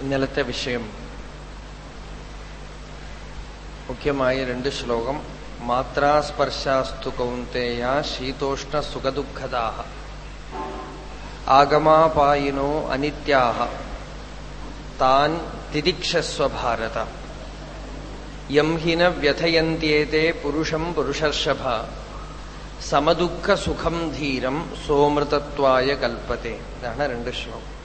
ഇന്നലത്തെ വിഷയം മുഖ്യമായ രണ്ട് ശ്ലോകം. മാത്രാസ്പർശാസ്തു കൗന്തേയ ശീതോഷ്ണ സുഖദുഃഖദാഹ ആഗമാപായിനോ അനിത്യാഹ. താൻ തിരിക്ഷസ്വ ഭാരത. യം ഹിന വ്യഥയന്ത്യേതേ പുരുഷം പുരുഷർഷഭ. സമദുഃഖ സുഖം ധീരം സോമൃതത്വായ കൽപ്പത്തെ. ഇതാണ് രണ്ട് ശ്ലോകം.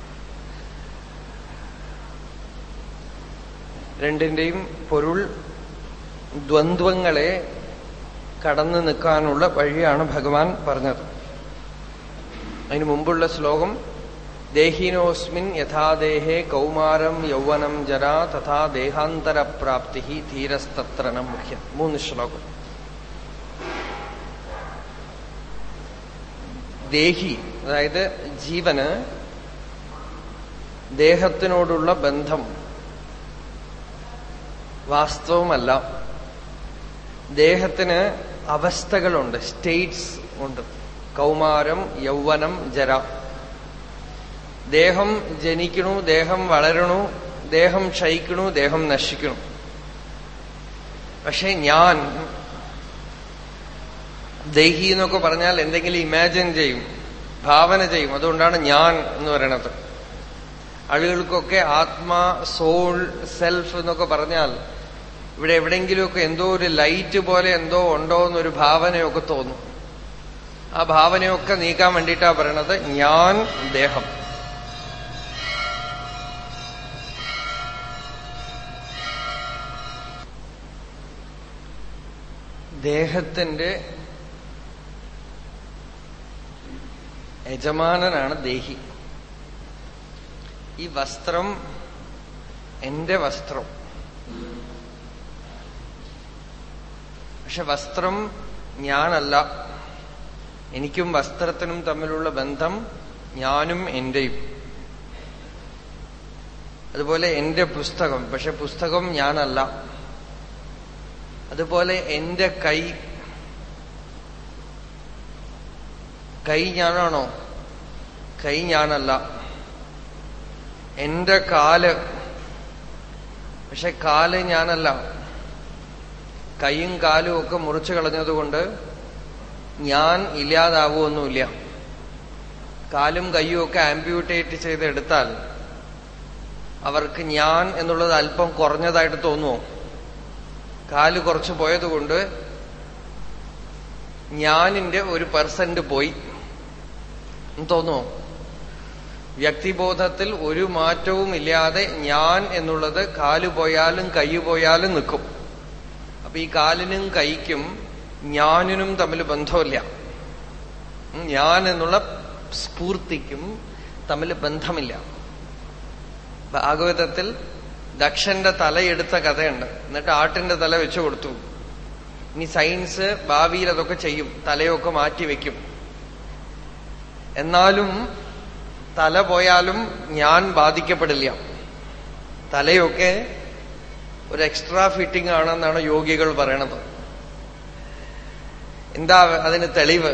രണ്ടിന്റെയും പൊരുൾ ദ്വന്ദ്വങ്ങളെ കടന്നു നിൽക്കാനുള്ള വഴിയാണ് ഭഗവാൻ പറഞ്ഞത്. അതിനു മുമ്പുള്ള ശ്ലോകം ദേഹിനോസ്മിൻ യഥാദേഹേ കൗമാരം യൗവനം ജരാ തഥാ ദേഹാന്തരപ്രാപ്തി ധീരസ്തത്ര മുഖ്യം മൂന്ന് ശ്ലോകം. ദേഹി അതായത് ജീവന് ദേഹത്തിനോടുള്ള ബന്ധം വാസ്തവമല്ല. ദേഹത്തിന് അവസ്ഥകളുണ്ട് സ്റ്റേറ്റ്സ് ഉണ്ട്. കൗമാരം യൗവനം ജര. ദേഹം ജനിക്കണു ദേഹം വളരണു ദേഹം ക്ഷയിക്കണു ദേഹം നശിക്കണു. പക്ഷെ ഞാൻ ദേഹി എന്നൊക്കെ പറഞ്ഞാൽ എന്തെങ്കിലും ഇമാജിൻ ചെയ്യും ഭാവന ചെയ്യും. അതുകൊണ്ടാണ് ഞാൻ എന്ന് പറയണത്. ആളുകൾക്കൊക്കെ ആത്മാ സോൾ സെൽഫ് എന്നൊക്കെ പറഞ്ഞാൽ ഇവിടെ എവിടെയെങ്കിലുമൊക്കെ എന്തോ ഒരു ലൈറ്റ് പോലെ എന്തോ ഉണ്ടോ എന്നൊരു ഭാവനയൊക്കെ തോന്നും. ആ ഭാവനയൊക്കെ നീക്കാൻ വേണ്ടിയിട്ടാ പറയണത് ഞാൻ ദേഹം. ദേഹത്തിന്റെ യജമാനനാണ് ദേഹി. ഈ വസ്ത്രം എന്റെ വസ്ത്രം. പക്ഷെ വസ്ത്രം ഞാനല്ല. എനിക്കും വസ്ത്രത്തിനും തമ്മിലുള്ള ബന്ധം ഞാനും എന്റെയും. അതുപോലെ എന്റെ പുസ്തകം പക്ഷെ പുസ്തകം ഞാനല്ല. അതുപോലെ എന്റെ കൈ കൈ ഞാനാണോ? കൈ ഞാനല്ല. എന്റെ കാൽ പക്ഷെ കാൽ ഞാനല്ല. കൈയും കാലും ഒക്കെ മുറിച്ചു കളഞ്ഞതുകൊണ്ട് ഞാൻ ഇല്ലാതാവുമൊന്നുമില്ല. കാലും കയ്യും ഒക്കെ ആംബ്യൂട്ടേറ്റ് ചെയ്തെടുത്താൽ അവർക്ക് ഞാൻ എന്നുള്ളത് അല്പം കുറഞ്ഞതായിട്ട് തോന്നുമോ? കാൽ കുറച്ച് പോയതുകൊണ്ട് ഞാനിന്റെ ഒരു പെർസെന്റ് പോയി. തോന്നുമോ? വ്യക്തിബോധത്തിൽ ഒരു മാറ്റവും ഇല്ലാതെ ഞാൻ എന്നുള്ളത് കാൽ പോയാലും കൈ പോയാലും നിൽക്കും. അപ്പൊ ഈ കാലിനും കൈക്കും ഞാനിനും തമ്മിൽ ബന്ധമില്ല. ഞാൻ എന്നുള്ള സ്ഫൂർത്തിക്കും തമ്മിൽ ബന്ധമില്ല. ഭാഗവതത്തിൽ ദക്ഷന്റെ തലയെടുത്ത കഥയുണ്ട്. എന്നിട്ട് ആട്ടിന്റെ തല വെച്ചു കൊടുത്തു. ഇനി സയൻസ് ഭാവിയിൽ അതൊക്കെ ചെയ്യും. തലയൊക്കെ മാറ്റി വെക്കും. എന്നാലും തല പോയാലും ഞാൻ ബാധിക്കപ്പെടില്ല. തലയൊക്കെ ഒരു എക്സ്ട്രാ ഫിറ്റിംഗ് ആണെന്നാണ് യോഗികൾ പറയണത്. എന്താ അതിന് തെളിവ്?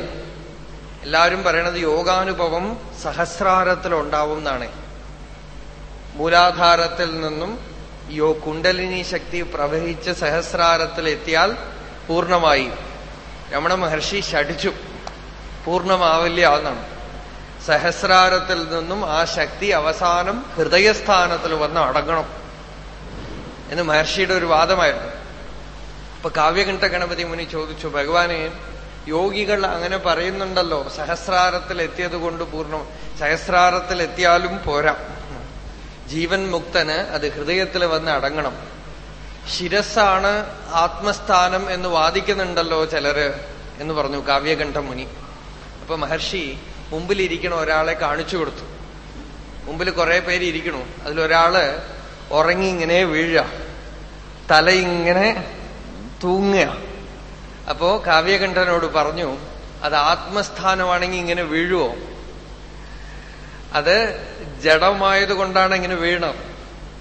എല്ലാവരും പറയണത് യോഗാനുഭവം സഹസ്രാരത്തിലുണ്ടാവും എന്നാണ്. മൂലാധാരത്തിൽ നിന്നും യോ കുണ്ടലിനി ശക്തി പ്രവഹിച്ച് സഹസ്രാരത്തിൽ എത്തിയാൽ പൂർണമായി രമണ മഹർഷി ശടിച്ചു പൂർണമാവില്ല എന്നാണ്. സഹസ്രാരത്തിൽ നിന്നും ആ ശക്തി അവസാനം ഹൃദയസ്ഥാനത്തിൽ വന്ന് അടങ്ങണം. എന്ന് മഹർഷിയുടെ ഒരു വാദമായിരുന്നു. അപ്പൊ കാവ്യകണ്ഠ ഗണപതി മുനി ചോദിച്ചു ഭഗവാനെ യോഗികൾ അങ്ങനെ പറയുന്നുണ്ടല്ലോ സഹസ്രാരത്തിൽ എത്തിയത് കൊണ്ട് പൂർണം സഹസ്രാരത്തിൽ എത്തിയാലും പോരാ. ജീവൻ മുക്തന് അത് ഹൃദയത്തിൽ വന്ന് അടങ്ങണം. ശിരസ്സാണ് ആത്മസ്ഥാനം എന്ന് വാദിക്കുന്നുണ്ടല്ലോ ചിലര് എന്ന് പറഞ്ഞു കാവ്യകണ്ഠ മുനി. അപ്പൊ മഹർഷി മുമ്പിലിരിക്കണ ഒരാളെ കാണിച്ചു കൊടുത്തു. മുമ്പിൽ കുറെ പേര് ഇരിക്കണു. അതിലൊരാൾ ഉറങ്ങി ഇങ്ങനെ വീഴുക. തല ഇങ്ങനെ തൂങ്ങുക. അപ്പോ കാവ്യകണ്ഠനോട് പറഞ്ഞു അത് ആത്മസ്ഥാനമാണെങ്കിൽ ഇങ്ങനെ വീഴുവോ? അത് ജഡമായതുകൊണ്ടാണ് ഇങ്ങനെ വീണത്.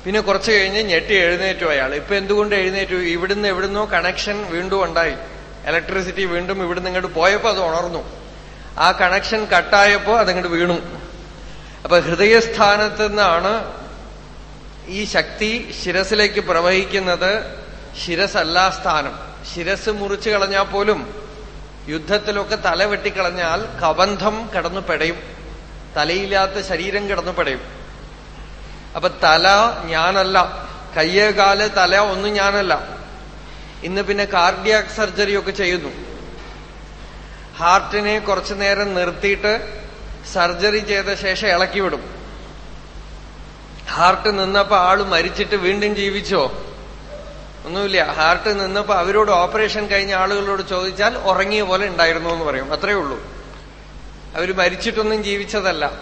പിന്നെ കുറച്ചു കഴിഞ്ഞ് ഞെട്ടി എഴുന്നേറ്റു അയാൾ. ഇപ്പൊ എന്തുകൊണ്ട് എഴുന്നേറ്റു? ഇവിടുന്ന് എവിടുന്നോ കണക്ഷൻ വീണ്ടും ഉണ്ടായി. ഇലക്ട്രിസിറ്റി വീണ്ടും ഇവിടുന്ന് ഇങ്ങോട്ട് പോയപ്പോ അത് ഉണർന്നു. ആ കണക്ഷൻ കട്ടായപ്പോ അതങ്ങോട്ട് വീണു. അപ്പൊ ഹൃദയസ്ഥാനത്ത് നിന്നാണ് ഈ ശക്തി ശിരസിലേക്ക് പ്രവഹിക്കുന്നത് ശിരസല്ല സ്ഥാനം. ശിരസ് മുറിച്ചു കളഞ്ഞാൽ പോലും യുദ്ധത്തിലൊക്കെ തല വെട്ടിക്കളഞ്ഞാൽ കബന്ധം കടന്നു പെടയും. തലയില്ലാത്ത ശരീരം കിടന്നു പെടയും. അപ്പൊ തല ഞാനല്ല. കയ്യ് കാൽ തല ഒന്നും ഞാനല്ല. ഇന്ന് പിന്നെ കാർഡിയാക് സർജറി ഒക്കെ ചെയ്യുന്നു. ഹാർട്ടിനെ കുറച്ചു നേരം നിർത്തിയിട്ട് സർജറി ചെയ്ത ശേഷം ഇളക്കി വിടും. ഹാർട്ട് നിന്നപ്പോ ആൾ മരിച്ചിട്ട് വീണ്ടും ജീവിച്ചോ? ഒന്നുമില്ല. ഹാർട്ട് നിന്നപ്പോ അവരോട് ഓപ്പറേഷൻ കഴിഞ്ഞ ആളുകളോട് ചോദിച്ചാൽ ഉറങ്ങിയ പോലെ ഉണ്ടായിരുന്നു എന്ന് പറയും. അത്രേ ഉള്ളൂ. അവർ മരിച്ചിട്ടൊന്നും ജീവിച്ചതല്ല.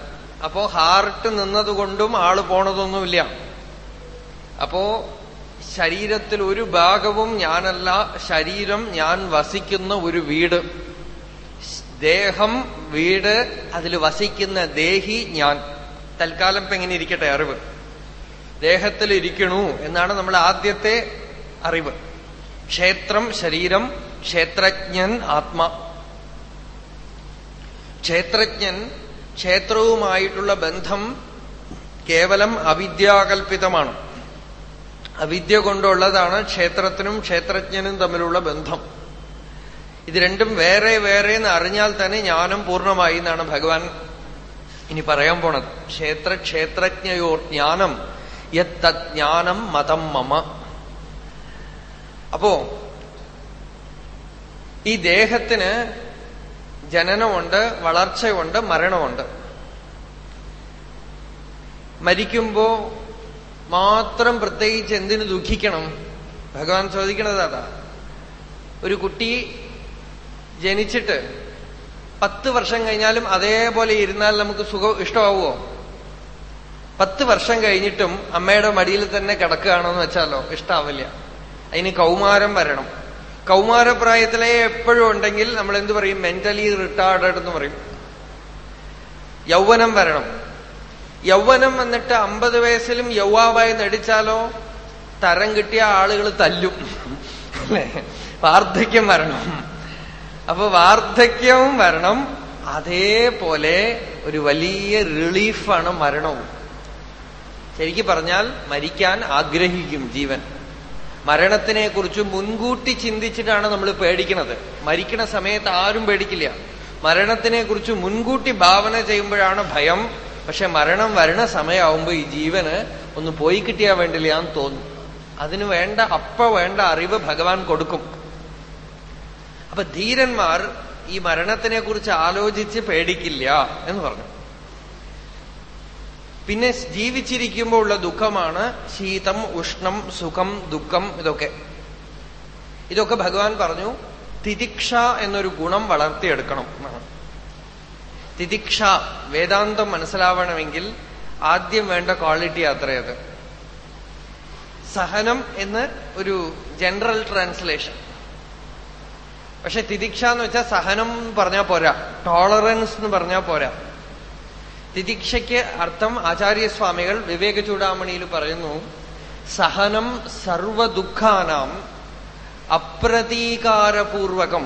അപ്പോ ഹാർട്ട് നിന്നതുകൊണ്ടും ആൾ പോണതൊന്നുമില്ല. അപ്പോ ശരീരത്തിൽ ഒരു ഭാഗവും ഞാനല്ല ശരീരം ഞാൻ വസിക്കുന്ന ഒരു വീട്. ദേഹം വീട് അതിൽ വസിക്കുന്ന ദേഹി ഞാൻ. തൽക്കാലം ഇപ്പൊ എങ്ങനെ ഇരിക്കട്ടെ അറിവ്. ദേഹത്തിൽ ഇരിക്കണു എന്നാണ് നമ്മൾ ആദ്യത്തെ അറിവ്. ക്ഷേത്രം ശരീരം ക്ഷേത്രജ്ഞൻ ആത്മ. ക്ഷേത്രജ്ഞൻ ക്ഷേത്രവുമായിട്ടുള്ള ബന്ധം കേവലം അവിദ്യാകൽപിതമാണ് അവിദ്യ കൊണ്ടുള്ളതാണ് ക്ഷേത്രത്തിനും ക്ഷേത്രജ്ഞനും തമ്മിലുള്ള ബന്ധം. ഇത് രണ്ടും വേറെ വേറെ എന്ന് അറിഞ്ഞാൽ തന്നെ ജ്ഞാനം പൂർണമായി എന്നാണ് ഭഗവാൻ ഇനി പറയാൻ പോണത്. ക്ഷേത്ര ക്ഷേത്രജ്ഞയോ ജ്ഞാനം യത്തജ്ഞാനം മതം മമ. അപ്പോ ഈ ദേഹത്തിന് ജനനമുണ്ട് വളർച്ചയുണ്ട് മരണമുണ്ട്. മരിക്കുമ്പോ മാത്രം പ്രത്യേകിച്ച് എന്തിനു ദുഃഖിക്കണം? ഭഗവാൻ ചോദിക്കണത് അതാ. ഒരു കുട്ടി ജനിച്ചിട്ട് പത്ത് വർഷം കഴിഞ്ഞാലും അതേപോലെ ഇരുന്നാൽ നമുക്ക് സുഖം ഇഷ്ടമാവുമോ? പത്ത് വർഷം കഴിഞ്ഞിട്ടും അമ്മയുടെ മടിയിൽ തന്നെ കിടക്കുകയാണെന്ന് വെച്ചാലോ ഇഷ്ടാവില്ല. അതിന് കൗമാരം വരണം. കൗമാരപ്രായത്തിലെ എപ്പോഴും ഉണ്ടെങ്കിൽ നമ്മൾ എന്ത് പറയും? മെന്റലി റിട്ടാർഡഡ് എന്ന് പറയും. യൗവനം വരണം. യൗവനം വന്നിട്ട് അമ്പത് വയസ്സിലും യൗവാവായി നടിച്ചാലോ? തരം കിട്ടിയ ആളുകൾ തല്ലും. അല്ലേ? വാർദ്ധക്യം വരണം. അപ്പൊ വാർദ്ധക്യവും വരണം. അതേപോലെ ഒരു വലിയ റിലീഫാണ് മരണവും. ശരിക്കും പറഞ്ഞാൽ മരിക്കാൻ ആഗ്രഹിക്കും ജീവൻ. മരണത്തിനെ കുറിച്ച് മുൻകൂട്ടി ചിന്തിച്ചിട്ടാണ് നമ്മൾ പേടിക്കുന്നത് മരിക്കണ സമയത്ത് ആരും പേടിക്കില്ല. മരണത്തിനെ കുറിച്ച് മുൻകൂട്ടി ഭാവന ചെയ്യുമ്പോഴാണ് ഭയം. പക്ഷെ മരണം വരണ സമയമാവുമ്പോ ഈ ജീവന് ഒന്ന് പോയി കിട്ടിയാ വേണ്ടില്ല എന്ന് തോന്നും. അതിന് വേണ്ട അപ്പ വേണ്ട അറിവ് ഭഗവാൻ കൊടുക്കും. അപ്പൊ ധീരന്മാർ ഈ മരണത്തിനെ കുറിച്ച് ആലോചിച്ച് പേടിക്കില്ല എന്ന് പറഞ്ഞു. പിന്നെ ജീവിച്ചിരിക്കുമ്പോൾ ഉള്ള ദുഃഖമാണ് ശീതം ഉഷ്ണം സുഖം ദുഃഖം ഇതൊക്കെ. ഇതൊക്കെ ഭഗവാൻ പറഞ്ഞു തിതിക്ഷ എന്നൊരു ഗുണം വളർത്തിയെടുക്കണം എന്നാണ്. തിതിക്ഷ വേദാന്തം മനസ്സിലാവണമെങ്കിൽ ആദ്യം വേണ്ട ക്വാളിറ്റി അത്രയത്. സഹനം എന്ന് ഒരു ജനറൽ ട്രാൻസ്ലേഷൻ. പക്ഷെ തിതിക്ഷ എന്ന് വെച്ചാൽ സഹനം പറഞ്ഞാൽ പോരാ. ടോളറൻസ് എന്ന് പറഞ്ഞാൽ പോരാ. തിതിക്ഷയ്ക്ക് അർത്ഥം ആചാര്യസ്വാമികൾ വിവേക ചൂടാമണിയിൽ പറയുന്നു സഹനം സർവദുഃഖാനാം അപ്രതീകാരപൂർവകം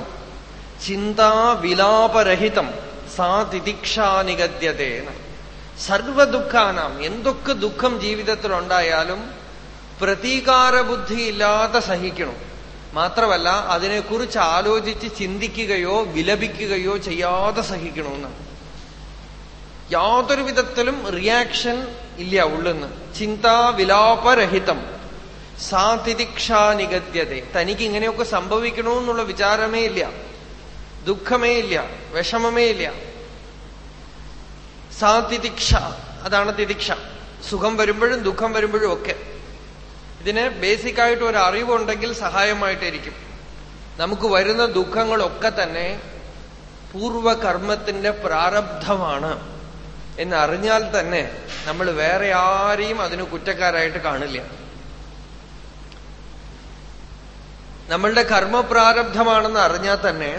ചിന്താവിലാപരഹിതം സാ തിതിക്ഷാ നിഗദ്യതേന്ന് സർവദുഃഖാനാം എന്തൊക്കെ ദുഃഖം ജീവിതത്തിൽ ഉണ്ടായാലും പ്രതീകാര ബുദ്ധിയില്ലാതെ സഹിക്കണം. മാത്രമല്ല അതിനെക്കുറിച്ച് ആലോചിച്ച് ചിന്തിക്കുകയോ വിലപിക്കുകയോ ചെയ്യാതെ സഹിക്കണമെന്ന് യാതൊരു വിധത്തിലും റിയാക്ഷൻ ഇല്ല ഉള്ളെന്ന്. ചിന്താവിലാപരഹിതം സാതിദിക്ഷാ നിഗത്യത തനിക്ക് ഇങ്ങനെയൊക്കെ സംഭവിക്കണമെന്നുള്ള വിചാരമേ ഇല്ല. ദുഃഖമേ ഇല്ല. വിഷമമേ ഇല്ല. സാതിദിക്ഷ. അതാണ് തിദിക്ഷ. സുഖം വരുമ്പോഴും ദുഃഖം വരുമ്പോഴും ഒക്കെ. ഇതിന് ബേസിക് ആയിട്ട് ഒരു അറിവുണ്ടെങ്കിൽ സഹായമായിട്ടിരിക്കും. നമുക്ക് വരുന്ന ദുഃഖങ്ങളൊക്കെ തന്നെ പൂർവകർമ്മത്തിന്റെ പ്രാരബ്ധമാണ്. എന്നറിഞ്ഞാൽ തന്നെ നമ്മൾ വേറെ ആരെയും അതിന് കുറ്റക്കാരായിട്ട് കാണില്ല. നമ്മളുടെ കർമ്മപ്രാരബ്ധമാണെന്ന് അറിഞ്ഞാൽ തന്നെ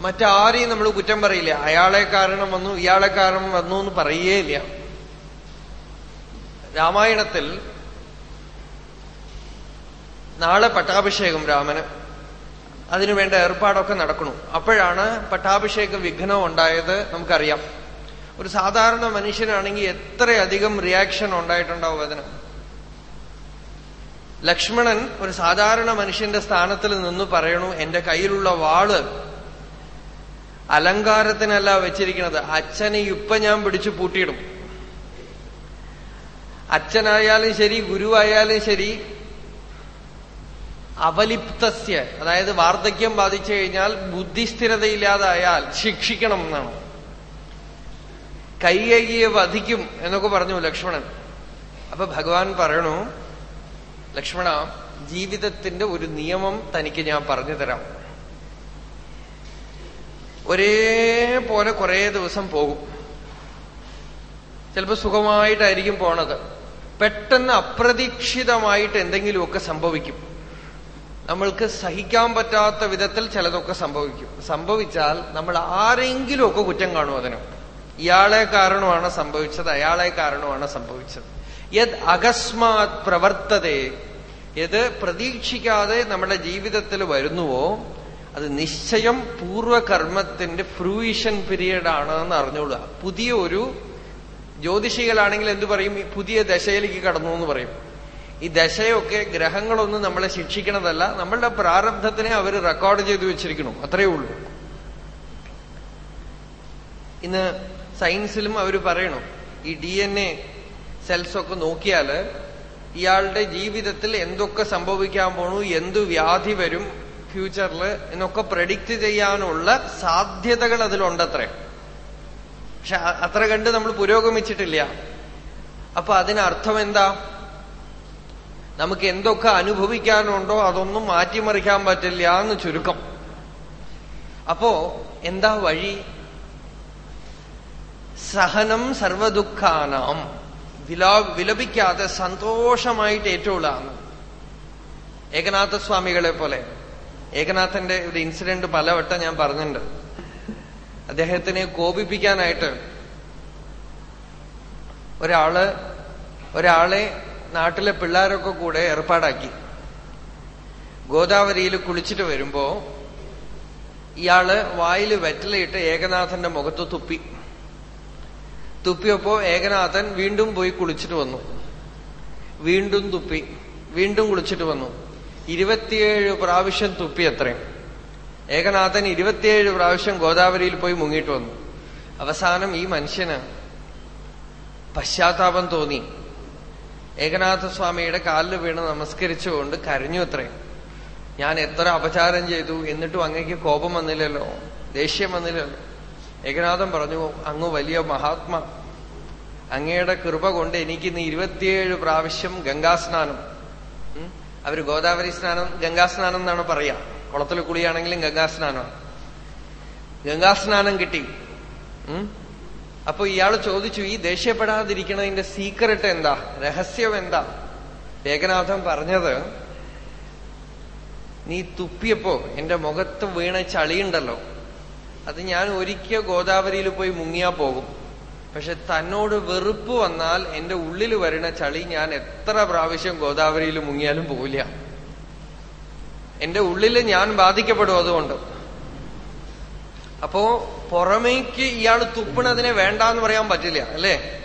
മറ്റാരെയും നമ്മൾ കുറ്റം പറയില്ല. അയാളെ കാരണം വന്നു ഇയാളെ കാരണം വന്നു എന്ന് പറയേയില്ല. രാമായണത്തിൽ നാളെ പട്ടാഭിഷേകം രാമന്. അതിനുവേണ്ട ഏർപ്പാടൊക്കെ നടക്കണു അപ്പോഴാണ് പട്ടാഭിഷേക വിഘ്നം ഉണ്ടായത് നമുക്കറിയാം. ഒരു സാധാരണ മനുഷ്യനാണെങ്കിൽ എത്രയധികം റിയാക്ഷൻ ഉണ്ടായിട്ടുണ്ടാവും അതിന്? ലക്ഷ്മണൻ ഒരു സാധാരണ മനുഷ്യന്റെ സ്ഥാനത്തിൽ നിന്ന് പറയണു എന്റെ കയ്യിലുള്ള വാൾ അലങ്കാരത്തിനല്ല വെച്ചിരിക്കുന്നത്. അച്ഛനെ ഇപ്പ ഞാൻ പിടിച്ചു പൂട്ടിയിടും. അച്ഛനായാലും ശരി ഗുരുവായാലും ശരി അവലിപ്തസ്യ അതായത് വാർദ്ധക്യം ബാധിച്ചു കഴിഞ്ഞാൽ ബുദ്ധിസ്ഥിരതയില്ലാതായാൽ ശിക്ഷിക്കണം എന്നാണ്. കൈകൈയെ വധിക്കും എന്നൊക്കെ പറഞ്ഞു ലക്ഷ്മണൻ. അപ്പൊ ഭഗവാൻ പറയണു ലക്ഷ്മണ ജീവിതത്തിന്റെ ഒരു നിയമം തനിക്ക് ഞാൻ പറഞ്ഞു തരാം. ഒരേപോലെ കുറെ ദിവസം പോകും. ചിലപ്പോൾ സുഖമായിട്ടായിരിക്കും പോണത്. പെട്ടെന്ന് അപ്രതീക്ഷിതമായിട്ട് എന്തെങ്കിലുമൊക്കെ സംഭവിക്കും. നമ്മൾക്ക് സഹിക്കാൻ പറ്റാത്ത വിധത്തിൽ ചിലതൊക്കെ സംഭവിക്കും. സംഭവിച്ചാൽ നമ്മൾ ആരെങ്കിലുമൊക്കെ കുറ്റം കാണും അതിന്. ഇയാളെ കാരണമാണ് സംഭവിച്ചത് അയാളെ കാരണമാണ് സംഭവിച്ചത്. യത് അകസ്മാത് പ്രവർത്തതേ യത് പ്രതീക്ഷിക്കാതെ നമ്മുടെ ജീവിതത്തിൽ വരുന്നുവോ അത് നിശ്ചയം പൂർവകർമ്മത്തിന്റെ ഫ്രൂയിഷൻ പീരീഡ് ആണ് എന്ന് അറിഞ്ഞോളുക പുതിയ ഒരു ജ്യോതിഷികളാണെങ്കിൽ എന്തു പറയും? ഈ പുതിയ ദശയിലേക്ക് കടന്നു എന്ന് പറയും. ഈ ദശയൊക്കെ ഗ്രഹങ്ങളൊന്നും നമ്മളെ ശിക്ഷിക്കണതല്ല നമ്മളുടെ പ്രാരബ്ധത്തിനെ അവർ റെക്കോർഡ് ചെയ്തു വെച്ചിരിക്കണം അത്രയേ ഉള്ളൂ. ഇന്ന് സയൻസിലും അവർ പറയണം ഈ ഡി എൻ എ സെൽസൊക്കെ നോക്കിയാൽ ഇയാളുടെ ജീവിതത്തിൽ എന്തൊക്കെ സംഭവിക്കാൻ പോണു എന്തു വ്യാധി വരും ഫ്യൂച്ചറിൽ എന്നൊക്കെ പ്രഡിക്റ്റ് ചെയ്യാനുള്ള സാധ്യതകൾ അതിലുണ്ടത്രേ. പക്ഷെ അത്ര കണ്ട് നമ്മൾ പുരോഗമിച്ചിട്ടില്ല. അപ്പൊ അതിനർത്ഥം എന്താ? നമുക്ക് എന്തൊക്കെ അനുഭവിക്കാനുണ്ടോ അതൊന്നും മാറ്റിമറിക്കാൻ പറ്റില്ല എന്ന് ചുരുക്കം. അപ്പോ എന്താ വഴി? സഹനം സർവദുഃഖാനാം. വിലാ വിലപിക്കാതെ സന്തോഷമായിട്ട് ഏറ്റുകൊള്ളാന്ന് ഏകനാഥസ്വാമികളെ പോലെ. ഏകനാഥന്റെ ഒരു ഇൻസിഡന്റ് പലവട്ടം ഞാൻ പറഞ്ഞിട്ടുണ്ട്. അദ്ദേഹത്തിനെ കോപിപ്പിക്കാനായിട്ട് ഒരാൾ ഒരാളെ നാട്ടിലെ പിള്ളേരൊക്കെ കൂടെ ഏർപ്പാടാക്കി. ഗോദാവരിയിൽ കുളിച്ചിട്ട് വരുമ്പോ ഇയാൾ വായിൽ വെറ്റലയിട്ട് ഏകനാഥന്റെ മുഖത്ത് തുപ്പി. തുപ്പിയപ്പോ ഏകനാഥൻ വീണ്ടും പോയി കുളിച്ചിട്ട് വന്നു. വീണ്ടും തുപ്പി വീണ്ടും കുളിച്ചിട്ട് വന്നു. ഇരുപത്തിയേഴ് പ്രാവശ്യം തുപ്പി അത്രയും ഏകനാഥൻ ഇരുപത്തിയേഴ് പ്രാവശ്യം ഗോദാവരിയിൽ പോയി മുങ്ങിയിട്ട് വന്നു. അവസാനം ഈ മനുഷ്യന് പശ്ചാത്താപം തോന്നി. ഏകനാഥസ്വാമിയുടെ കാലിൽ വീണ് നമസ്കരിച്ചുകൊണ്ട് കരഞ്ഞു അത്രയും ഞാൻ എത്ര അപചാരം ചെയ്തു? എന്നിട്ടും അങ്ങേക്ക് കോപം വന്നില്ലല്ലോ? ദേഷ്യം വന്നില്ലല്ലോ? ഏകനാഥൻ പറഞ്ഞു അങ്ങ് വലിയ മഹാത്മ. അങ്ങയുടെ കൃപ കൊണ്ട് എനിക്ക് ഇന്ന് ഇരുപത്തിയേഴ് പ്രാവശ്യം ഗംഗാസ്നാനം. അവർ ഗോദാവരി സ്നാനം ഗംഗാസ്നാനം എന്നാണ് പറയാ. കുളത്തിൽ കുളിയാണെങ്കിലും ഗംഗാസ്നാനമാണ്. ഗംഗാസ്നാനം കിട്ടി. അപ്പൊ ഇയാൾ ചോദിച്ചു ഈ ദേഷ്യപ്പെടാതിരിക്കണതിന്റെ സീക്രട്ട് എന്താ? രഹസ്യം എന്താ? ഏകനാഥൻ പറഞ്ഞത് നീ തുപ്പിയപ്പോ എന്റെ മുഖത്ത് വീണ ചളിയുണ്ടല്ലോ. അത് ഞാൻ ഒരിക്കൽ ഗോദാവരിയിൽ പോയി മുങ്ങിയാ പോകും. പക്ഷെ തന്നോട് വെറുപ്പ് വന്നാൽ എന്റെ ഉള്ളിൽ വരുന്ന ചളി ഞാൻ എത്ര പ്രാവശ്യം ഗോദാവരിയിൽ മുങ്ങിയാലും പോവില്ല. എന്റെ ഉള്ളിൽ ഞാൻ ബാധിക്കപ്പെടും അതുകൊണ്ട്. അപ്പോ പുറമേക്ക് ഇയാൾ തുപ്പണതിനെ വേണ്ട എന്ന് പറയാൻ പറ്റില്ല അല്ലേ?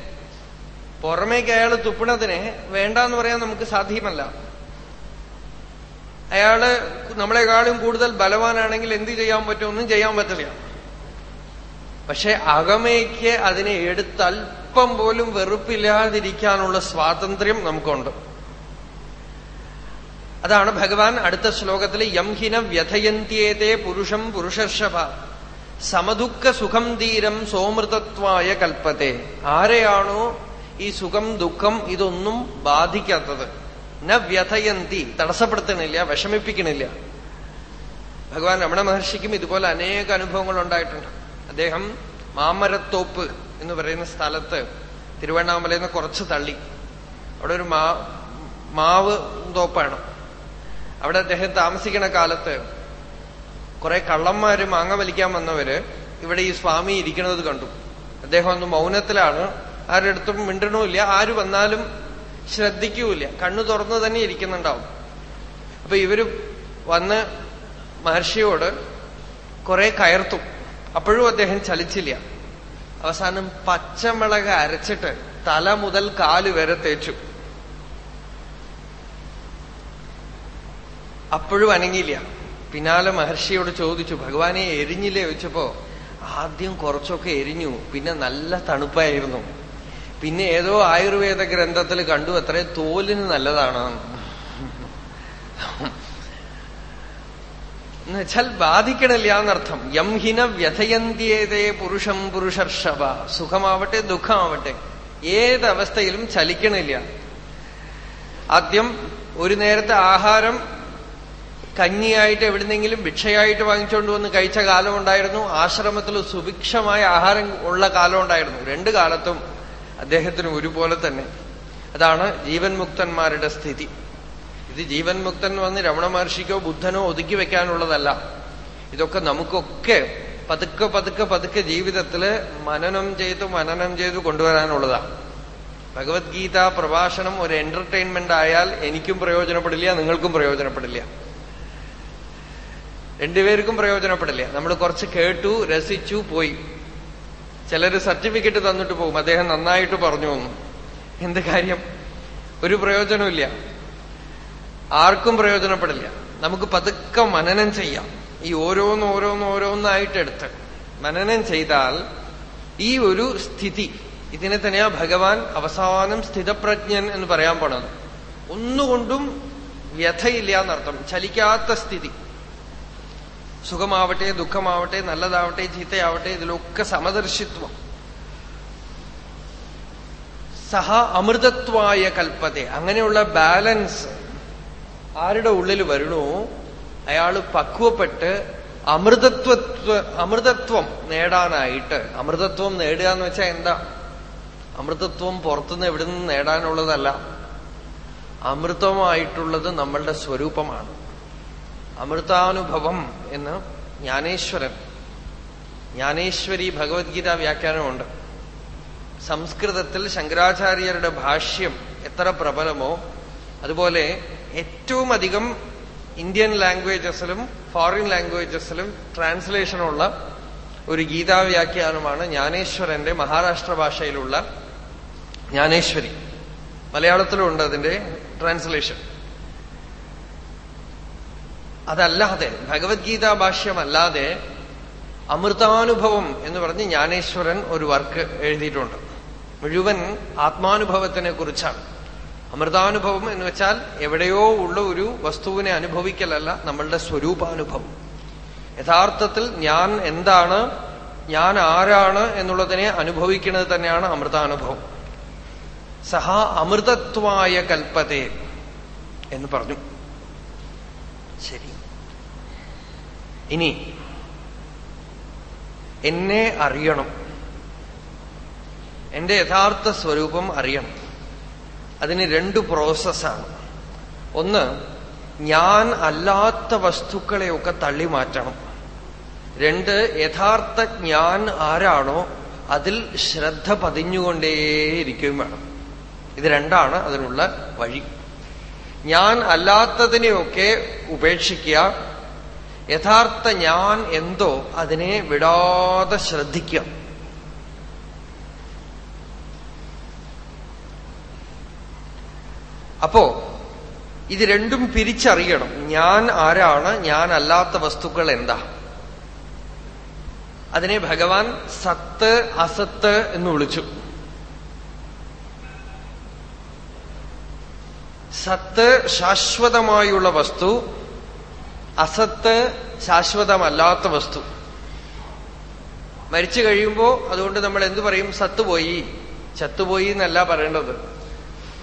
പുറമേക്ക് അയാൾ തുപ്പണതിനെ വേണ്ട എന്ന് പറയാൻ നമുക്ക് സാധ്യമല്ല. അയാൾ നമ്മളെക്കാളും കൂടുതൽ ബലവാനാണെങ്കിൽ എന്ത് ചെയ്യാൻ പറ്റുമെന്നും ചെയ്യാൻ പറ്റില്ല. പക്ഷെ അകമയ്ക്ക് അതിനെ എടുത്ത് അല്പം പോലും വെറുപ്പില്ലാതിരിക്കാനുള്ള സ്വാതന്ത്ര്യം നമുക്കുണ്ട്. അതാണ് ഭഗവാൻ അടുത്ത ശ്ലോകത്തിൽ യംഹിന വ്യഥയന്ത്യേതേ പുരുഷം പുരുഷർഷഭ സമദുഃഖ സുഖം ധീരം സോമൃതത്വായ കൽപ്പത്തെ. ആരെയാണോ ഈ സുഖം ദുഃഖം ഇതൊന്നും ബാധിക്കാത്തത്? ന വ്യഥയന്തി തടസ്സപ്പെടുത്തണില്ല വിഷമിപ്പിക്കണില്ല ഭഗവാൻ രമണ മഹർഷിക്കും ഇതുപോലെ അനേക അനുഭവങ്ങൾ ഉണ്ടായിട്ടുണ്ട്. അദ്ദേഹം മാമരത്തോപ്പ് എന്ന് പറയുന്ന സ്ഥലത്ത് തിരുവണ്ണാമലയിൽ നിന്ന് കുറച്ച് തള്ളി. അവിടെ ഒരു മാ മാവ് തോപ്പാണ്. അവിടെ അദ്ദേഹം താമസിക്കുന്ന കാലത്ത് കുറെ കള്ളന്മാര് മാങ്ങ വലിക്കാൻ വന്നവര് ഇവിടെ ഈ സ്വാമി ഇരിക്കുന്നത് കണ്ടു. അദ്ദേഹം ഒന്ന് മൗനത്തിലാണ്. ആരുടെ അടുത്തും മിണ്ടണമില്ല ആര് വന്നാലും ശ്രദ്ധിക്കൂല കണ്ണു തുറന്നു തന്നെ ഇരിക്കുന്നുണ്ടാവും. അപ്പൊ ഇവർ വന്ന് മഹർഷിയോട് കുറെ കയർത്തു. അപ്പോഴും അദ്ദേഹം ചലിച്ചില്ല. അവസാനം പച്ചമുളക് അരച്ചിട്ട് തല മുതൽ കാൽ വരെ തേച്ചു. അപ്പോഴും അനങ്ങിയില്ല. പിന്നാലെ മഹർഷിയോട് ചോദിച്ചു ഭഗവാനെ എരിഞ്ഞില്ലേ? ചോദിച്ചപ്പോ ആദ്യം കുറച്ചൊക്കെ എരിഞ്ഞു പിന്നെ നല്ല തണുപ്പായിരുന്നു. പിന്നെ ഏതോ ആയുർവേദ ഗ്രന്ഥത്തിൽ കണ്ടു അത്രേ തോലിന് നല്ലതാണ്. എന്നുവെച്ചാൽ ബാധിക്കണില്ല എന്നർത്ഥം യം ഹിന വ്യഥയന്തിയേതേ പുരുഷം പുരുഷർഷഭ. സുഖമാവട്ടെ ദുഃഖമാവട്ടെ. ഏതവസ്ഥയിലും ചലിക്കണില്ല. ആദ്യം ഒരു നേരത്തെ ആഹാരം കഞ്ഞിയായിട്ട് എവിടുന്നെങ്കിലും ഭിക്ഷയായിട്ട് വാങ്ങിച്ചുകൊണ്ട് വന്ന് കഴിച്ച കാലം ഉണ്ടായിരുന്നു. ആശ്രമത്തിൽ സുഭിക്ഷമായ ആഹാരം ഉള്ള കാലം ഉണ്ടായിരുന്നു. രണ്ട് കാലത്തും അദ്ദേഹത്തിന് ഒരുപോലെ തന്നെ. അതാണ് ജീവൻ മുക്തന്മാരുടെ സ്ഥിതി. ഇത് ജീവൻ മുക്തൻ വന്ന് രമണ മഹർഷിക്കോ ബുദ്ധനോ ഒതുക്കി വെക്കാനുള്ളതല്ല. ഇതൊക്കെ നമുക്കൊക്കെ പതുക്കെ പതുക്കെ പതുക്കെ ജീവിതത്തിൽ മനനം ചെയ്തു മനനം ചെയ്തു കൊണ്ടുവരാനുള്ളതാണ് ഭഗവത്ഗീത പ്രഭാഷണം ഒരു എന്റർടൈൻമെന്റ് ആയാൽ എനിക്കും പ്രയോജനപ്പെടില്ല നിങ്ങൾക്കും പ്രയോജനപ്പെടില്ല. രണ്ടുപേർക്കും പ്രയോജനപ്പെടില്ല. നമ്മൾ കുറച്ച് കേട്ടു രസിച്ചു പോയി. ചിലർ സർട്ടിഫിക്കറ്റ് തന്നിട്ട് പോകും. അദ്ദേഹം നന്നായിട്ട് പറഞ്ഞു വന്നു എന്ത് കാര്യം? ഒരു പ്രയോജനമില്ല ആർക്കും പ്രയോജനപ്പെടില്ല. നമുക്ക് പതുക്കെ മനനം ചെയ്യാം. ഈ ഓരോന്ന് ഓരോന്ന് ഓരോന്നായിട്ടെടുത്ത് മനനം ചെയ്താൽ ഈ ഒരു സ്ഥിതി ഇതിനെ തന്നെയാ ഭഗവാൻ അവസാനം സ്ഥിതപ്രജ്ഞൻ എന്ന് പറയാൻ പോണത്. ഒന്നുകൊണ്ടും വ്യഥയില്ല എന്നർത്ഥം. ചലിക്കാത്ത സ്ഥിതി. സുഖമാവട്ടെ ദുഃഖമാവട്ടെ നല്ലതാവട്ടെ ചീത്തയാവട്ടെ ഇതിലൊക്കെ സമദർശിത്വം. സഹ അമൃതത്വായ കൽപ്പത്തെ. അങ്ങനെയുള്ള ബാലൻസ് ആരുടെ ഉള്ളിൽ വരണോ? അയാൾ പക്വപ്പെട്ട് അമൃതത്വത്വ അമൃതത്വം നേടാനായിട്ട്. അമൃതത്വം നേടുക എന്ന് വെച്ചാൽ എന്താ? അമൃതത്വം പുറത്തുനിന്ന് എവിടെ നിന്ന് നേടാനുള്ളതല്ല. അമൃതമായിട്ടുള്ളത് നമ്മളുടെ സ്വരൂപമാണ്. അമൃതാനുഭവം എന്ന് ജ്ഞാനേശ്വരൻ ജ്ഞാനേശ്വരി ഭഗവത്ഗീത വ്യാഖ്യാനമുണ്ട്. സംസ്കൃതത്തിൽ ശങ്കരാചാര്യരുടെ ഭാഷ്യം എത്ര പ്രബലമോ അതുപോലെ ഏറ്റവും അധികം ഇന്ത്യൻ ലാംഗ്വേജസിലും ഫോറിൻ ലാംഗ്വേജസിലും ട്രാൻസ്ലേഷനുള്ള ഒരു ഗീതാവ്യാഖ്യാനമാണ് ജ്ഞാനേശ്വരന്റെ മഹാരാഷ്ട്ര ഭാഷയിലുള്ള ജ്ഞാനേശ്വരി. മലയാളത്തിലുണ്ട് അതിന്റെ ട്രാൻസ്ലേഷൻ അതല്ലാതെ ഭഗവത്ഗീതാ ഭാഷ്യമല്ലാതെ അമൃതാനുഭവം എന്ന് പറഞ്ഞ് ജ്ഞാനേശ്വരൻ ഒരു വർക്ക് എഴുതിയിട്ടുണ്ട്. മുഴുവൻ ആത്മാനുഭവത്തിനെ കുറിച്ചാണ്. അമൃതാനുഭവം എന്ന് വെച്ചാൽ എവിടെയോ ഉള്ള ഒരു വസ്തുവിനെ അനുഭവിക്കലല്ല നമ്മളുടെ സ്വരൂപാനുഭവം. യഥാർത്ഥത്തിൽ ഞാൻ എന്താണ് ഞാൻ ആരാണ് എന്നുള്ളതിനെ അനുഭവിക്കുന്നത് തന്നെയാണ് അമൃതാനുഭവം. സഹ അമൃതത്വായ കൽപ്പത്തെ എന്ന് പറഞ്ഞു. ശരി. ഇനി എന്നെ അറിയണം. എന്റെ യഥാർത്ഥ സ്വരൂപം അറിയണം. അതിന് രണ്ട് പ്രോസസ്സാണ് ഒന്ന് ഞാൻ അല്ലാത്ത വസ്തുക്കളെയൊക്കെ തള്ളി മാറ്റണം. രണ്ട് യഥാർത്ഥ ഞാൻ ആരാണോ അതിൽ ശ്രദ്ധ പതിഞ്ഞുകൊണ്ടേയിരിക്കുകയും വേണം. ഇത് രണ്ടാണ് അതിനുള്ള വഴി. ഞാൻ അല്ലാത്തതിനെയൊക്കെ ഉപേക്ഷിക്കുക യഥാർത്ഥ ഞാൻ എന്തോ അതിനെ വിടാതെ ശ്രദ്ധിക്കുക. അപ്പോ ഇത് രണ്ടും പിരിച്ചറിയണം. ഞാൻ ആരാണ് ഞാൻ അല്ലാത്ത വസ്തുക്കൾ എന്താ? അതിനെ ഭഗവാൻ സത്ത് അസത്ത് എന്ന് വിളിച്ചു. സത്ത് ശാശ്വതമായുള്ള വസ്തു അസത്ത് ശാശ്വതമല്ലാത്ത വസ്തു. മരിച്ചു കഴിയുമ്പോ അതുകൊണ്ട് നമ്മൾ എന്തു പറയും? സത്തുപോയി. ചത്തുപോയി എന്നല്ല പറയേണ്ടത്.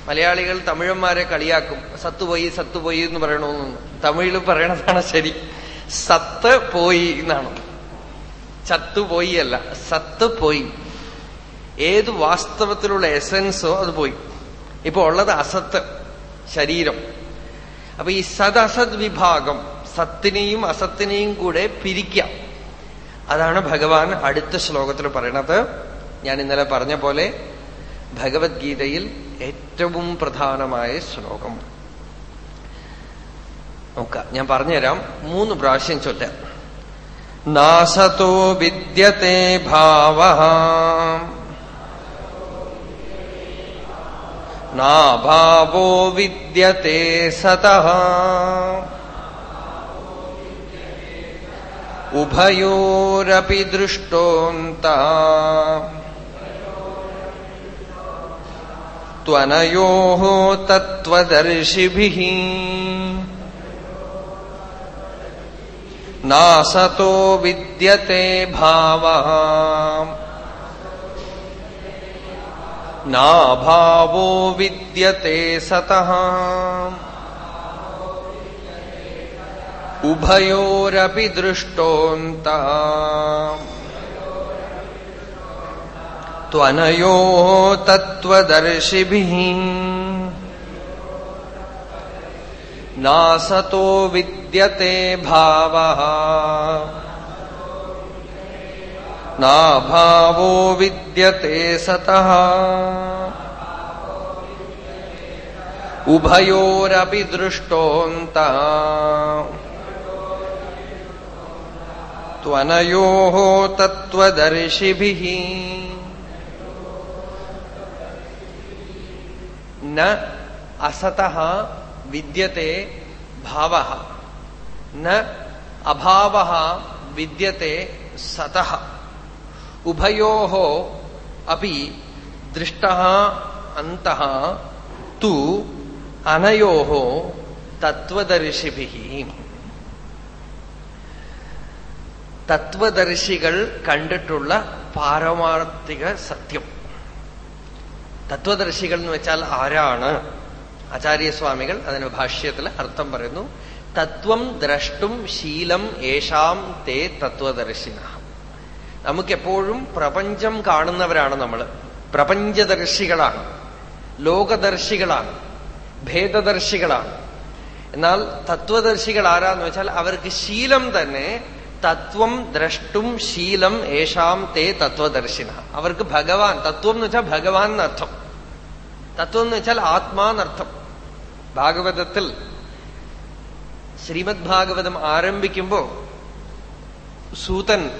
മലയാളികൾ തമിഴന്മാരെ കളിയാക്കും. സത്തുപോയി സത്തുപോയി എന്ന് പറയണമെന്ന് തമിഴിൽ പറയണതാണ് ശരി. സത്ത് പോയി എന്നാണ്. ചത്തുപോയി അല്ല സത്ത് പോയി. ഏത് വാസ്തവത്തിലുള്ള എസൻസോ അത് പോയി. ഇപ്പൊ ഉള്ളത് അസത്ത് ശരീരം. അപ്പൊ ഈ സദസത് വിഭാഗം സത്തിനെയും അസത്തിനെയും കൂടെ പിരിക്കാം. അതാണ് ഭഗവാൻ അടുത്ത ശ്ലോകത്തിൽ പറയണത്. ഞാൻ ഇന്നലെ പറഞ്ഞ പോലെ ഭഗവത്ഗീതയിൽ ഏറ്റവും പ്രധാനമായ ശ്ലോകം നോക്കാം ഞാൻ പറഞ്ഞുതരാം മൂന്ന് പ്രാവശ്യം ചൊല്ലാം നാസതോ വിദ്യത്തെ ഭാവ നാഭാവോ വിദ്യത്തെ സത ഉഭയോരപി ദൃഷ്ടോന്ത त्वनयोः तत्त्वदर्शिभिः। नासतो विद्यते भावः। नाभावो विद्यते सतः। उभयोरपि दृष्टोऽन्तः। त्वनयोः तत्त्वदर्शिभिः। नासतो विद्यते भावः। नाभावो विद्यते सतः। उभयोरपि दृष्टोऽन्तः। त्वनयोः तत्त्वदर्शिभिः। न असतः विद्यते भावः न अभावः विद्यते सतः उभयोः अपि दृष्टः अन्तः तु अनयोः തത്വദർശിഭിः തത്വദർശികൾ കണ്ടിട്ടുള്ള പാരമാർത്ഥിക സത്യം തത്വദർശികൾ എന്ന് വെച്ചാൽ ആരാണ്? ആചാര്യസ്വാമികൾ അതിന് ഭാഷ്യത്തിൽ അർത്ഥം പറയുന്നു തത്വം ദ്രഷ്ടും ശീലം ഏഷാം തേ തത്വദർശിന. നമുക്കെപ്പോഴും പ്രപഞ്ചം കാണുന്നവരാണ് നമ്മൾ പ്രപഞ്ചദർശികളാണ് ലോകദർശികളാണ് ഭേദദർശികളാണ്. എന്നാൽ തത്വദർശികൾ ആരാന്ന് വെച്ചാൽ അവർക്ക് ശീലം തന്നെ തത്വം ദ്രഷ്ടും ശീലം ഏഷാം തേ തത്വദർശിന. അവർക്ക് ഭഗവാൻ തത്വം എന്ന് വെച്ചാൽ ഭഗവാൻ എന്നർത്ഥം. തത്വം എന്ന് വെച്ചാൽ ആത്മാനർത്ഥം ഭാഗവതത്തിൽ ശ്രീമദ് ഭാഗവതം ആരംഭിക്കുമ്പോ സൂതൻ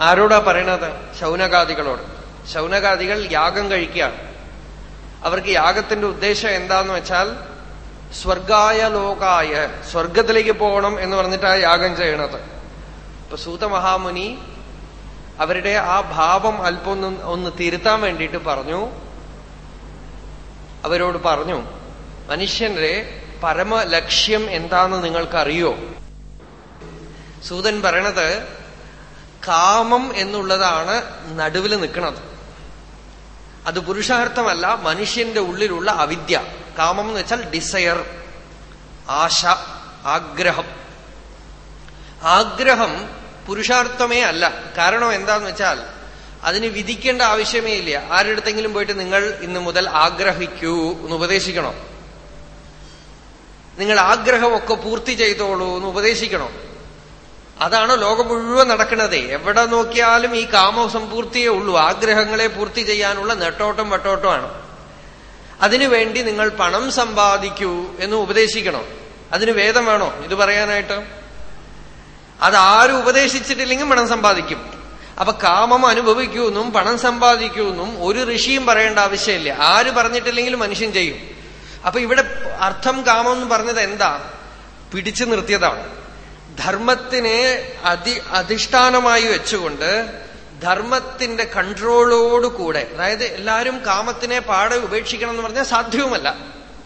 ആരോടാ പറയണത്? ശൗനകാദികളോട്. ശൗനകാദികൾ യാഗം കഴിക്കുകയാണ്. അവർക്ക് യാഗത്തിന്റെ ഉദ്ദേശം എന്താന്ന് വെച്ചാൽ സ്വർഗായ ലോകായ സ്വർഗത്തിലേക്ക് പോകണം എന്ന് പറഞ്ഞിട്ടാണ് യാഗം ചെയ്യണത്. ഇപ്പൊ സൂതമഹാമുനി അവരുടെ ആ ഭാവം അല്പം ഒന്ന് തിരുത്താൻ വേണ്ടിയിട്ട് പറഞ്ഞു. അവരോട് പറഞ്ഞു മനുഷ്യന്റെ പരമലക്ഷ്യം എന്താന്ന് നിങ്ങൾക്കറിയോ? സൂതൻ പറയണത് കാമം എന്നുള്ളതാണ് നടുവിൽ നിൽക്കുന്നത് അത് പുരുഷാർത്ഥമല്ല മനുഷ്യന്റെ ഉള്ളിലുള്ള അവിദ്യ. കാമം എന്ന് വെച്ചാൽ ഡിസയർ ആശ ആഗ്രഹം. ആഗ്രഹം പുരുഷാർത്ഥമേ അല്ല. കാരണം എന്താന്ന് വെച്ചാൽ അതിന് വിധിക്കേണ്ട ആവശ്യമേ ഇല്ല. ആരുടെടുത്തെങ്കിലും പോയിട്ട് നിങ്ങൾ ഇന്ന് മുതൽ ആഗ്രഹിക്കൂ എന്ന് ഉപദേശിക്കണോ? നിങ്ങൾ ആഗ്രഹമൊക്കെ പൂർത്തി ചെയ്തോളൂ എന്ന് ഉപദേശിക്കണോ? അതാണ് ലോകം മുഴുവൻ നടക്കുന്നത്. എവിടെ നോക്കിയാലും ഈ കാമസമ്പൂർത്തിയേ ഉള്ളൂ. ആഗ്രഹങ്ങളെ പൂർത്തി ചെയ്യാനുള്ള നെട്ടോട്ടം വട്ടോട്ടമാണ്. അതിനുവേണ്ടി നിങ്ങൾ പണം സമ്പാദിക്കൂ എന്ന് ഉപദേശിക്കണോ? അതിന് വേദം വേണോ? ഇത് പറയാനായിട്ട്? അതാരും ഉപദേശിച്ചിട്ടില്ലെങ്കിൽ പണം സമ്പാദിക്കും. അപ്പൊ കാമം അനുഭവിക്കൂന്നും പണം സമ്പാദിക്കൂന്നും ഒരു ഋഷിയും പറയേണ്ട ആവശ്യമില്ല. ആര് പറഞ്ഞിട്ടില്ലെങ്കിലും മനുഷ്യൻ ചെയ്യും. അപ്പൊ ഇവിടെ അർത്ഥം കാമം എന്ന് പറഞ്ഞത് എന്താ? പിടിച്ചു നിർത്തിയതാണ്. ധർമ്മത്തിനെ അതി അധിഷ്ഠാനമായി വെച്ചുകൊണ്ട് ധർമ്മത്തിന്റെ കൺട്രോളോടുകൂടെ അതായത് എല്ലാവരും കാമത്തിനെ പാടെ ഉപേക്ഷിക്കണം എന്ന് പറഞ്ഞാൽ സാധ്യവുമല്ല.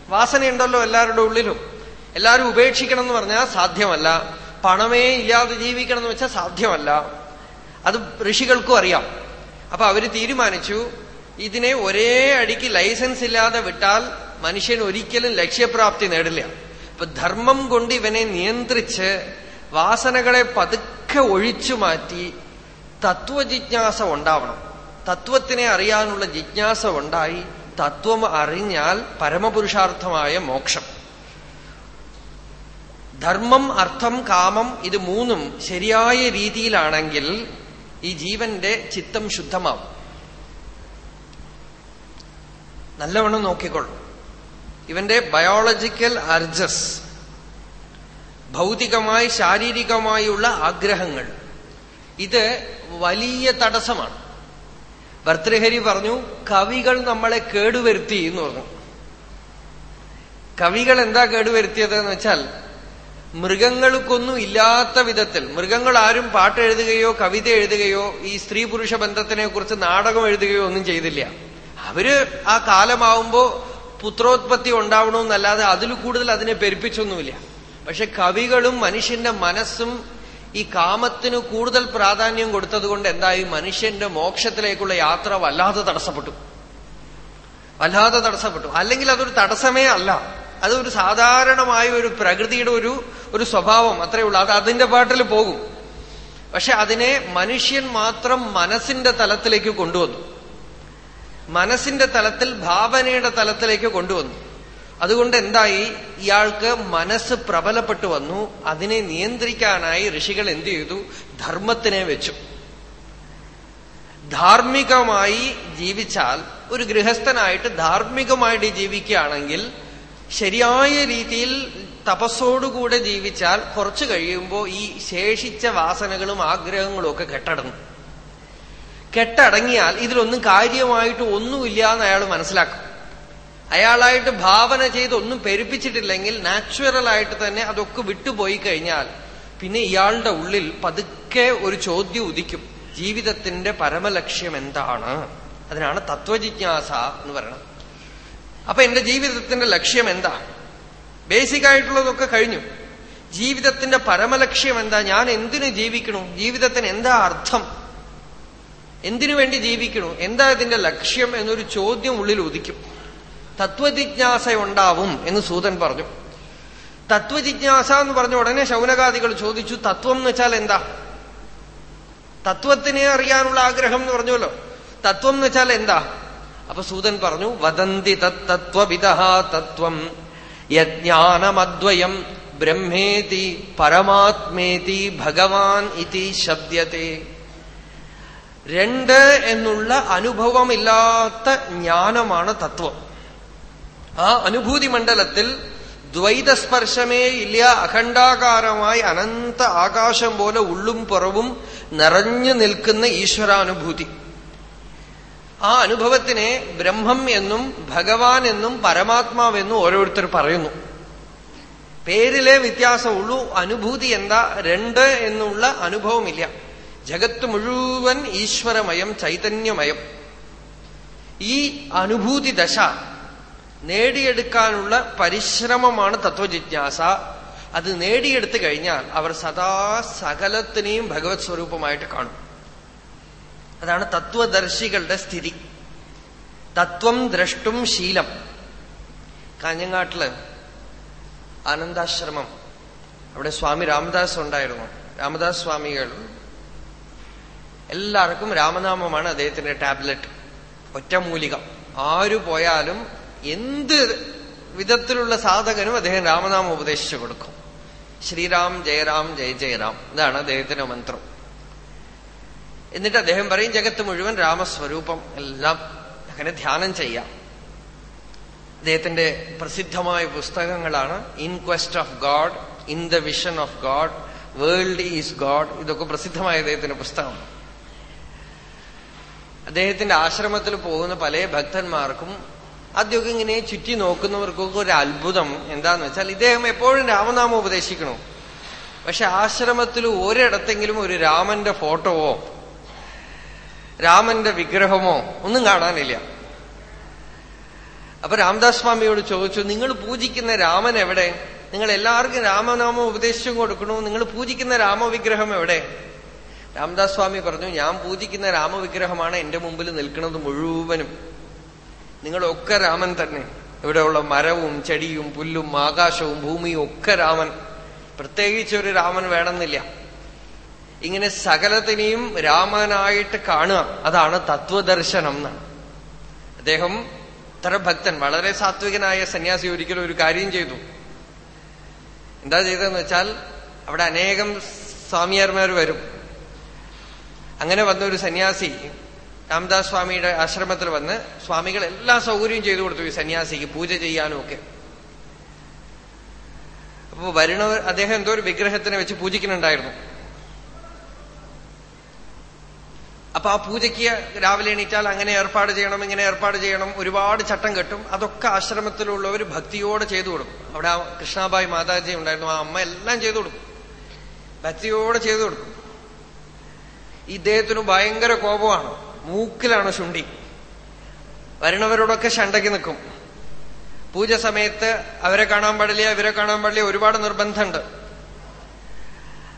വാസനയുണ്ടല്ലോ എല്ലാവരുടെ ഉള്ളിലും. എല്ലാവരും ഉപേക്ഷിക്കണം എന്ന് പറഞ്ഞാൽ സാധ്യമല്ല. പണമേ ഇല്ലാതെ ജീവിക്കണം എന്ന് വെച്ചാൽ സാധ്യമല്ല. അത് ഋഷികൾക്കും അറിയാം. അപ്പൊ അവർ തീരുമാനിച്ചു ഇതിനെ ഒരേ അടിക്ക് ലൈസൻസ് ഇല്ലാതെ വിട്ടാൽ മനുഷ്യൻ ഒരിക്കലും ലക്ഷ്യപ്രാപ്തി നേടില്ല. ഇപ്പൊ ധർമ്മം കൊണ്ട് ഇവനെ നിയന്ത്രിച്ച് വാസനകളെ പതുക്കെ ഒഴിച്ചു മാറ്റി തത്വജിജ്ഞാസ ഉണ്ടാവണം. തത്വത്തിനെ അറിയാനുള്ള ജിജ്ഞാസ ഉണ്ടായി തത്വം അറിഞ്ഞാൽ പരമപുരുഷാർത്ഥമായ മോക്ഷം. ധർമ്മം അർത്ഥം കാമം ഇത് മൂന്നും ശരിയായ രീതിയിലാണെങ്കിൽ ഈ ജീവന്റെ ചിത്തം ശുദ്ധമാവും. നല്ലവണ്ണം നോക്കിക്കൊള്ളും ഇവന്റെ ബയോളജിക്കൽ അർജസ് ഭൗതികമായി ശാരീരികമായുള്ള ആഗ്രഹങ്ങൾ ഇത് വലിയ തടസ്സമാണ്. ഭർത്തൃഹരി പറഞ്ഞു കവികൾ നമ്മളെ കേടുവരുത്തി എന്ന് പറഞ്ഞു. കവികൾ എന്താ കേടുവരുത്തിയത് എന്ന് വെച്ചാൽ മൃഗങ്ങൾക്കൊന്നും ഇല്ലാത്ത വിധത്തിൽ മൃഗങ്ങൾ ആരും പാട്ട് എഴുതുകയോ കവിത എഴുതുകയോ ഈ സ്ത്രീ പുരുഷ ബന്ധത്തിനെ കുറിച്ച് നാടകം എഴുതുകയോ ഒന്നും ചെയ്തില്ല. അവർ ആ കാലമാവുമ്പോ പുത്രോത്പത്തി ഉണ്ടാവണമെന്നല്ലാതെ അതിൽ കൂടുതൽ അതിനെ പെരുപ്പിച്ചൊന്നുമില്ല. പക്ഷെ കവികളും മനുഷ്യന്റെ മനസ്സും ഈ കാമത്തിന് കൂടുതൽ പ്രാധാന്യം കൊടുത്തതുകൊണ്ട് എന്തായി? മനുഷ്യന്റെ മോക്ഷത്തിലേക്കുള്ള യാത്ര വല്ലാതെ തടസ്സപ്പെട്ടു. വല്ലാതെ തടസ്സപ്പെട്ടു. അല്ലെങ്കിൽ അതൊരു തടസ്സമേ അല്ല. അതൊരു സാധാരണമായ ഒരു പ്രകൃതിയുടെ ഒരു ഒരു സ്വഭാവം അത്രയേ ഉള്ളൂ അത് അതിന്റെ പാട്ടിൽ പോകും. പക്ഷെ അതിനെ മനുഷ്യൻ മാത്രം മനസ്സിന്റെ തലത്തിലേക്ക് കൊണ്ടുവന്നു. മനസ്സിന്റെ തലത്തിൽ ഭാവനയുടെ തലത്തിലേക്ക് കൊണ്ടുവന്നു. അതുകൊണ്ട് എന്തായി? ഇയാൾക്ക് മനസ്സ് പ്രബലപ്പെട്ടു വന്നു. അതിനെ നിയന്ത്രിക്കാനായി ഋഷികൾ എന്തു ചെയ്തു? ധർമ്മത്തിനെ വെച്ചു. ധാർമ്മികമായി ജീവിച്ചാൽ ഒരു ഗൃഹസ്ഥനായിട്ട് ധാർമ്മികമായിട്ട് ജീവിക്കുകയാണെങ്കിൽ ശരിയായ രീതിയിൽ തപസ്സോടുകൂടെ ജീവിച്ചാൽ കുറച്ചു കഴിയുമ്പോൾ ഈ ശേഷിച്ച വാസനകളും ആഗ്രഹങ്ങളും ഒക്കെ കെട്ടടങ്ങും. കെട്ടടങ്ങിയാൽ ഇതിലൊന്നും കാര്യമായിട്ട് ഒന്നുമില്ല എന്ന് അയാൾ മനസ്സിലാക്കും. അയാളായിട്ട് ഭാവന ചെയ്ത് ഒന്നും പെരുപ്പിച്ചിട്ടില്ലെങ്കിൽ നാച്ചുറൽ ആയിട്ട് തന്നെ അതൊക്കെ വിട്ടുപോയി കഴിഞ്ഞാൽ പിന്നെ ഇയാളുടെ ഉള്ളിൽ പതുക്കെ ഒരു ചോദ്യം ഉദിക്കും. ജീവിതത്തിന്റെ പരമലക്ഷ്യം എന്താണ്? അതിനാണ് തത്വജിജ്ഞാസ എന്ന് പറയുന്നത്. അപ്പൊ എന്റെ ജീവിതത്തിന്റെ ലക്ഷ്യം എന്താ? ബേസിക് ആയിട്ടുള്ളതൊക്കെ കഴിഞ്ഞു. ജീവിതത്തിന്റെ പരമലക്ഷ്യം എന്താ? ഞാൻ എന്തിനു ജീവിക്കണു? ജീവിതത്തിന് എന്താ അർത്ഥം? എന്തിനു വേണ്ടി ജീവിക്കണു? എന്താ ഇതിന്റെ ലക്ഷ്യം എന്നൊരു ചോദ്യം ഉള്ളിൽ ഉദിക്കും. തത്വജിജ്ഞാസ ഉണ്ടാവും എന്ന് സൂതൻ പറഞ്ഞു. തത്വജിജ്ഞാസ എന്ന് പറഞ്ഞ ഉടനെ ശൗനകാദികൾ ചോദിച്ചു തത്വം എന്ന് വെച്ചാൽ എന്താ? തത്വത്തിനെ അറിയാനുള്ള ആഗ്രഹം എന്ന് പറഞ്ഞല്ലോ തത്വം എന്ന് വെച്ചാൽ എന്താ? അപ്പൊ സൂതൻ പറഞ്ഞു വദന്തി തത്വവിദ തത്വം യജ്ഞാനമദ്വയം ബ്രഹ്മേതി പരമാത്മേതി ഭഗവാൻ ഇതി ശബ്ദത്തെ രണ്ട് എന്നുള്ള അനുഭവമില്ലാത്ത ജ്ഞാനമാണ് തത്വം. ആ അനുഭൂതി മണ്ഡലത്തിൽ ദ്വൈതസ്പർശമേ ഇല്ല അഖണ്ഡാകാരമായി അനന്ത ആകാശം പോലെ ഉള്ളും പുറവും നിറഞ്ഞു നിൽക്കുന്ന ഈശ്വരാനുഭൂതി. ആ അനുഭവത്തിനെ ബ്രഹ്മം എന്നും ഭഗവാൻ എന്നും പരമാത്മാവെന്നും ഓരോരുത്തർ പറയുന്നു. പേരിലെ വ്യത്യാസമുള്ളൂ അനുഭൂതി എന്താ? രണ്ട് എന്നുള്ള അനുഭവമില്ല. ജഗത്ത് മുഴുവൻ ഈശ്വരമയം ചൈതന്യമയം. ഈ അനുഭൂതി ദശ നേടിയെടുക്കാനുള്ള പരിശ്രമമാണ് തത്വജിജ്ഞാസ. അത് നേടിയെടുത്തു കഴിഞ്ഞാൽ അവർ സദാ സകലത്തിനെയും ഭഗവത് സ്വരൂപമായിട്ട് കാണും. അതാണ് തത്വദർശികളുടെ സ്ഥിതി. തത്വം ദ്രഷ്ടും ശീലം. കാഞ്ഞങ്ങാട്ടിൽ ആനന്ദാശ്രമം. അവിടെ സ്വാമി രാമദാസ് ഉണ്ടായിരുന്നു. രാമദാസ് സ്വാമികൾ എല്ലാവർക്കും രാമനാമമാണ് അദ്ദേഹത്തിന്റെ ടാബ്ലറ്റ്. ഒറ്റമൂലിക ആരു പോയാലും എന്ത് വിധത്തിലുള്ള സാധകനും അദ്ദേഹം രാമനാമം ഉപദേശിച്ചു കൊടുക്കും. ശ്രീരാം ജയറാം ജയ ജയറാം ഇതാണ് അദ്ദേഹത്തിന്റെ മന്ത്രം. എന്നിട്ട് അദ്ദേഹം പറയും ജഗത്ത് മുഴുവൻ രാമസ്വരൂപം എല്ലാം അങ്ങനെ ധ്യാനം ചെയ്യാം. അദ്ദേഹത്തിന്റെ പ്രസിദ്ധമായ പുസ്തകങ്ങളാണ് in quest of God in the vision of God world is God ഇതൊക്കെ പ്രസിദ്ധമായ അദ്ദേഹത്തിന്റെ പുസ്തകമാണ് അദ്ദേഹത്തിന്റെ ആശ്രമത്തിൽ പോകുന്ന പല ഭക്തന്മാർക്കും ആദ്യമൊക്കെ ഇങ്ങനെ ചുറ്റി നോക്കുന്നവർക്കൊക്കെ ഒരു അത്ഭുതം. എന്താന്ന് വെച്ചാൽ ഇദ്ദേഹം എപ്പോഴും രാമനാമം ഉപദേശിക്കണു. പക്ഷെ ആശ്രമത്തിൽ ഒരിടത്തെങ്കിലും ഒരു രാമന്റെ ഫോട്ടോവോ രാമന്റെ വിഗ്രഹമോ ഒന്നും കാണാനില്ല. അപ്പൊ രാംദാസ് സ്വാമിയോട് ചോദിച്ചു നിങ്ങൾ പൂജിക്കുന്ന രാമൻ എവിടെ? നിങ്ങൾ എല്ലാവർക്കും രാമനാമം ഉപദേശിച്ചും കൊടുക്കണു? നിങ്ങൾ പൂജിക്കുന്ന രാമവിഗ്രഹം എവിടെ? രാംദാസ് സ്വാമി പറഞ്ഞു ഞാൻ പൂജിക്കുന്ന രാമവിഗ്രഹമാണ് എന്റെ മുമ്പിൽ നിൽക്കുന്നത് മുഴുവനും. നിങ്ങളൊക്കെ രാമൻ തന്നെ. ഇവിടെയുള്ള മരവും ചെടിയും പുല്ലും ആകാശവും ഭൂമിയും ഒക്കെ രാമൻ. പ്രത്യേകിച്ച് ഒരു രാമൻ വേണമെന്നില്ല. ഇങ്ങനെ സകലത്തിനെയും രാമനായിട്ട് കാണുക. അതാണ് തത്വദർശനം എന്നാണ്. അദ്ദേഹം ഇത്ര ഭക്തൻ വളരെ സാത്വികനായ സന്യാസി ഒരിക്കലും ഒരു കാര്യം ചെയ്തു. എന്താ ചെയ്തതെന്ന് വെച്ചാൽ അവിടെ അനേകം സ്വാമിയാർമാർ വരും. അങ്ങനെ വന്ന ഒരു സന്യാസി രാംദാസ് സ്വാമിയുടെ ആശ്രമത്തിൽ വന്ന് സ്വാമികൾ എല്ലാ സൗകര്യവും ചെയ്തു കൊടുത്തു ഈ സന്യാസിക്ക് പൂജ ചെയ്യാനും ഒക്കെ. അപ്പൊ വരുണവർ അദ്ദേഹം എന്തോ ഒരു വിഗ്രഹത്തിനെ വെച്ച് പൂജിക്കുന്നുണ്ടായിരുന്നു. അപ്പൊ ആ പൂജയ്ക്ക് രാവിലെ എണീറ്റാൽ അങ്ങനെ ഏർപ്പാട് ചെയ്യണം ഇങ്ങനെ ഏർപ്പാട് ചെയ്യണം ഒരുപാട് ചട്ടം കെട്ടും. അതൊക്കെ ആശ്രമത്തിലുള്ളവർ ഭക്തിയോടെ ചെയ്തു കൊടുക്കും. അവിടെ ആ കൃഷ്ണാബായി മാതാജി ഉണ്ടായിരുന്നു ആ അമ്മ എല്ലാം ചെയ്തു കൊടുക്കും. ഭക്തിയോടെ ചെയ്തു കൊടുക്കും. ഇദ്ദേഹത്തിന് ഭയങ്കര കോപമാണ്. മൂക്കിലാണ് ശുണ്ടി. വരുന്നവരോടൊക്കെ ശണ്ടയ്ക്ക് നിൽക്കും. പൂജ സമയത്ത് അവരെ കാണാൻ പാടില്ല ഇവരെ കാണാൻ പാടില്ല ഒരുപാട് നിർബന്ധമുണ്ട്.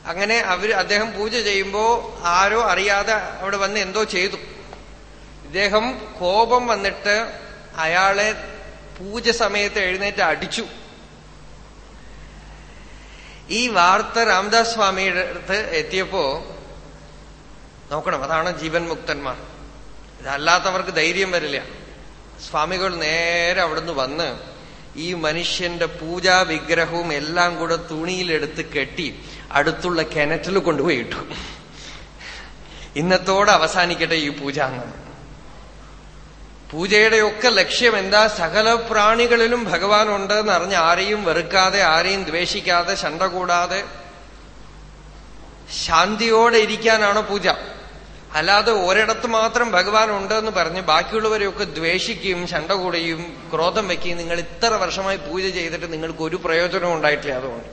അങ്ങനെ അവർ അദ്ദേഹം പൂജ ചെയ്യുമ്പോൾ ആരോ അറിയാതെ അവിടെ വന്ന് എന്തോ ചെയ്തു. ഇദ്ദേഹം കോപം വന്നിട്ട് അയാളെ പൂജ സമയത്ത് എഴുന്നേറ്റ് അടിച്ചു. ഈ വാർത്ത രാംദാസ് സ്വാമിയുടെ അടുത്ത് എത്തിയപ്പോ നോക്കണം അതാണ് ജീവൻ മുക്തന്മാർ. ഇതല്ലാത്തവർക്ക് ധൈര്യം വരില്ല. സ്വാമികൾ നേരെ അവിടുന്ന് വന്ന് ഈ മനുഷ്യന്റെ പൂജാ വിഗ്രഹവും എല്ലാം കൂടെ തുണിയിലെടുത്ത് കെട്ടി അടുത്തുള്ള കിണറ്റിൽ കൊണ്ടുപോയി ഇട്ടു ഇന്നത്തോടെ അവസാനിക്കട്ടെ ഈ പൂജ എന്ന് പൂജയുടെയൊക്കെ ലക്ഷ്യം എന്താ? സകല പ്രാണികളിലും ഭഗവാൻ ഉണ്ട് എന്ന് അറിഞ്ഞ് ആരെയും വെറുക്കാതെ ആരെയും ദ്വേഷിക്കാതെ ശണ്ട കൂടാതെ ശാന്തിയോടെ ഇരിക്കാനാണ് പൂജ. അല്ലാതെ ഒരിടത്ത് മാത്രം ഭഗവാൻ ഉണ്ടെന്ന് പറഞ്ഞ് ബാക്കിയുള്ളവരെയൊക്കെ ദ്വേഷിക്കുകയും ശണ്ട കൂടുകയും ക്രോധം വയ്ക്കുകയും നിങ്ങൾ ഇത്ര വർഷമായി പൂജ ചെയ്തിട്ട് നിങ്ങൾക്ക് ഒരു പ്രയോജനവും ഉണ്ടായിട്ടില്ല അതുകൊണ്ട്.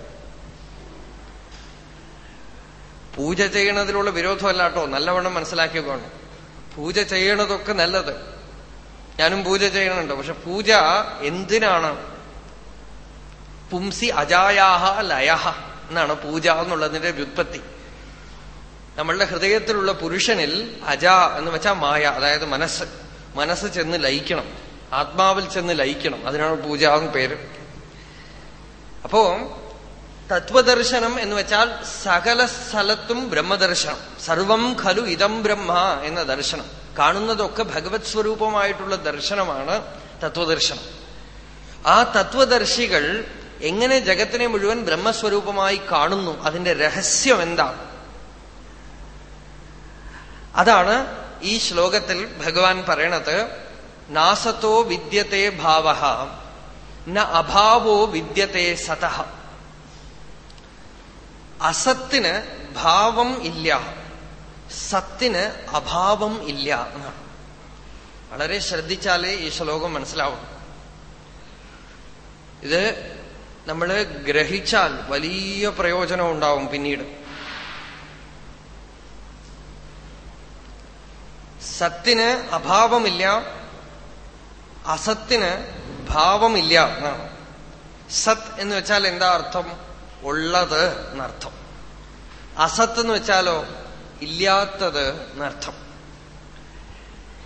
പൂജ ചെയ്യണതിലുള്ള വിരോധമല്ല കേട്ടോ നല്ലവണ്ണം മനസ്സിലാക്കിയതുകൊണ്ട്. പൂജ ചെയ്യണതൊക്കെ നല്ലത്. ഞാനും പൂജ ചെയ്യണുണ്ട്. പക്ഷെ പൂജ എന്തിനാണ്? പുംസി അജായാഹ ലയഹ എന്നാണ് പൂജ എന്നുള്ളതിന്റെ വ്യുത്പത്തി. നമ്മളുടെ ഹൃദയത്തിലുള്ള പുരുഷനിൽ അജ എന്ന് വെച്ചാൽ മായ അതായത് മനസ്സ്. മനസ്സ് ചെന്ന് ലയിക്കണം. ആത്മാവിൽ ചെന്ന് ലയിക്കണം. അതിനാണ് പൂജ എന്ന് പേര്. അപ്പോ തത്വദർശനം എന്ന് വെച്ചാൽ സകല സ്ഥലത്തും ബ്രഹ്മദർശനം. സർവം ഖലു ഇതം ബ്രഹ്മ എന്ന ദർശനം. കാണുന്നതൊക്കെ ഭഗവത് സ്വരൂപമായിട്ടുള്ള ദർശനമാണ് തത്വദർശനം. ആ തത്വദർശികൾ എങ്ങനെ ജഗത്തിനെ മുഴുവൻ ബ്രഹ്മസ്വരൂപമായി കാണുന്നു? അതിന്റെ രഹസ്യം എന്താണ്? അതാണ് ഈ ശ്ലോകത്തിൽ ഭഗവാൻ പറയണത് നാസത്തോ വിദ്യത്തെ ഭാവ ന അഭാവോ വിദ്യത്തെ സതഹ അസത്തിന് ഭാവം ഇല്ല സത്തിന് അഭാവം ഇല്ല എന്നാണ്. വളരെ ശ്രദ്ധിച്ചാലേ ഈ ശ്ലോകം മനസ്സിലാവും. ഇത് നമ്മൾ ഗ്രഹിച്ചാൽ വലിയ പ്രയോജനം ഉണ്ടാവും പിന്നീട്. സത്തിന് അഭാവമില്ല അസത്തിന് ഭാവമില്ല എന്നാണ്. സത് എന്ന് വെച്ചാൽ എന്താ അർത്ഥം? ഉള്ളത് എന്നർത്ഥം. അസത്ത് എന്ന് വെച്ചാലോ ഇല്ലാത്തത് എന്നർത്ഥം.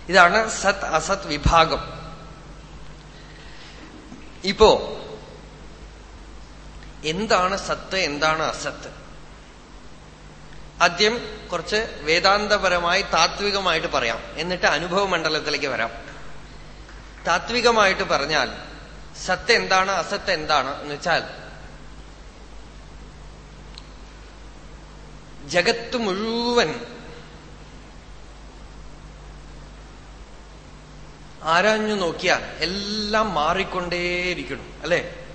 ഇതാണ് സത് അസത് വിഭാഗം. ഇപ്പോ എന്താണ് സത്ത് എന്താണ് അസത്ത്? ആദ്യം കുറച്ച് വേദാന്തപരമായി താത്വികമായിട്ട് പറയാം. എന്നിട്ട് അനുഭവ മണ്ഡലത്തിലേക്ക് വരാം. താത്വികമായിട്ട് പറഞ്ഞാൽ സത്ത് എന്താണ് അസത്ത് എന്താണ് എന്ന് വെച്ചാൽ ജഗത്ത് മുഴുവൻ ആരാഞ്ഞു നോക്കിയാൽ എല്ലാം മാറിക്കൊണ്ടേയിരിക്കണം അല്ലെ?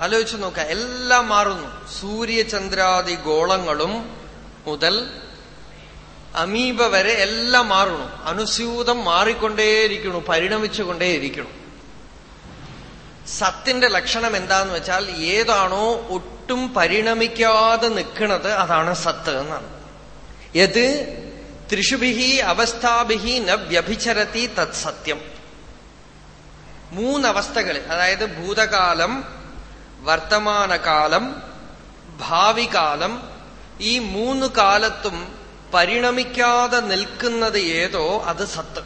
ആലോചിച്ച് നോക്ക എല്ലാം മാറുന്നു. സൂര്യചന്ദ്രാദി ഗോളങ്ങളും മുതൽ അമീബ വരെ എല്ലാം മാറുന്നു. അനുസ്യൂതം മാറിക്കൊണ്ടേയിരിക്കണു പരിണമിച്ചുകൊണ്ടേയിരിക്കണം സത്തിന്റെ ലക്ഷണം എന്താന്ന് വെച്ചാൽ ഏതാണോ ഒട്ടും പരിണമിക്കാതെ നിൽക്കുന്നത് അതാണ് സത്ത് എന്നാണ്. യത് ത്രിഷുഭിഹി അവസ്ഥാഭിഹി ന വ്യഭിചരത്തി തത് സത്യം. മൂന്നവസ്ഥകളിൽ അതായത് ഭൂതകാലം വർത്തമാനകാലം ഭാവികാലം ഈ മൂന്ന് കാലത്തും പരിണമിക്കാതെ നിൽക്കുന്നത് ഏതോ അത് സത്ത്.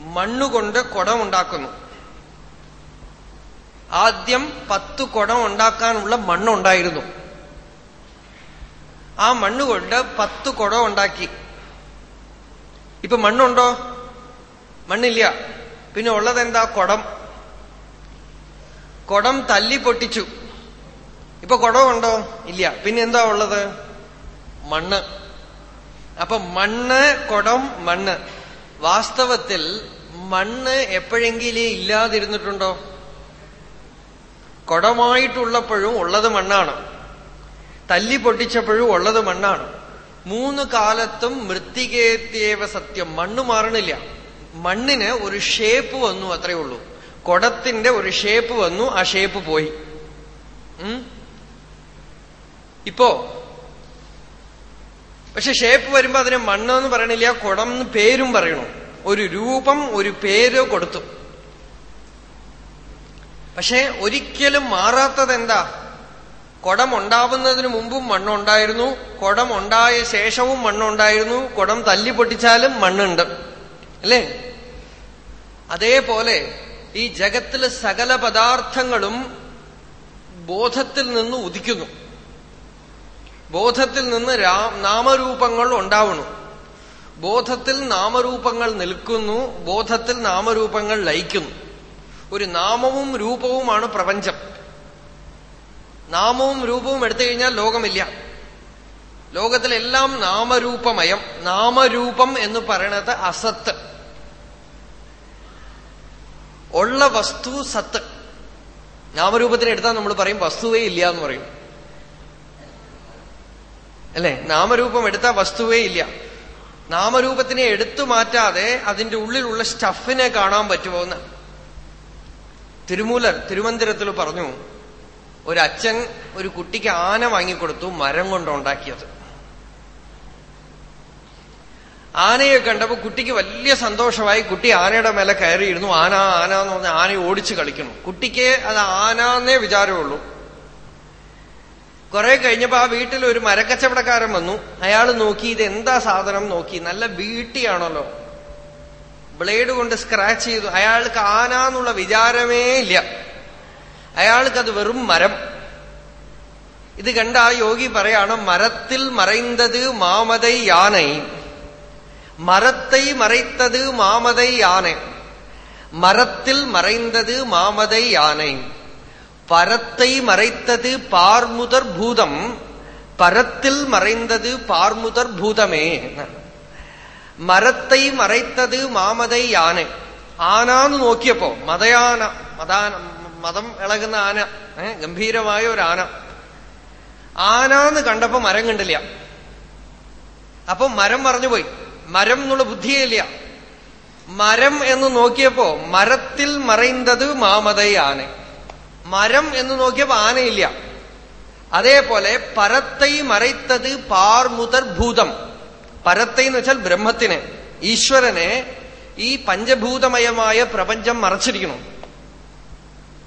മണ്ണുകൊണ്ട് കുടമുണ്ടാക്കുന്നു. ആദ്യം പത്ത് കുടം ഉണ്ടാക്കാനുള്ള മണ്ണുണ്ടായിരുന്നു. ആ മണ്ണുകൊണ്ട് പത്ത് കുടം ഉണ്ടാക്കി ഇപ്പൊ മണ്ണുണ്ടോ? മണ്ണില്ല. പിന്നെ ഉള്ളതെന്താ? കുടം. കുടം തല്ലി പൊട്ടിച്ചു. ഇപ്പൊ കുടമുണ്ടോ ഇല്ല. പിന്നെ എന്താ ഉള്ളത്? മണ്ണ്. അപ്പൊ മണ്ണ് കുടം മണ്ണ്. വാസ്തവത്തിൽ മണ്ണ് എപ്പോഴെങ്കിലും ഇല്ലാതിരുന്നിട്ടുണ്ടോ? കുടമായിട്ടുള്ളപ്പോഴും ഉള്ളത് മണ്ണാണ്. തല്ലി പൊട്ടിച്ചപ്പോഴും ഉള്ളത് മണ്ണാണ്. മൂന്ന് കാലത്തും മൃത്തികേത്യേവ സത്യം. മണ്ണ് മാറണില്ല. മണ്ണിന് ഒരു ഷേപ്പ് വന്നു അത്രേ ഉള്ളൂ. കൊടത്തിന്റെ ഒരു ഷേപ്പ് വന്നു ആ ഷേപ്പ് പോയി. ഇപ്പോ പക്ഷെ ഷേപ്പ് വരുമ്പോ അതിനെ മണ്ണെന്ന് പറയണില്ല കുടം എന്ന് പേരും പറയണു. ഒരു രൂപം ഒരു പേര് കൊടുത്തു. പക്ഷെ ഒരിക്കലും മാറാത്തത് എന്താ? കുടം ഉണ്ടാവുന്നതിന് മുമ്പും മണ്ണുണ്ടായിരുന്നു കുടം ഉണ്ടായ ശേഷവും മണ്ണുണ്ടായിരുന്നു കുടം തല്ലി പൊട്ടിച്ചാലും മണ്ണുണ്ട് അല്ലേ? അതേപോലെ ഈ ജഗത്തിലെ സകല പദാർത്ഥങ്ങളും ബോധത്തിൽ നിന്ന് ഉദിക്കുന്നു. ബോധത്തിൽ നിന്ന് നാമരൂപങ്ങൾ ഉണ്ടാവുന്നു ബോധത്തിൽ നാമരൂപങ്ങൾ നിൽക്കുന്നു ബോധത്തിൽ നാമരൂപങ്ങൾ ലയിക്കുന്നു. ഒരു നാമവും രൂപവുമാണ് പ്രപഞ്ചം. നാമവും രൂപവും എടുത്തു കഴിഞ്ഞാൽ ലോകമില്ല. ലോകത്തിലെല്ലാം നാമരൂപമയം നാമരൂപം എന്ന് പറയണത് അസത്ത്. ഉള്ള വസ്തു സത്ത്. നാമരൂപത്തിന് എടുത്താൽ നമ്മൾ പറയും വസ്തുവേ ഇല്ല എന്ന് പറയും. അല്ലെ? നാമരൂപം എടുത്താൽ വസ്തുവേ ഇല്ല. നാമരൂപത്തിനെ എടുത്തു മാറ്റാതെ അതിന്റെ ഉള്ളിലുള്ള സ്റ്റഫിനെ കാണാൻ പറ്റുമോ എന്ന്. തിരുമൂലർ തിരുമന്ദിരത്തിൽ പറഞ്ഞു ഒരച്ഛൻ ഒരു കുട്ടിക്ക് ആന വാങ്ങിക്കൊടുത്തു മരം കൊണ്ടുണ്ടാക്കിയത് ആനയെ കണ്ടപ്പോ കുട്ടിക്ക് വലിയ സന്തോഷമായി. കുട്ടി ആനയുടെ മേലെ കയറിയിരുന്നു. ആന ആന എന്ന് പറഞ്ഞ ആനയെ ഓടിച്ചു കളിക്കണം കുട്ടിക്ക് അത് ആന എന്നേ വിചാരമുള്ളൂ. കുറെ കഴിഞ്ഞപ്പോ ആ വീട്ടിൽ ഒരു മരക്കച്ചവടക്കാരൻ വന്നു. അയാൾ നോക്കി ഇത് എന്താ സാധനം? നോക്കി. നല്ല വീട്ടിയാണല്ലോ. ബ്ലേഡ് കൊണ്ട് സ്ക്രാച്ച് ചെയ്തു. അയാൾക്ക് ആന എന്നുള്ള വിചാരമേ ഇല്ല. അയാൾക്കത് വെറും മരം. ഇത് കണ്ട ആ യോഗി പറയാണ് മരത്തിൽ മറൈന്തത് മാമതൈ യാനൈ. மரத்தை மறைத்தது மாமதை யானை மரத்தில் மறைந்தது மாமதை யானை பரத்தை மறைத்தது பார்முதற் பூதம் பரத்தில் மறைந்தது பார்முதற் பூதமே மரத்தை மறைத்தது மாமதை யானை ആനാന്ന് നോക്കിയപ്പോ മതയാന മതാന മതം ഇളകുന്ന ആന ഗംഭീരമായ ഒരു ആന ആനാന്ന് കണ്ടപ്പോ മരം കണ്ടില്ല അപ്പൊ മരം മറഞ്ഞുപോയി മരം എന്നുള്ള ബുദ്ധിയില്ല. മരം എന്ന് നോക്കിയപ്പോ മരത്തിൽ മറയുന്നത് മാമതൈ ആന മരം എന്ന് നോക്കിയപ്പോ ആനയില്ല. അതേപോലെ പരത്തൈ മറയ്ത്തത് പാർമുതർ ഭൂതം. പരത്തൈ എന്ന് വെച്ചാൽ ബ്രഹ്മത്തിനെ ഈശ്വരനെ ഈ പഞ്ചഭൂതമയമായ പ്രപഞ്ചം മറച്ചിരിക്കുന്നു.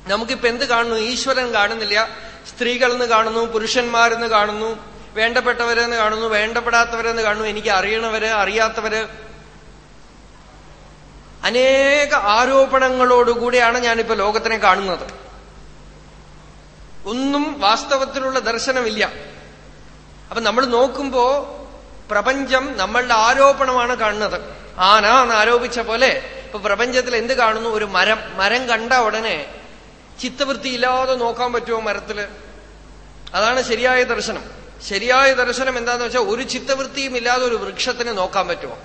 നമുക്കിപ്പോ എന്ത് കാണുന്നു? ഈശ്വരൻ കാണുന്നില്ല. സ്ത്രീകളെന്ന് കാണുന്നു പുരുഷന്മാരെന്ന് കാണുന്നു വേണ്ടപ്പെട്ടവരെന്ന് കാണുന്നു വേണ്ടപ്പെടാത്തവരെന്ന് കാണുന്നു എനിക്ക് അറിയണവര് അറിയാത്തവര്. അനേക ആരോപണങ്ങളോടുകൂടിയാണ് ഞാനിപ്പോ ലോകത്തിനെ കാണുന്നത്. ഒന്നും വാസ്തവത്തിലുള്ള ദർശനമില്ല. അപ്പൊ നമ്മൾ നോക്കുമ്പോ പ്രപഞ്ചം നമ്മളുടെ ആരോപണമാണ് കാണുന്നത്. ആന എന്ന് ആരോപിച്ച പോലെ ഇപ്പൊ പ്രപഞ്ചത്തിൽ എന്ത് കാണുന്നു? ഒരു മരം. മരം കണ്ട ഉടനെ ചിത്തവൃത്തി ഇല്ലാതെ നോക്കാൻ പറ്റുമോ മരത്തിൽ? അതാണ് ശരിയായ ദർശനം. ശരിയായ ദർശനം എന്താന്ന് വെച്ചാൽ ഒരു ചിത്തവൃത്തിയും ഇല്ലാതെ ഒരു വൃക്ഷത്തിന് നോക്കാൻ പറ്റുമോ?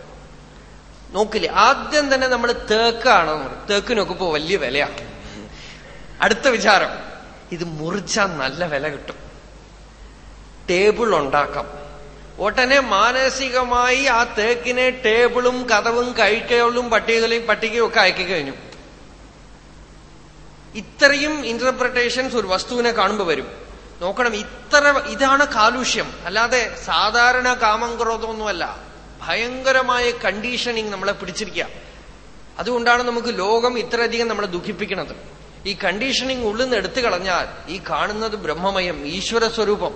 നോക്കില്ലേ? ആദ്യം തന്നെ നമ്മൾ തേക്കാണ് തേക്കിനൊക്കെ ഇപ്പോ വലിയ വിലയാണ് അടുത്ത വിചാരം. ഇത് മുറിച്ചാൽ നല്ല വില കിട്ടും. ടേബിൾ ഉണ്ടാക്കാം. ഉടനെ മാനസികമായി ആ തേക്കിനെ ടേബിളും കഥവും കഴിക്കുകളും പട്ടികയും പട്ടികയും ഒക്കെ അയക്കി കഴിഞ്ഞു. ഇത്രയും ഇന്റർപ്രിട്ടേഷൻസ് ഒരു വസ്തുവിനെ കാണുമ്പോൾ വരും. നോക്കണം ഇത്ര ഇതാണ് കാലുഷ്യം. അല്ലാതെ സാധാരണ കാമം ക്രോധമൊന്നുമല്ല. ഭയങ്കരമായ കണ്ടീഷനിങ് നമ്മളെ പിടിച്ചിരിക്കുക. അതുകൊണ്ടാണ് നമുക്ക് ലോകം ഇത്രയധികം നമ്മളെ ദുഃഖിപ്പിക്കുന്നത്. ഈ കണ്ടീഷനിങ് ഉള്ളിൽ നിന്ന് എടുത്തു കളഞ്ഞാൽ ഈ കാണുന്നത് ബ്രഹ്മമയം ഈശ്വര സ്വരൂപം.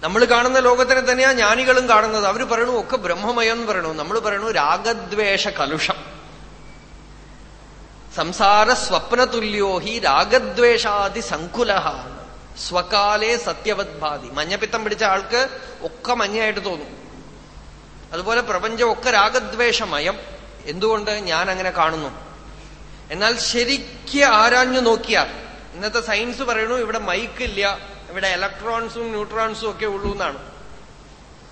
നമ്മൾ കാണുന്ന ലോകത്തിനെ തന്നെയാ ജ്ഞാനികളും കാണുന്നത്. അവർ പറയണു ഒക്കെ ബ്രഹ്മമയം എന്ന് പറയണു. നമ്മൾ പറയണു രാഗദ്വേഷ കലുഷം. സംസാര സ്വപ്നതുല്യോ ഹി രാഗദ്വേഷാദി സങ്കുല സ്വകാലേ സത്യവദ്ഭാതി മഞ്ഞപ്പിത്തം പിടിച്ച ആൾക്ക് ഒക്കെ മഞ്ഞയായിട്ട് തോന്നും. അതുപോലെ പ്രപഞ്ചം ഒക്കെ രാഗദ്വേഷമയം. എന്തുകൊണ്ട് ഞാൻ അങ്ങനെ കാണുന്നു? എന്നാൽ ശരിക്ക് ആരാഞ്ഞു നോക്കിയാൽ ഇന്നത്തെ സയൻസ് പറയണു ഇവിടെ മൈക്ക് ഇല്ല ഇവിടെ ഇലക്ട്രോൺസും ന്യൂട്രോൺസും ഒക്കെ ഉള്ളൂ എന്നാണ്.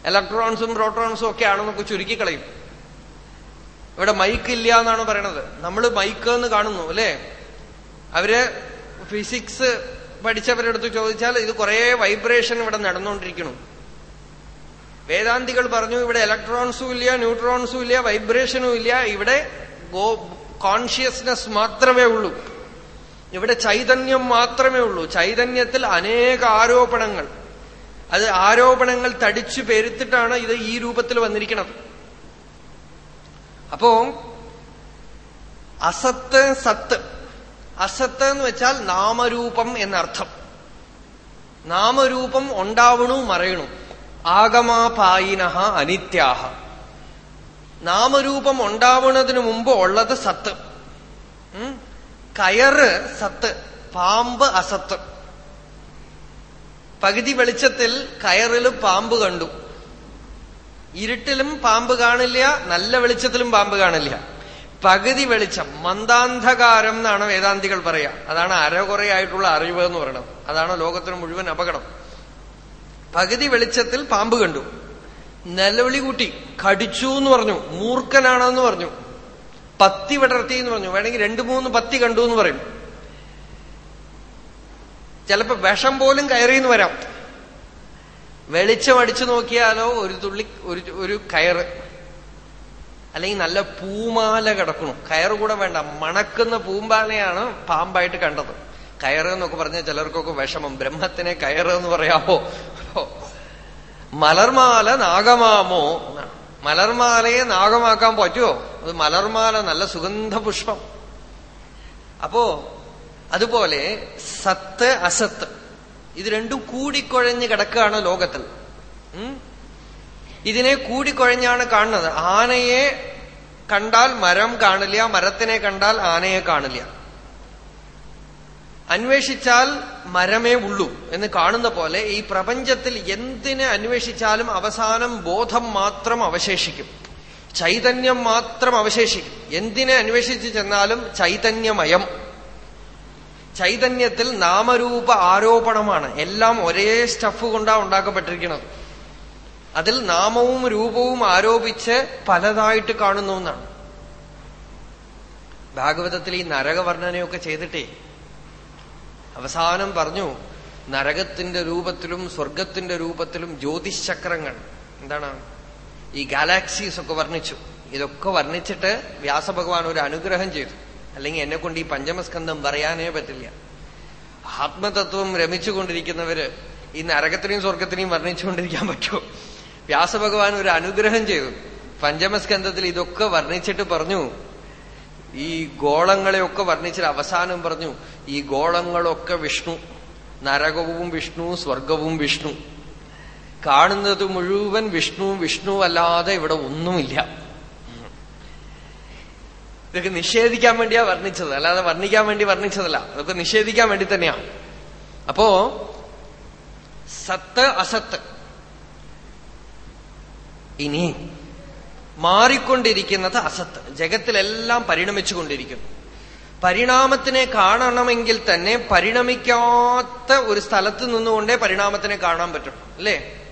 ഇലക്ട്രോൺസും പ്രോട്ടോൺസും ഒക്കെ ആണെന്നൊക്കെ ചുരുക്കിക്കളയും ഇവിടെ മൈക്ക് ഇല്ല എന്നാണ് പറയണത്? നമ്മൾ മൈക്ക് എന്ന് കാണുന്നു അല്ലെ? അവർ ഫിസിക്സ് പഠിച്ചവരെടുത്ത് ചോദിച്ചാൽ ഇത് കുറെ വൈബ്രേഷൻ ഇവിടെ നടന്നുകൊണ്ടിരിക്കണം വേദാന്തികൾ പറഞ്ഞു ഇവിടെ ഇലക്ട്രോൺസും ഇല്ല ന്യൂട്രോൺസും ഇല്ല വൈബ്രേഷനും ഇല്ല ഇവിടെ കോൺഷ്യസ്നെസ് മാത്രമേ ഉള്ളൂ. ഇവിടെ ചൈതന്യം മാത്രമേ ഉള്ളൂ. ചൈതന്യത്തിൽ അനേക ആരോപണങ്ങൾ. അത് ആരോപണങ്ങൾ തടിച്ചു പെരുത്തിട്ടാണ് ഇത് ഈ രൂപത്തിൽ വന്നിരിക്കുന്നത് അപ്പോ അസത്ത് സത്ത്. അസത്ത് എന്ന് വെച്ചാൽ നാമരൂപം എന്നർത്ഥം. നാമരൂപം ഉണ്ടാവണു മറയണു. ആഗമാപായിന അനിത്യാഹ. നാമരൂപം ഉണ്ടാവുന്നതിന് മുമ്പ് ഉള്ളത് സത്ത്. കയറ് സത്ത് പാമ്പ് അസത്ത്. പകുതി വെളിച്ചത്തിൽ കയറിൽ പാമ്പ് കണ്ടു. ഇരുട്ടിലും പാമ്പ് കാണില്ല നല്ല വെളിച്ചത്തിലും പാമ്പ് കാണില്ല. പകുതി വെളിച്ചം മന്ദാന്ധകാരം എന്നാണ് വേദാന്തികൾ പറയുക. അതാണ് അരകുറയായിട്ടുള്ള അറിവ് എന്ന് പറയുന്നത്. അതാണ് ലോകത്തിന് മുഴുവൻ അപകടം. പകുതി വെളിച്ചത്തിൽ പാമ്പ് കണ്ടു. നിലവിളി കൂട്ടി കടിച്ചു എന്ന് പറഞ്ഞു മൂർഖനാണെന്ന് പറഞ്ഞു പത്തി വിടർത്തി എന്ന് പറഞ്ഞു. വേണമെങ്കിൽ രണ്ടു മൂന്ന് പത്തി കണ്ടു എന്ന് പറയും. ചിലപ്പോ വിഷം പോലും കയറിയെന്ന് വരാം. വെളിച്ചം അടിച്ചു നോക്കിയാലോ ഒരു തുള്ളി ഒരു ഒരു കയറ്. അല്ലെങ്കിൽ നല്ല പൂമാല കിടക്കണം കയറ് കൂടെ വേണ്ട. മണക്കുന്ന പൂമ്പാലയാണ് പാമ്പായിട്ട് കണ്ടത്. കയറ് എന്നൊക്കെ പറഞ്ഞാൽ ചിലർക്കൊക്കെ വിഷമം. ബ്രഹ്മത്തിനെ കയറ് എന്ന് പറയാമോ? മലർമാല നാഗമാമോ? എന്നാണ് മലർമാലയെ നാഗമാക്കാൻ പറ്റുമോ? അത് മലർമാല നല്ല സുഗന്ധ പുഷ്പം അപ്പോ അതുപോലെ സത്ത് അസത്ത്. ഇത് രണ്ടും കൂടിക്കുഴഞ്ഞ് കിടക്കുകയാണ് ലോകത്തിൽ. ഇതിനെ കൂടിക്കുഴഞ്ഞാണ് കാണുന്നത്. ആനയെ കണ്ടാൽ മരം കാണില്ല മരത്തിനെ കണ്ടാൽ ആനയെ കാണില്ല. അന്വേഷിച്ചാൽ മരമേ ഉള്ളൂ എന്ന് കാണുന്ന പോലെ ഈ പ്രപഞ്ചത്തിൽ എന്തിനെ അന്വേഷിച്ചാലും അവസാനം ബോധം മാത്രം അവശേഷിക്കും. ചൈതന്യം മാത്രം അവശേഷിക്കും. എന്തിനെ അന്വേഷിച്ചു ചെന്നാലും ചൈതന്യമയം. ചൈതന്യത്തിൽ നാമരൂപ ആരോപണമാണ്. എല്ലാം ഒരേ സ്റ്റഫ് കൊണ്ടാ ഉണ്ടാക്കപ്പെട്ടിരിക്കുന്നത്. അതിൽ നാമവും രൂപവും ആരോപിച്ച് പലതായിട്ട് കാണുന്നു എന്നാണ്. ഭാഗവതത്തിൽ ഈ നരകവർണനയൊക്കെ ചെയ്തിട്ടേ അവസാനം പറഞ്ഞു നരകത്തിന്റെ രൂപത്തിലും സ്വർഗത്തിന്റെ രൂപത്തിലും ജ്യോതിശക്രങ്ങൾ എന്താണ്? ഈ ഗാലാക്സീസ് ഒക്കെ വർണിച്ചു. ഇതൊക്കെ വർണിച്ചിട്ട് വ്യാസഭഗവാൻ ഒരു അനുഗ്രഹം ചെയ്തു. അല്ലെങ്കിൽ എന്നെ കൊണ്ട് ഈ പഞ്ചമസ്കന്ധം പറയാനേ പറ്റില്ല. ആത്മതത്വം രമിച്ചുകൊണ്ടിരിക്കുന്നവര് ഈ നരകത്തിനെയും സ്വർഗത്തിനെയും വർണിച്ചുകൊണ്ടിരിക്കാൻ പറ്റുമോ? വ്യാസഭഗവാൻ ഒരു അനുഗ്രഹം ചെയ്തു. പഞ്ചമസ്കന്ധത്തിൽ ഇതൊക്കെ വർണിച്ചിട്ട് പറഞ്ഞു. ഈ ഗോളങ്ങളെയൊക്കെ വർണിച്ചിട്ട് അവസാനം പറഞ്ഞു ഈ ഗോളങ്ങളൊക്കെ വിഷ്ണു. നരകവും വിഷ്ണു സ്വർഗവും വിഷ്ണു. കാണുന്നത് മുഴുവൻ വിഷ്ണു വിഷ്ണു അല്ലാതെ ഇവിടെ ഒന്നുമില്ല. ഇതൊക്കെ നിഷേധിക്കാൻ വേണ്ടിയാ വർണിച്ചത്. അല്ലാതെ വർണിക്കാൻ വേണ്ടി വർണിച്ചതല്ല. അതൊക്കെ നിഷേധിക്കാൻ വേണ്ടി തന്നെയാ. അപ്പോ സത്ത് അസത്ത്. ഇനി മാറിക്കൊണ്ടിരിക്കുന്നത് അസത്ത്. ജഗത്തിലെല്ലാം പരിണമിച്ചുകൊണ്ടിരിക്കുന്നു. പരിണാമത്തിനെ കാണണമെങ്കിൽ തന്നെ പരിണമിക്കാത്ത ഒരു സ്ഥലത്ത് നിന്നുകൊണ്ടേ പരിണാമത്തിനെ കാണാൻ പറ്റും അല്ലേ?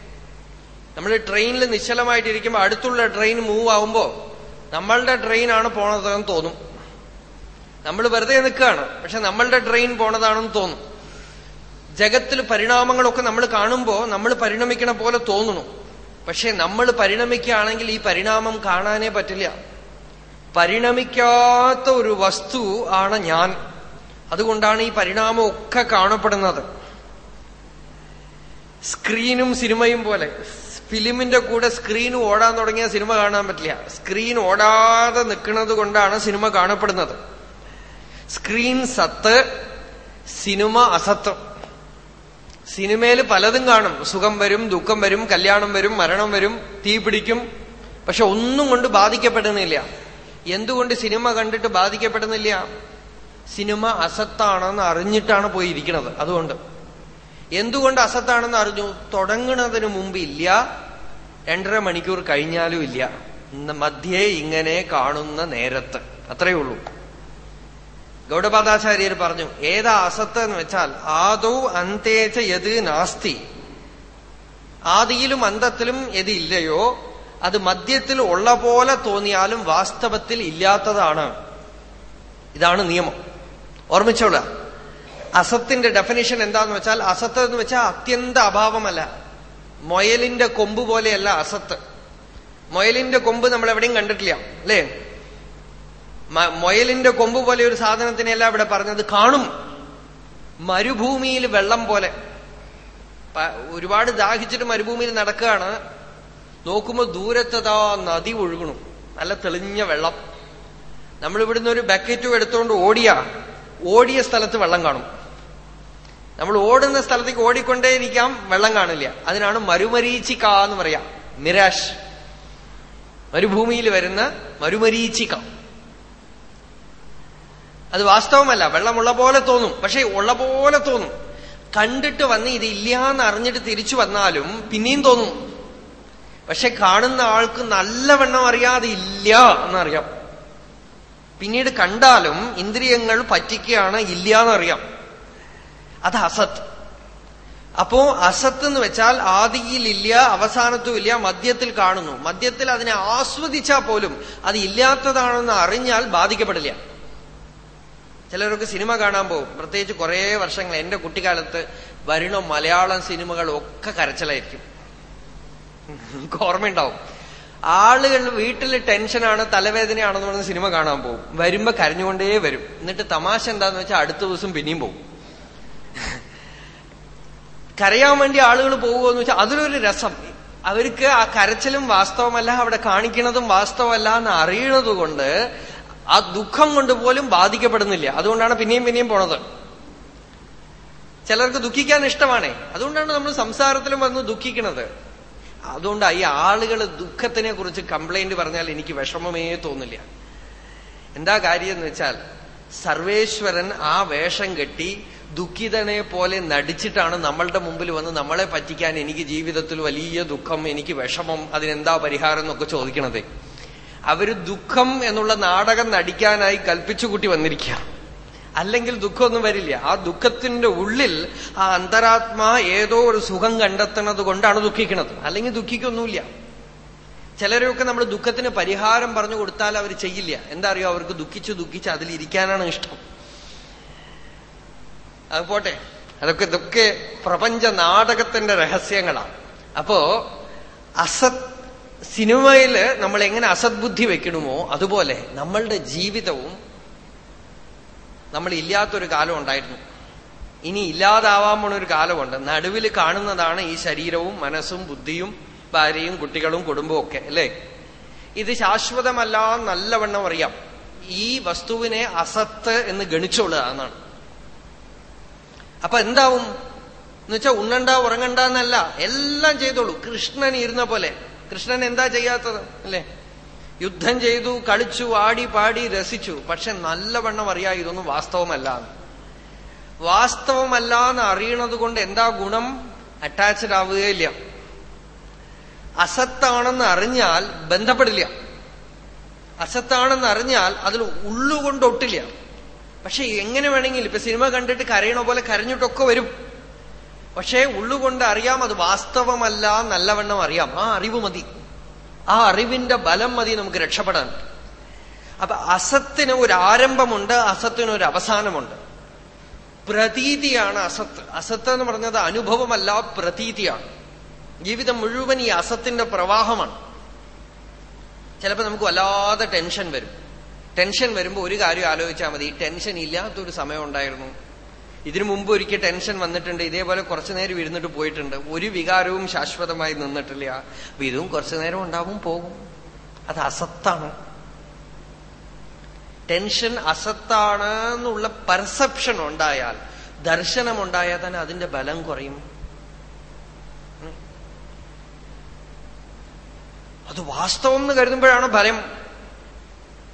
നമ്മൾ ട്രെയിനിൽ നിശ്ചലമായിട്ടിരിക്കുമ്പോൾ അടുത്തുള്ള ട്രെയിൻ മൂവ് ആവുമ്പോ നമ്മളുടെ ട്രെയിനാണ് പോണതെന്ന് തോന്നും. നമ്മൾ വെറുതെ നിൽക്കുകയാണ് പക്ഷെ നമ്മളുടെ ട്രെയിൻ പോണതാണെന്ന് തോന്നും. ജഗത്തിൽ പരിണാമങ്ങളൊക്കെ നമ്മൾ കാണുമ്പോൾ നമ്മൾ പരിണമിക്കണ പോലെ തോന്നുന്നു. പക്ഷെ നമ്മൾ പരിണമിക്കുകയാണെങ്കിൽ ഈ പരിണാമം കാണാനേ പറ്റില്ല. പരിണമിക്കാത്ത ഒരു വസ്തു ആണ് ഞാൻ. അതുകൊണ്ടാണ് ഈ പരിണാമം ഒക്കെ കാണപ്പെടുന്നത്. സ്ക്രീനും സിനിമയും പോലെ. ഫിലിമിന്റെ കൂടെ സ്ക്രീൻ ഓടാൻ തുടങ്ങിയ സിനിമ കാണാൻ പറ്റില്ല. സ്ക്രീൻ ഓടാതെ നിൽക്കുന്നത് കൊണ്ടാണ് സിനിമ കാണപ്പെടുന്നത്. സ്ക്രീൻ സത്ത് സിനിമ അസത്ത് സിനിമയിൽ പലതും കാണും. സുഖം വരും ദുഃഖം വരും കല്യാണം വരും മരണം വരും തീ പിടിക്കും. പക്ഷെ ഒന്നും കൊണ്ട് ബാധിക്കപ്പെടുന്നില്ല. എന്തുകൊണ്ട് സിനിമ കണ്ടിട്ട് ബാധിക്കപ്പെടുന്നില്ല? സിനിമ അസത്താണെന്ന് അറിഞ്ഞിട്ടാണ് പോയിരിക്കുന്നത്. അതുകൊണ്ട് എന്തുകൊണ്ട് അസത്താണെന്ന് അറിഞ്ഞു? തുടങ്ങുന്നതിന് മുമ്പ് ഇല്ല. രണ്ടര മണിക്കൂർ കഴിഞ്ഞാലും ഇല്ല. മധ്യേ ഇങ്ങനെ കാണുന്ന നേരത്ത്. അത്രയേ ഉള്ളൂ. ഗൗഡപാദാചാര്യർ പറഞ്ഞു ഏതാ അസത്ത് എന്ന് വെച്ചാൽ ആദോ അന്തേച്ച യത് നാസ്തി. ആദിയിലും അന്തത്തിലും എത് ഇല്ലയോ? അത് മദ്യത്തിൽ ഉള്ള പോലെ തോന്നിയാലും വാസ്തവത്തിൽ ഇല്ലാത്തതാണ്. ഇതാണ് നിയമം. ഓർമ്മിച്ചോള അസത്തിന്റെ ഡെഫിനിഷൻ എന്താന്ന് വെച്ചാൽ അസത്ത് എന്ന് വെച്ചാൽ അത്യന്ത അഭാവമല്ല. മൊയലിന്റെ കൊമ്പ് പോലെയല്ല അസത്ത്. മൊയലിന്റെ കൊമ്പ് നമ്മൾ എവിടെയും കണ്ടിട്ടില്ല അല്ലേ? മൊയലിന്റെ കൊമ്പ് പോലെ ഒരു സാധനത്തിനെയല്ല ഇവിടെ പറഞ്ഞത്. കാണും. മരുഭൂമിയിൽ വെള്ളം പോലെ. ഒരുപാട് ദാഹിച്ചിട്ട് മരുഭൂമിയിൽ നടക്കുകയാണ്. നോക്കുമ്പോൾ ദൂരത്തതാ നദി ഒഴുകണു നല്ല തെളിഞ്ഞ വെള്ളം. നമ്മളിവിടുന്ന് ഒരു ബക്കറ്റും എടുത്തുകൊണ്ട് ഓടിയ. ഓടിയ സ്ഥലത്ത് വെള്ളം കാണും. നമ്മൾ ഓടുന്ന സ്ഥലത്തേക്ക് ഓടിക്കൊണ്ടേയിരിക്കാം വെള്ളം കാണില്ല. അതിനാണ് മരുമരീച്ചിക്ക എന്ന് പറയാ. മിരാഷ്. മരുഭൂമിയിൽ വരുന്ന മരുമരീച്ചിക്ക അത് വാസ്തവമല്ല. വെള്ളമുള്ള പോലെ തോന്നും. പക്ഷെ ഉള്ള പോലെ തോന്നും. കണ്ടിട്ട് വന്ന് ഇത് ഇല്ലാന്ന് അറിഞ്ഞിട്ട് തിരിച്ചു വന്നാലും പിന്നെയും തോന്നും. പക്ഷെ കാണുന്ന ആൾക്ക് നല്ലവണ്ണം അറിയാതെ ഇല്ല എന്നറിയാം. പിന്നീട് കണ്ടാലും ഇന്ദ്രിയങ്ങൾ പറ്റിക്കുകയാണ് ഇല്ല എന്നറിയാം അത് അസത്ത്. അപ്പോ അസത്ത് എന്ന് വെച്ചാൽ ആദിയിലില്ല അവസാനത്തും ഇല്ല മദ്യത്തിൽ കാണുന്നു. മദ്യത്തിൽ അതിനെ ആസ്വദിച്ചാൽ പോലും അത് ഇല്ലാത്തതാണെന്ന് അറിഞ്ഞാൽ ബാധിക്കപ്പെടില്ല. ചിലരൊക്കെ സിനിമ കാണാൻ പോകും. പ്രത്യേകിച്ച് കുറേ വർഷങ്ങൾ എന്റെ കുട്ടിക്കാലത്ത് വരുന്ന മലയാളം സിനിമകൾ ഒക്കെ കരച്ചിലായിരിക്കും. ഓർമ്മയുണ്ടാവും. ആളുകൾ വീട്ടിൽ ടെൻഷനാണ് തലവേദനയാണെന്ന് പറഞ്ഞ് സിനിമ കാണാൻ പോകും. വരുമ്പോ കരഞ്ഞുകൊണ്ടേ വരും. എന്നിട്ട് തമാശ എന്താന്ന് വെച്ചാൽ അടുത്ത ദിവസം പിന്നെയും പോകും. കരയാൻ വേണ്ടി ആളുകൾ പോകുമെന്ന് വെച്ചാൽ അതിലൊരു രസം. അവർക്ക് ആ കരച്ചിലും വാസ്തവമല്ല അവിടെ കാണിക്കുന്നതും വാസ്തവമല്ല എന്ന് അറിയണത് കൊണ്ട് ആ ദുഃഖം കൊണ്ട് പോലും ബാധിക്കപ്പെടുന്നില്ല. അതുകൊണ്ടാണ് പിന്നെയും പിന്നെയും പോണത്. ചിലർക്ക് ദുഃഖിക്കാൻ ഇഷ്ടമാണേ. അതുകൊണ്ടാണ് നമ്മൾ സംസാരത്തിലും വന്ന് ദുഃഖിക്കുന്നത് അതുകൊണ്ട് ഈ ആളുകൾ ദുഃഖത്തിനെ കുറിച്ച് കംപ്ലൈന്റ് പറഞ്ഞാൽ എനിക്ക് വിഷമമേ തോന്നില്ല. എന്താ കാര്യം എന്ന് വെച്ചാൽ സർവേശ്വരൻ ആ വേഷം കെട്ടി ദുഃഖിതനെ പോലെ നടിച്ചിട്ടാണ് നമ്മളുടെ മുമ്പിൽ വന്ന് നമ്മളെ പറ്റിക്കാൻ എനിക്ക് ജീവിതത്തിൽ വലിയ ദുഃഖം എനിക്ക് വിഷമം അതിനെന്താ പരിഹാരം എന്നൊക്കെ ചോദിക്കണതേ. അവർ ദുഃഖം എന്നുള്ള നാടകം നടിക്കാനായി കൽപ്പിച്ചു കൽപ്പിച്ചുകൂട്ടി വന്നിരിക്കുക അല്ലെങ്കിൽ ദുഃഖമൊന്നും വരില്ല. ആ ദുഃഖത്തിന്റെ ഉള്ളിൽ ആ അന്തരാത്മാ ഏതോ ഒരു സുഖം കണ്ടെത്തുന്നത് കൊണ്ടാണ് ദുഃഖിക്കുന്നത്. അല്ലെങ്കിൽ ദുഃഖിക്കൊന്നുമില്ല. ചിലരൊക്കെ നമ്മൾ ദുഃഖത്തിന് പരിഹാരം പറഞ്ഞു കൊടുത്താൽ അവർ ചെയ്യില്ല. എന്താ അറിയോ? അവർക്ക് ദുഃഖിച്ച് ദുഃഖിച്ച് അതിലിരിക്കാനാണ് ഇഷ്ടം. അത് പോട്ടെ. അതൊക്കെ ഇതൊക്കെ പ്രപഞ്ച നാടകത്തിന്റെ രഹസ്യങ്ങളാണ്. അപ്പോ അസത് സിനിമയിൽ നമ്മൾ എങ്ങനെ അസദ്ബുദ്ധി വെക്കണമോ അതുപോലെ നമ്മളുടെ ജീവിതവും നമ്മൾ ഇല്ലാത്തൊരു കാലം ഉണ്ടായിരുന്നു. ഇനി ഇല്ലാതാവാൻ പോണ ഒരു കാലമുണ്ട്. നടുവിൽ കാണുന്നതാണ് ഈ ശരീരവും മനസ്സും ബുദ്ധിയും ഭാര്യയും കുട്ടികളും കുടുംബവും ഒക്കെ അല്ലേ? ഇത് ശാശ്വതമല്ല നല്ലവണ്ണം അറിയാം. ഈ വസ്തുവിനെ അസത്ത് എന്ന് ഗണിച്ചോളുക എന്നാണ്. അപ്പൊ എന്താവും? എന്ന് വെച്ചാൽ ഉണ്ണണ്ട ഉറങ്ങണ്ട എന്നല്ല. എല്ലാം ചെയ്തോളൂ. കൃഷ്ണൻ ഇരുന്ന പോലെ. കൃഷ്ണൻ എന്താ ചെയ്യാത്തത്? അല്ലേ? യുദ്ധം ചെയ്തു കളിച്ചു ആടി പാടി രസിച്ചു. പക്ഷെ നല്ലവണ്ണം അറിയാ ഇതൊന്നും വാസ്തവമല്ല വാസ്തവമല്ല എന്ന്. അറിയണത് കൊണ്ട് എന്താ ഗുണം? അറ്റാച്ച്ഡ് ആവുകയില്ല. അസത്താണെന്ന് അറിഞ്ഞാൽ ബന്ധപ്പെടില്ല. അസത്താണെന്ന് അറിഞ്ഞാൽ അതിൽ ഉള്ളുകൊണ്ടൊട്ടില്ല പക്ഷെ എങ്ങനെ വേണമെങ്കിൽ ഇപ്പൊ സിനിമ കണ്ടിട്ട് കരയണ പോലെ കരഞ്ഞിട്ടൊക്കെ വരും. പക്ഷേ ഉള്ളുകൊണ്ട് അറിയാം അത് വാസ്തവമല്ല നല്ലവണ്ണം അറിയാം. ആ അറിവ് മതി. ആ അറിവിന്റെ ബലം മതി നമുക്ക് രക്ഷപ്പെടാൻ. അപ്പൊ അസത്തിന് ഒരു ആരംഭമുണ്ട് അസത്തിന് ഒരു അവസാനമുണ്ട്. പ്രതീതിയാണ് അസത്ത്. അസത്ത് എന്ന് പറഞ്ഞത് അനുഭവമല്ല പ്രതീതിയാണ്. ജീവിതം മുഴുവൻ ഈ അസത്തിന്റെ പ്രവാഹമാണ്. ചിലപ്പോൾ നമുക്ക് വല്ലാതെ ടെൻഷൻ വരും. ടെൻഷൻ വരുമ്പോൾ ഒരു കാര്യം ആലോചിച്ചാൽ മതി ടെൻഷൻ ഇല്ലാത്തൊരു സമയം ഉണ്ടായിരുന്നു. ഇതിനു മുമ്പ് ഒരിക്കൽ ടെൻഷൻ വന്നിട്ടുണ്ട്. ഇതേപോലെ കുറച്ചു നേരം ഇരുന്നിട്ട് പോയിട്ടുണ്ട്. ഒരു വികാരവും ശാശ്വതമായി നിന്നിട്ടില്ല. അപ്പൊ ഇതും കുറച്ചു നേരം ഉണ്ടാവും പോകും. അത് അസത്താണ്. ടെൻഷൻ അസത്താണ് എന്നുള്ള പെർസെപ്ഷൻ ഉണ്ടായാൽ ദർശനം ഉണ്ടായാൽ തന്നെ അതിന്റെ ബലം കുറയും. അത് വാസ്തവം എന്ന് കരുതുമ്പോഴാണ് ഭയം.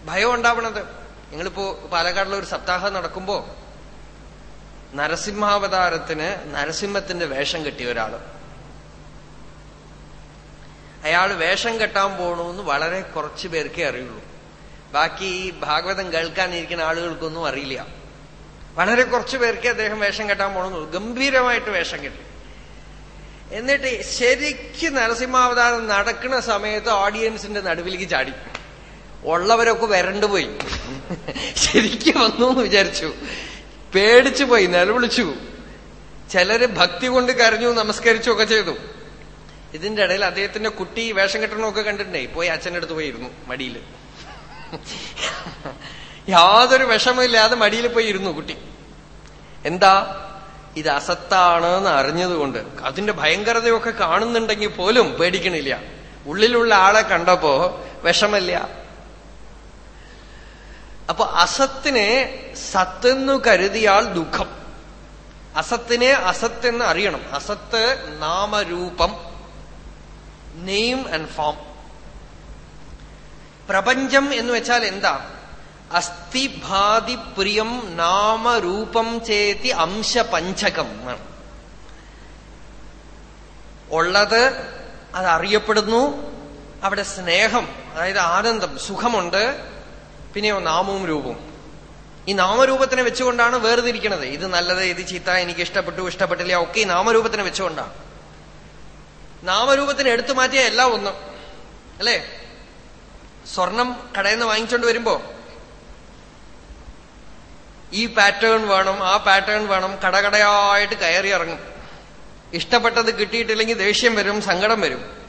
ഭയം ഉണ്ടാവണത്. നിങ്ങളിപ്പോ പാലക്കാടിലെ ഒരു സപ്താഹം നടക്കുമ്പോ നരസിംഹാവതാരത്തിന് നരസിംഹത്തിന്റെ വേഷം കെട്ടിയ ഒരാൾ. അയാൾ വേഷം കെട്ടാൻ പോകണമെന്ന് വളരെ കുറച്ചു പേർക്കേ അറിയുള്ളൂ. ബാക്കി ഈ ഭാഗവതം കേൾക്കാനിരിക്കുന്ന ആളുകൾക്കൊന്നും അറിയില്ല. വളരെ കുറച്ചു പേർക്കേ അദ്ദേഹം വേഷം കെട്ടാൻ പോകണമെന്നുള്ളൂ ഗംഭീരമായിട്ട് വേഷം കെട്ടി. എന്നിട്ട് ശരിക്കും നരസിംഹാവതാരം നടക്കുന്ന സമയത്ത് ഓഡിയൻസിന്റെ നടുവിലേക്ക് ചാടി. ഉള്ളവരൊക്കെ വരണ്ടുപോയി. ശരിക്കും വന്നു എന്ന് വിചാരിച്ചു. പേടിച്ചു പോയി നിലവിളിച്ചു. ചിലര് ഭക്തി കൊണ്ട് കരഞ്ഞു നമസ്കരിച്ചൊക്കെ ചെയ്തു. ഇതിന്റെ ഇടയിൽ അദ്ദേഹത്തിന്റെ കുട്ടി വേഷം കെട്ടണമൊക്കെ കണ്ടിട്ടുണ്ടേ? പോയി അച്ഛന്റെ അടുത്ത് പോയിരുന്നു മടിയിൽ യാതൊരു വിഷമമില്ലാതെ മടിയിൽ പോയി ഇരുന്നു കുട്ടി. എന്താ? ഇത് അസത്താണ് എന്ന് അറിഞ്ഞതുകൊണ്ട് അതിന്റെ ഭയങ്കരതയൊക്കെ കാണുന്നുണ്ടെങ്കിൽ പോലും പേടിക്കണില്ല. ഉള്ളിലുള്ള ആളെ കണ്ടപ്പോ വിഷമില്ല അപ്പൊ അസത്തിനെ സത്തെന്നു കരുതിയാൽ ദുഃഖം. അസത്തിനെ അസത്തെന്ന് അറിയണം. അസത്ത് നാമരൂപം നെയിം ആൻഡ് ഫോം. പ്രപഞ്ചം എന്ന് വെച്ചാൽ എന്താ? അസ്ഥി ഭാതി പ്രിയം നാമരൂപം ചേതി അംശപഞ്ചകം പഞ്ചകം ഉള്ളത് അത് അറിയപ്പെടുന്നു അവിടെ സ്നേഹം അതായത് ആനന്ദം സുഖമുണ്ട്. പിന്നെയോ നാമവും രൂപവും. ഈ നാമരൂപത്തിനെ വെച്ചുകൊണ്ടാണ് വേർതിരിക്കണത്. ഇത് നല്ലത് ഇത് ചീത്ത എനിക്ക് ഇഷ്ടപ്പെട്ടു ഇഷ്ടപ്പെട്ടില്ല ഒക്കെ ഈ നാമരൂപത്തിനെ വെച്ചുകൊണ്ടാണ്. നാമരൂപത്തിന് എടുത്തു മാറ്റിയ എല്ലാം ഒന്നും. അല്ലേ? സ്വർണം കടയിൽ നിന്ന് വാങ്ങിച്ചോണ്ട് വരുമ്പോ ഈ പാറ്റേൺ വേണം ആ പാറ്റേൺ വേണം കടകടയായിട്ട് കയറി ഇറങ്ങും. ഇഷ്ടപ്പെട്ടത് കിട്ടിയിട്ടില്ലെങ്കിൽ ദേഷ്യം വരും സങ്കടം വരും.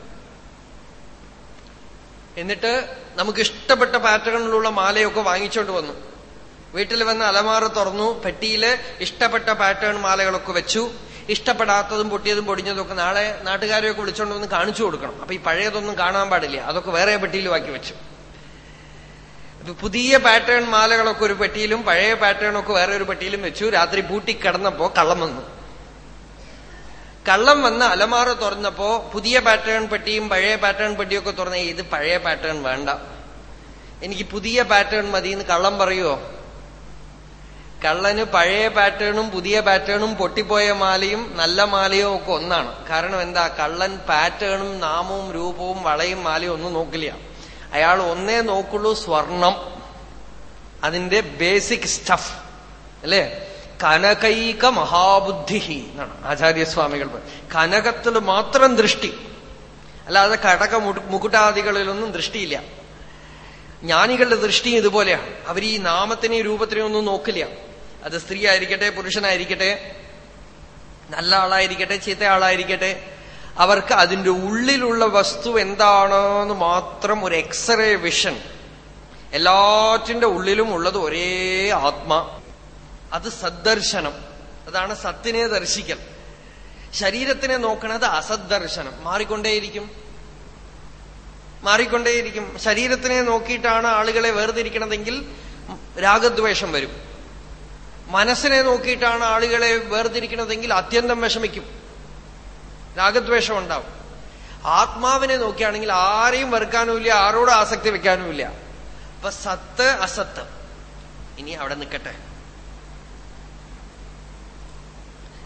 എന്നിട്ട് നമുക്ക് ഇഷ്ടപ്പെട്ട പാറ്റേണിലുള്ള മാലയൊക്കെ വാങ്ങിച്ചോണ്ട് വന്നു. വീട്ടിൽ വന്ന് അലമാറ തുറന്നു പെട്ടിയിൽ ഇഷ്ടപ്പെട്ട പാറ്റേൺ മാലകളൊക്കെ വെച്ചു. ഇഷ്ടപ്പെടാത്തതും പൊട്ടിയതും പൊടിഞ്ഞതൊക്കെ നാളെ നാട്ടുകാരെയൊക്കെ വിളിച്ചോണ്ട് വന്ന് കാണിച്ചു കൊടുക്കണം. അപ്പൊ ഈ പഴയതൊന്നും കാണാൻ പാടില്ല. അതൊക്കെ വേറെ പെട്ടിയിൽ വാക്കി വെച്ചു. പുതിയ പാറ്റേൺ മാലകളൊക്കെ ഒരു പെട്ടിയിലും പഴയ പാറ്റേൺ ഒക്കെ വേറെ ഒരു പെട്ടിയിലും വെച്ചു. രാത്രി പൂട്ടി കിടന്നപ്പോ കള്ളം വന്നു. കള്ളം വന്ന് അലമാറ തുറന്നപ്പോ പുതിയ പാറ്റേൺ പെട്ടിയും പഴയ പാറ്റേൺ പെട്ടിയൊക്കെ തുറന്ന ഇത് പഴയ പാറ്റേൺ വേണ്ട. എനിക്ക് പുതിയ പാറ്റേൺ മതി എന്ന് കള്ളം പറയുമോ കള്ളന് പഴയ പാറ്റേണും പുതിയ പാറ്റേണും പൊട്ടിപ്പോയ മാലയും നല്ല മാലയോ ഒക്കെ ഒന്നാണ്. കാരണം എന്താ? കള്ളൻ പാറ്റേണും നാമവും രൂപവും വളയും മാലയും ഒന്നും നോക്കില്ല. അയാൾ ഒന്നേ നോക്കുള്ളൂ സ്വർണം. അതിന്റെ ബേസിക് സ്റ്റഫ് അല്ലേ? കനകൈക മഹാബുദ്ധി എന്നാണ് ആചാര്യസ്വാമികൾ കനകത്തിൽ മാത്രം ദൃഷ്ടി. അല്ലാതെ കടക മുകുട്ടാദികളിലൊന്നും ദൃഷ്ടിയില്ല. ജ്ഞാനികളുടെ ദൃഷ്ടി ഇതുപോലെയാണ്. അവർ ഈ നാമത്തിനെയും രൂപത്തിനെയും ഒന്നും നോക്കില്ല. അത് സ്ത്രീ ആയിരിക്കട്ടെ പുരുഷനായിരിക്കട്ടെ നല്ല ആളായിരിക്കട്ടെ ചീത്ത ആളായിരിക്കട്ടെ അവർക്ക് അതിന്റെ ഉള്ളിലുള്ള വസ്തു എന്താണെന്ന് മാത്രം ഒരു എക്സ്റേ വിഷൻ. എല്ലാറ്റിന്റെ ഉള്ളിലും ഉള്ളത് ഒരേ ആത്മ. അത് സദ്ദർശനം. അതാണ് സത്തിനെ ദർശിക്കൽ. ശരീരത്തിനെ നോക്കണത് അസദ്ദർശനം. മാറിക്കൊണ്ടേയിരിക്കും. മാറിക്കൊണ്ടേയിരിക്കും. ശരീരത്തിനെ നോക്കിയിട്ടാണ് ആളുകളെ വേർതിരിക്കണതെങ്കിൽ രാഗദ്വേഷം വരും. മനസ്സിനെ നോക്കിയിട്ടാണ് ആളുകളെ വേർതിരിക്കണതെങ്കിൽ അത്യന്തം വിഷമിക്കും. രാഗദ്വേഷം ഉണ്ടാവും. ആത്മാവിനെ നോക്കിയാണെങ്കിൽ ആരെയും വെറുക്കാനുമില്ല ആരോടും ആസക്തി വെക്കാനുമില്ല. അപ്പൊ സത്ത് അസത്ത്. ഇനി അവിടെ നിൽക്കട്ടെ.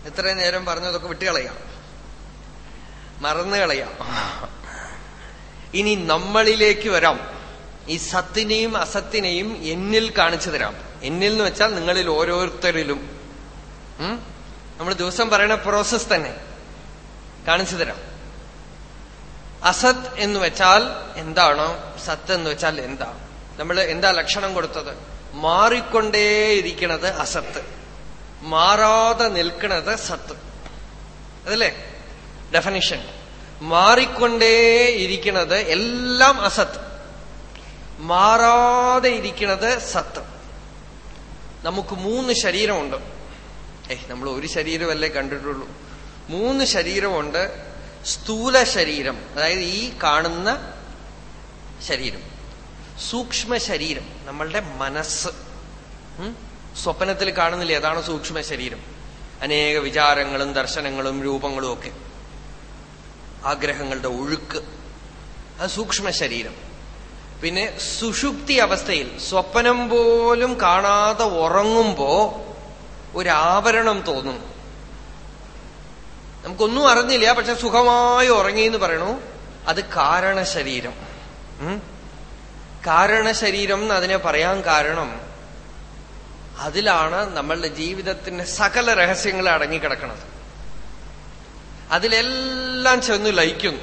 എത്ര നേരം പറഞ്ഞതൊക്കെ വിട്ടുകളയാം. മറന്നു കളയാം ഇനി നമ്മളിലേക്ക് വരാം. ഈ സത്തിനെയും അസത്തിനെയും എന്നിൽ കാണിച്ചു തരാം. എന്നിൽ എന്ന് വെച്ചാൽ നിങ്ങളിൽ ഓരോരുത്തരിലും. നമ്മൾ ദിവസം പറയുന്ന പ്രോസസ് തന്നെ. കാണിച്ചു തരാം. അസത് എന്ന് വെച്ചാൽ എന്താണോ? സത്ത് എന്ന് വെച്ചാൽ എന്താ? നമ്മൾ എന്താ ലക്ഷണം കൊടുത്തത്? മാറിക്കൊണ്ടേയിരിക്കണത് അസത്ത്. മാറാതെ നിൽക്കുന്നത് സത്ത്. അതല്ലേ? ഡെഫനിഷൻ മാറിക്കൊണ്ടേ ഇരിക്കുന്നത് എല്ലാം അസത്ത്. മാറാതെ ഇരിക്കുന്നത് സത്ത്. നമുക്ക് മൂന്ന് ശരീരമുണ്ട്. ഏഹ് നമ്മൾ ഒരു ശരീരമല്ലേ കണ്ടിട്ടുള്ളൂ. മൂന്ന് ശരീരമുണ്ട്. സ്ഥൂല ശരീരം അതായത് ഈ കാണുന്ന ശരീരം. സൂക്ഷ്മ ശരീരം നമ്മളുടെ മനസ്സ്. സ്വപ്നത്തിൽ കാണുന്നില്ല അതാണ് സൂക്ഷ്മ ശരീരം. അനേക വിചാരങ്ങളും ദർശനങ്ങളും രൂപങ്ങളും ഒക്കെ. ആഗ്രഹങ്ങളുടെ ഒഴുക്ക്. അത് സൂക്ഷ്മ ശരീരം. പിന്നെ സുഷുപ്തി അവസ്ഥയിൽ സ്വപ്നം പോലും കാണാതെ ഉറങ്ങുമ്പോ ഒരാവരണം തോന്നും. നമുക്കൊന്നും അറിഞ്ഞില്ല പക്ഷെ സുഖമായി ഉറങ്ങി എന്ന് പറയണു. അത് കാരണശരീരം. കാരണശരീരം എന്ന് അതിനെ പറയാൻ കാരണം അതിലാണ് നമ്മളുടെ ജീവിതത്തിന്റെ സകല രഹസ്യങ്ങൾ അടങ്ങിക്കിടക്കുന്നത് അതിലെല്ലാം ചെന്ന് ലയിക്കുന്നു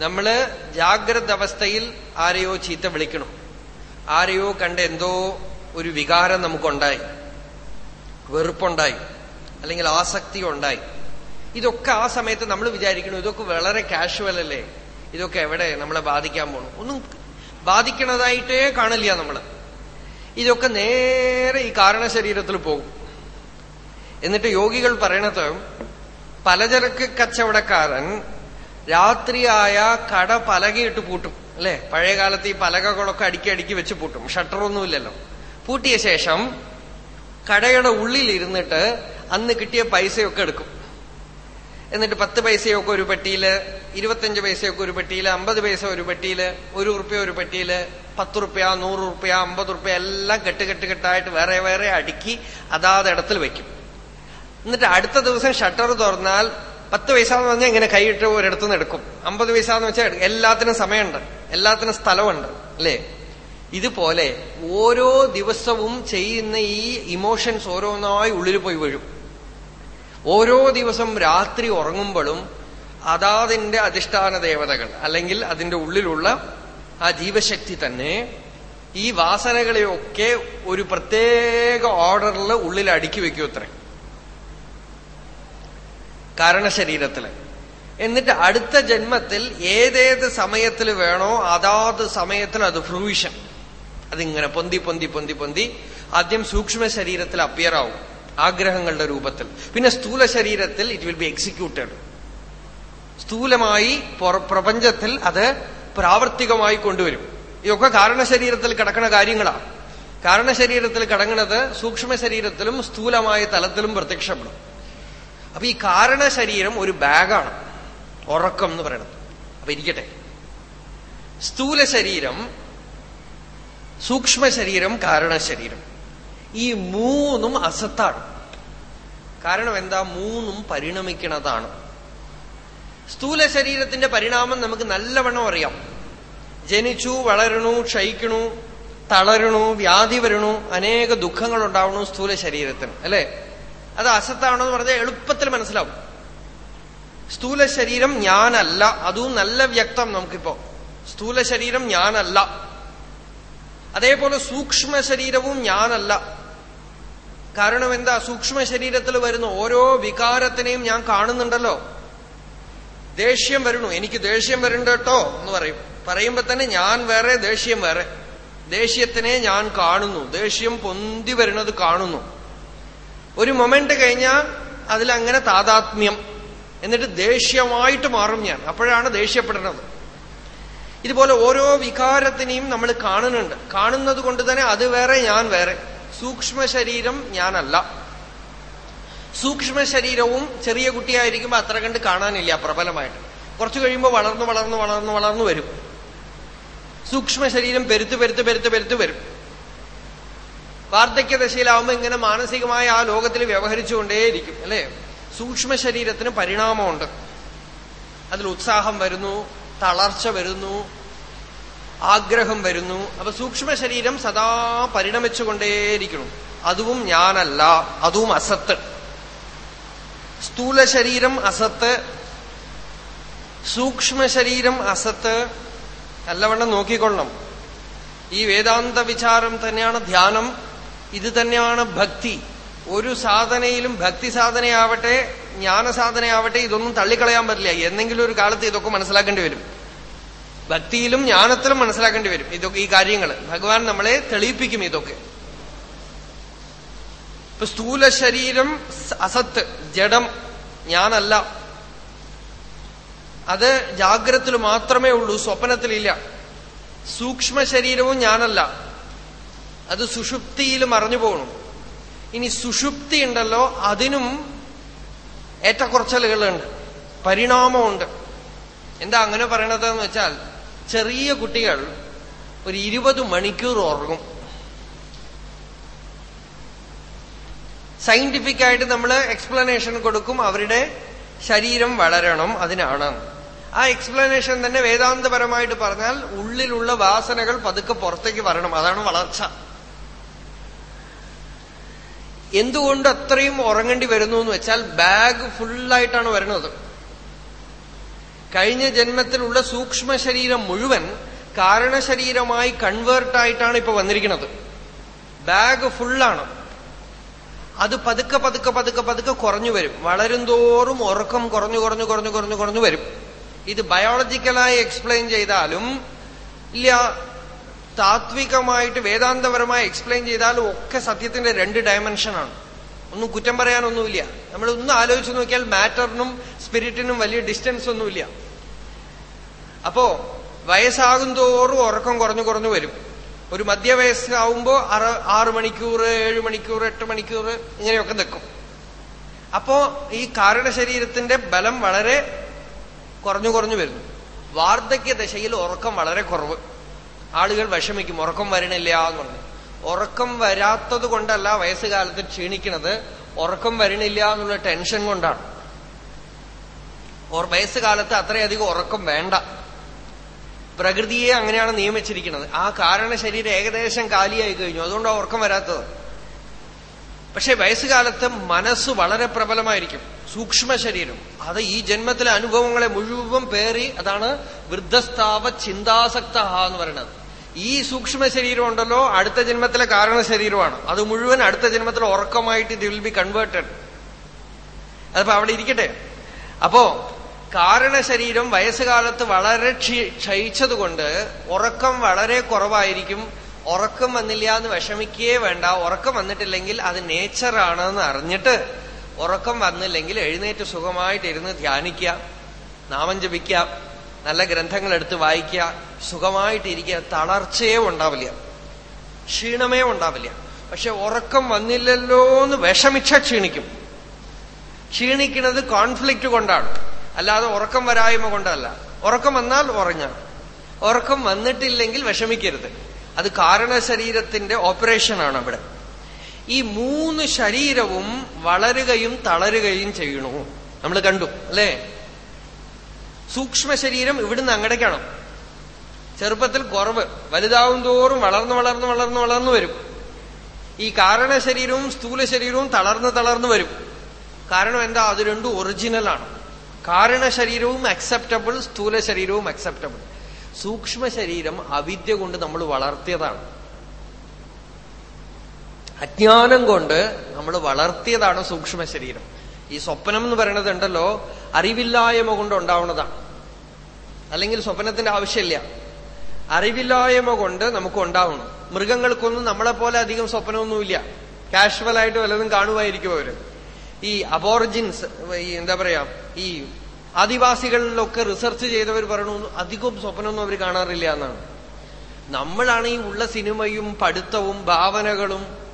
നമ്മൾ ജാഗ്രത അവസ്ഥയിൽ ആരെയോ ചീത്ത വിളിക്കണം. ആരെയോ കണ്ട് എന്തോ ഒരു വികാരം നമുക്കുണ്ടായി. വെറുപ്പുണ്ടായി. അല്ലെങ്കിൽ ആസക്തി ഉണ്ടായി ഇതൊക്കെ ആ സമയത്ത് നമ്മൾ വിചാരിക്കണം ഇതൊക്കെ വളരെ കാഷ്വൽ അല്ലേ? ഇതൊക്കെ എവിടെ നമ്മളെ ബാധിക്കാൻ പോണു? ഒന്നും ബാധിക്കണതായിട്ടേ കാണില്ല നമ്മൾ. ഇതൊക്കെ നേരെ ഈ കാരണശരീരത്തിൽ പോകും. എന്നിട്ട് യോഗികൾ പറയണത് പലചരക്ക് കച്ചവടക്കാരൻ രാത്രിയായ കട പലകയിട്ട് പൂട്ടും അല്ലെ? പഴയ കാലത്ത് ഈ പലകകളൊക്കെ അടുക്കി അടുക്കി വെച്ച് പൂട്ടും. ഷട്ടറൊന്നുമില്ലല്ലോ. പൂട്ടിയ ശേഷം കടയുടെ ഉള്ളിൽ ഇരുന്നിട്ട് അന്ന് കിട്ടിയ പൈസയൊക്കെ എടുക്കും. എന്നിട്ട് പത്ത് പൈസയൊക്കെ ഒരു പെട്ടിയിൽ ഇരുപത്തഞ്ച് പൈസയൊക്കെ ഒരു പെട്ടിയിൽ അമ്പത് പൈസ ഒരു പെട്ടിയിൽ ഒരു ഉറുപ്പ്യ ഒരു പെട്ടിയിൽ പത്ത് റുപ്യ നൂറ് റുപ്യ അമ്പത് റുപ്യ എല്ലാം കെട്ട് കെട്ട് കെട്ടായിട്ട് വേറെ വേറെ അടുക്കി അതാത് ഇടത്തിൽ വെക്കും. എന്നിട്ട് അടുത്ത ദിവസം ഷട്ടർ തുറന്നാൽ പത്ത് പൈസ എന്ന് പറഞ്ഞാൽ ഇങ്ങനെ കൈയിട്ട് ഒരിടത്തു നിന്ന് എടുക്കും. അമ്പത് പൈസ എന്ന് വെച്ചാൽ എല്ലാത്തിനും സമയമുണ്ട്. എല്ലാത്തിനും സ്ഥലമുണ്ട്. അല്ലേ? ഇതുപോലെ ഓരോ ദിവസവും ചെയ്യുന്ന ഈ ഇമോഷൻസ് ഓരോന്നായി ഉള്ളിൽ പോയി വീഴും. ഓരോ ദിവസം രാത്രി ഉറങ്ങുമ്പോഴും അതാതിന്റെ അധിഷ്ഠാന ദേവതകൾ അല്ലെങ്കിൽ അതിന്റെ ഉള്ളിലുള്ള ആ ജീവശക്തി തന്നെ ഈ വാസനകളെയൊക്കെ ഒരു പ്രത്യേക ഓർഡറിൽ ഉള്ളിൽ അടുക്കി വെക്കൂ അത്ര. കാരണശരീരത്തിൽ. എന്നിട്ട് അടുത്ത ജന്മത്തിൽ ഏതേത് സമയത്തിൽ വേണോ അതാത് സമയത്തിൽ അത് ഫ്രൂവിഷൻ അതിങ്ങനെ പൊന്തി പൊന്തി പൊന്തി പൊന്തി ആദ്യം സൂക്ഷ്മ ശരീരത്തിൽ അപ്പിയർ ആവും ആഗ്രഹങ്ങളുടെ രൂപത്തിൽ. പിന്നെ സ്ഥൂല ശരീരത്തിൽ ഇറ്റ് വിൽ ബി എക്സിക്യൂട്ടഡ് സ്ഥൂലമായി പ്രപഞ്ചത്തിൽ അത് പ്രാവർത്തികമായി കൊണ്ടുവരും. ഇതൊക്കെ കാരണശരീരത്തിൽ കിടക്കുന്ന കാര്യങ്ങളാണ്. കാരണശരീരത്തിൽ കിടങ്ങുന്നത് സൂക്ഷ്മ ശരീരത്തിലും സ്ഥൂലമായ തലത്തിലും പ്രത്യക്ഷപ്പെടും. അപ്പൊ ഈ കാരണ ശരീരം ഒരു ബാഗാണ്. ഉറക്കം എന്ന് പറയണത്. അപ്പൊ ഇരിക്കട്ടെ. സ്ഥൂല ശരീരം സൂക്ഷ്മ ശരീരം കാരണ ശരീരം ഈ മൂന്നും അസത്താണ്. കാരണം എന്താ? മൂന്നും പരിണമിക്കണതാണ്. സ്ഥൂല ശരീരത്തിന്റെ പരിണാമം നമുക്ക് നല്ലവണ്ണം അറിയാം. ജനിച്ചു വളരണു ക്ഷയിക്കണു തളരണു വ്യാധി വരണു അനേക ദുഃഖങ്ങൾ ഉണ്ടാവണു സ്ഥൂല ശരീരത്തിന് അല്ലെ? അത് അസത്താണോ എന്ന് പറഞ്ഞാൽ എളുപ്പത്തിൽ മനസ്സിലാവും. സ്ഥൂല ശരീരം ഞാനല്ല അതും നല്ല വ്യക്തം നമുക്കിപ്പോ. സ്ഥൂല ശരീരം ഞാനല്ല. അതേപോലെ സൂക്ഷ്മ ശരീരവും ഞാനല്ല. കാരണം എന്താ? സൂക്ഷ്മ ശരീരത്തിൽ വരുന്ന ഓരോ വികാരത്തിനെയും ഞാൻ കാണുന്നുണ്ടല്ലോ. ദേഷ്യം വരണു. എനിക്ക് ദേഷ്യം വരണ്ട കേട്ടോ എന്ന് പറയും. പറയുമ്പോ തന്നെ ഞാൻ വേറെ ദേഷ്യം വേറെ. ദേഷ്യത്തിനെ ഞാൻ കാണുന്നു. ദേഷ്യം പൊന്തി വരുന്നത് കാണുന്നു. ഒരു മൊമെന്റ് കഴിഞ്ഞാൽ അതിലങ്ങനെ താതാത്മ്യം. എന്നിട്ട് ദേഷ്യമായിട്ട് മാറും ഞാൻ. അപ്പോഴാണ് ദേഷ്യപ്പെടുന്നത് ഇതുപോലെ ഓരോ വികാരത്തിനെയും നമ്മൾ കാണുന്നുണ്ട്. കാണുന്നത് കൊണ്ട് തന്നെ അത് വേറെ ഞാൻ വേറെ. സൂക്ഷ്മ ശരീരം ഞാനല്ല. സൂക്ഷ്മ ശരീരവും ചെറിയ കുട്ടിയായിരിക്കുമ്പോൾ അത്ര കണ്ട് കാണാനില്ല പ്രബലമായിട്ട്. കുറച്ചു കഴിയുമ്പോൾ വളർന്നു വളർന്നു വളർന്നു വളർന്നു വരും. സൂക്ഷ്മ ശരീരം പെരുത്ത് പെരുത്ത് പെരുത്ത് പെരുത്ത് വരും. വാർദ്ധക്യ ദശയിലാവുമ്പോൾ ഇങ്ങനെ മാനസികമായ ആ ലോകത്തിൽ വ്യവഹരിച്ചുകൊണ്ടേയിരിക്കും അല്ലേ? സൂക്ഷ്മ ശരീരത്തിന് പരിണാമമുണ്ട്. അതിൽ ഉത്സാഹം വരുന്നു തളർച്ച വരുന്നു ആഗ്രഹം വരുന്നു. അപ്പൊ സൂക്ഷ്മ ശരീരം സദാ പരിണമിച്ചുകൊണ്ടേയിരിക്കണം. അതും ഞാനല്ല അതും അസത്ത്. സ്ഥൂല ശരീരം അസത്ത് സൂക്ഷ്മ ശരീരം അസത്ത് നല്ലവണ്ണം നോക്കിക്കൊള്ളണം. ഈ വേദാന്ത വിചാരം തന്നെയാണ് ധ്യാനം ഇത് തന്നെയാണ് ഭക്തി. ഒരു സാധനയിലും ഭക്തി സാധനയാവട്ടെ ജ്ഞാന സാധനയാവട്ടെ ഇതൊന്നും തള്ളിക്കളയാൻ പറ്റില്ല. എന്തെങ്കിലും ഒരു കാലത്ത് ഇതൊക്കെ മനസ്സിലാക്കേണ്ടി വരും. ഭക്തിയിലും ജ്ഞാനത്തിലും മനസ്സിലാക്കേണ്ടി വരും. ഇതൊക്കെ ഈ കാര്യങ്ങൾ ഭഗവാൻ നമ്മളെ തെളിയിപ്പിക്കും ഇതൊക്കെ. ഇപ്പൊ സ്ഥൂല ശരീരം അസത്ത് ജഡം ഞാനല്ല. അത് ജാഗ്രത്തിൽ മാത്രമേ ഉള്ളൂ സ്വപ്നത്തിലില്ല. സൂക്ഷ്മ ശരീരവും ഞാനല്ല. അത് സുഷുപ്തിയിൽ മറഞ്ഞു പോകണം ഇനി സുഷുപ്തി ഉണ്ടല്ലോ അതിനും ഏറ്റക്കുറച്ചലുകളുണ്ട്. പരിണാമമുണ്ട്. എന്താ അങ്ങനെ പറയണതെന്ന് വെച്ചാൽ ചെറിയ കുട്ടികൾ ഒരു ഇരുപത് മണിക്കൂർ ഉറങ്ങും. സയന്റിഫിക് ആയിട്ട് നമ്മൾ എക്സ്പ്ലനേഷൻ കൊടുക്കും അവരുടെ ശരീരം വളരണം അതിനാണ്. ആ എക്സ്പ്ലനേഷൻ തന്നെ വേദാന്തപരമായിട്ട് പറഞ്ഞാൽ ഉള്ളിലുള്ള വാസനകൾ പതുക്കെ പുറത്തേക്ക് വരണം. അതാണ് വളർച്ച. എന്തുകൊണ്ട് അത്രയും ഉറങ്ങേണ്ടി വരുന്നു എന്ന് വെച്ചാൽ ബാഗ് ഫുള്ളായിട്ടാണ് വരുന്നത്. കഴിഞ്ഞ ജന്മത്തിലുള്ള സൂക്ഷ്മ ശരീരം മുഴുവൻ കാരണശരീരമായി കൺവേർട്ടായിട്ടാണ് ഇപ്പൊ വന്നിരിക്കുന്നത്. ബാഗ് ഫുള്ളാണ്. അത് പതുക്കെ പതുക്കെ പതുക്കെ പതുക്കെ കുറഞ്ഞു വരും. വളരും തോറും ഉറക്കം കുറഞ്ഞു കുറഞ്ഞു കുറഞ്ഞു കുറഞ്ഞു കുറഞ്ഞു വരും. ഇത് ബയോളജിക്കലായി എക്സ്പ്ലെയിൻ ചെയ്താലും ഇല്ല താത്വികമായിട്ട് വേദാന്തപരമായി എക്സ്പ്ലെയിൻ ചെയ്താലും ഒക്കെ സത്യത്തിന്റെ രണ്ട് ഡയമെൻഷനാണ് ഒന്നും കുറ്റം പറയാനൊന്നുമില്ല. നമ്മൾ ഒന്ന് ആലോചിച്ച് നോക്കിയാൽ മാറ്ററിനും സ്പിരിറ്റിനും വലിയ ഡിസ്റ്റൻസ് ഒന്നുമില്ല. അപ്പോ വയസ്സാകും തോറും ഉറക്കം കുറഞ്ഞു കുറഞ്ഞു വരും. ഒരു മധ്യവയസ്സാവുമ്പോ ആറ് മണിക്കൂർ ഏഴ് മണിക്കൂർ എട്ട് മണിക്കൂർ ഇങ്ങനെയൊക്കെ നിൽക്കും. അപ്പോ ഈ കാരണശരീരത്തിന്റെ ബലം വളരെ കുറഞ്ഞു കുറഞ്ഞു വരുന്നു. വാർദ്ധക്യ ദശയിൽ ഉറക്കം വളരെ കുറവ്. ആളുകൾ വിഷമിക്കും ഉറക്കം വരണില്ല എന്ന് ഉറക്കം വരാത്തത് കൊണ്ടല്ല വയസ്സുകാലത്ത് ക്ഷീണിക്കുന്നത്. ഉറക്കം വരണില്ല എന്നുള്ള ടെൻഷൻ കൊണ്ടാണ്. വയസ്സുകാലത്ത് അത്രയധികം ഉറക്കം വേണ്ട. പ്രകൃതിയെ അങ്ങനെയാണ് നിയമിച്ചിരിക്കുന്നത്. ആ കാരണ ശരീരം ഏകദേശം കാലിയായി കഴിഞ്ഞു. അതുകൊണ്ടാണ് ഉറക്കം വരാത്തത്. പക്ഷെ വയസ്സുകാലത്ത് മനസ്സ് വളരെ പ്രബലമായിരിക്കും. സൂക്ഷ്മ ശരീരം അത് ഈ ജന്മത്തിലെ അനുഭവങ്ങളെ മുഴുവൻ പേറി അതാണ് വൃദ്ധസ്ഥാവ ചിന്താസക്ത എന്ന് പറയുന്നത്. ഈ സൂക്ഷ്മ ശരീരം ഉണ്ടല്ലോ അടുത്ത ജന്മത്തിലെ കാരണ ശരീരമാണ് അത് മുഴുവൻ അടുത്ത ജന്മത്തിലെ ഉറക്കമായിട്ട് ഇത് വിൽ ബി കൺവേർട്ടഡ് അതിപ്പോ അവിടെ ഇരിക്കട്ടെ. അപ്പോ കാരണ ശരീരം വയസ്സുകാലത്ത് വളരെ ക്ഷയിച്ചതുകൊണ്ട് ഉറക്കം വളരെ കുറവായിരിക്കും. ഉറക്കം വന്നില്ല എന്ന് വിഷമിക്കുകയേ വേണ്ട. ഉറക്കം വന്നിട്ടില്ലെങ്കിൽ അത് നേച്ചറാണെന്ന് അറിഞ്ഞിട്ട് ഉറക്കം വന്നില്ലെങ്കിൽ എഴുന്നേറ്റ് സുഖമായിട്ട് ഇരുന്ന് ധ്യാനിക്കുക നാമം ജപിക്കുക നല്ല ഗ്രന്ഥങ്ങൾ എടുത്ത് വായിക്കുക സുഖമായിട്ടിരിക്കുക തളർച്ചയേ ഉണ്ടാവില്ല. ക്ഷീണമേ ഉണ്ടാവില്ല. പക്ഷെ ഉറക്കം വന്നില്ലല്ലോ എന്ന് വിഷമിച്ച ക്ഷീണിക്കും. ക്ഷീണിക്കുന്നത് കോൺഫ്ലിക്റ്റ് കൊണ്ടാണ്. അല്ലാതെ ഉറക്കം വരായ്മ കൊണ്ടല്ല. ഉറക്കം വന്നാൽ ഉറങ്ങ. ഉറക്കം വന്നിട്ടില്ലെങ്കിൽ വിഷമിക്കരുത്. അത് കാരണ ശരീരത്തിന്റെ ഓപ്പറേഷനാണ് അവിടെ. ഈ മൂന്ന് ശരീരവും വളരുകയും തളരുകയും ചെയ്യണു. നമ്മൾ കണ്ടു അല്ലേ? സൂക്ഷ്മ ശരീരം ഇവിടുന്ന് അങ്ങടേക്കാണ്. ചെറുപ്പത്തിൽ കുറവ്. വലുതാവും തോറും വളർന്നു വളർന്നു വളർന്നു വളർന്നു വരും. ഈ കാരണ ശരീരവും സ്ഥൂല ശരീരവും തളർന്ന് തളർന്നു വരും. കാരണം എന്താ? അത് രണ്ടും ഒറിജിനലാണ് കാരണ ശരീരവും അക്സെപ്റ്റബിൾ സ്ഥൂല ശരീരവും അക്സെപ്റ്റബിൾ സൂക്ഷ്മ ശരീരം അവിദ്യ കൊണ്ട് നമ്മൾ വളർത്തിയതാണ്. അജ്ഞാനം കൊണ്ട് നമ്മൾ വളർത്തിയതാണ് സൂക്ഷ്മ ശരീരം. ഈ സ്വപ്നം എന്ന് പറയുന്നത് ഉണ്ടല്ലോ അറിവില്ലായ്മ കൊണ്ട് ഉണ്ടാവുന്നതാണ്. അല്ലെങ്കിൽ സ്വപ്നത്തിന്റെ ആവശ്യമില്ല. അറിവില്ലായ്മ കൊണ്ട് നമുക്ക് ഉണ്ടാവണം മൃഗങ്ങൾക്കൊന്നും നമ്മളെപ്പോലെ അധികം സ്വപ്നമൊന്നുമില്ല. കാഷ്വലായിട്ട് വല്ലതും കാണുമായിരിക്കും അവർ. ഈ അബോർജിൻസ് എന്താ പറയാ ഈ ആദിവാസികളിലൊക്കെ റിസർച്ച് ചെയ്തവർ പറഞ്ഞു അധികം സ്വപ്നമൊന്നും അവർ കാണാറില്ല എന്നാണ്. നമ്മളാണ് ഈ ഉള്ള സിനിമയും പഠിത്തവും ഭാവനകളും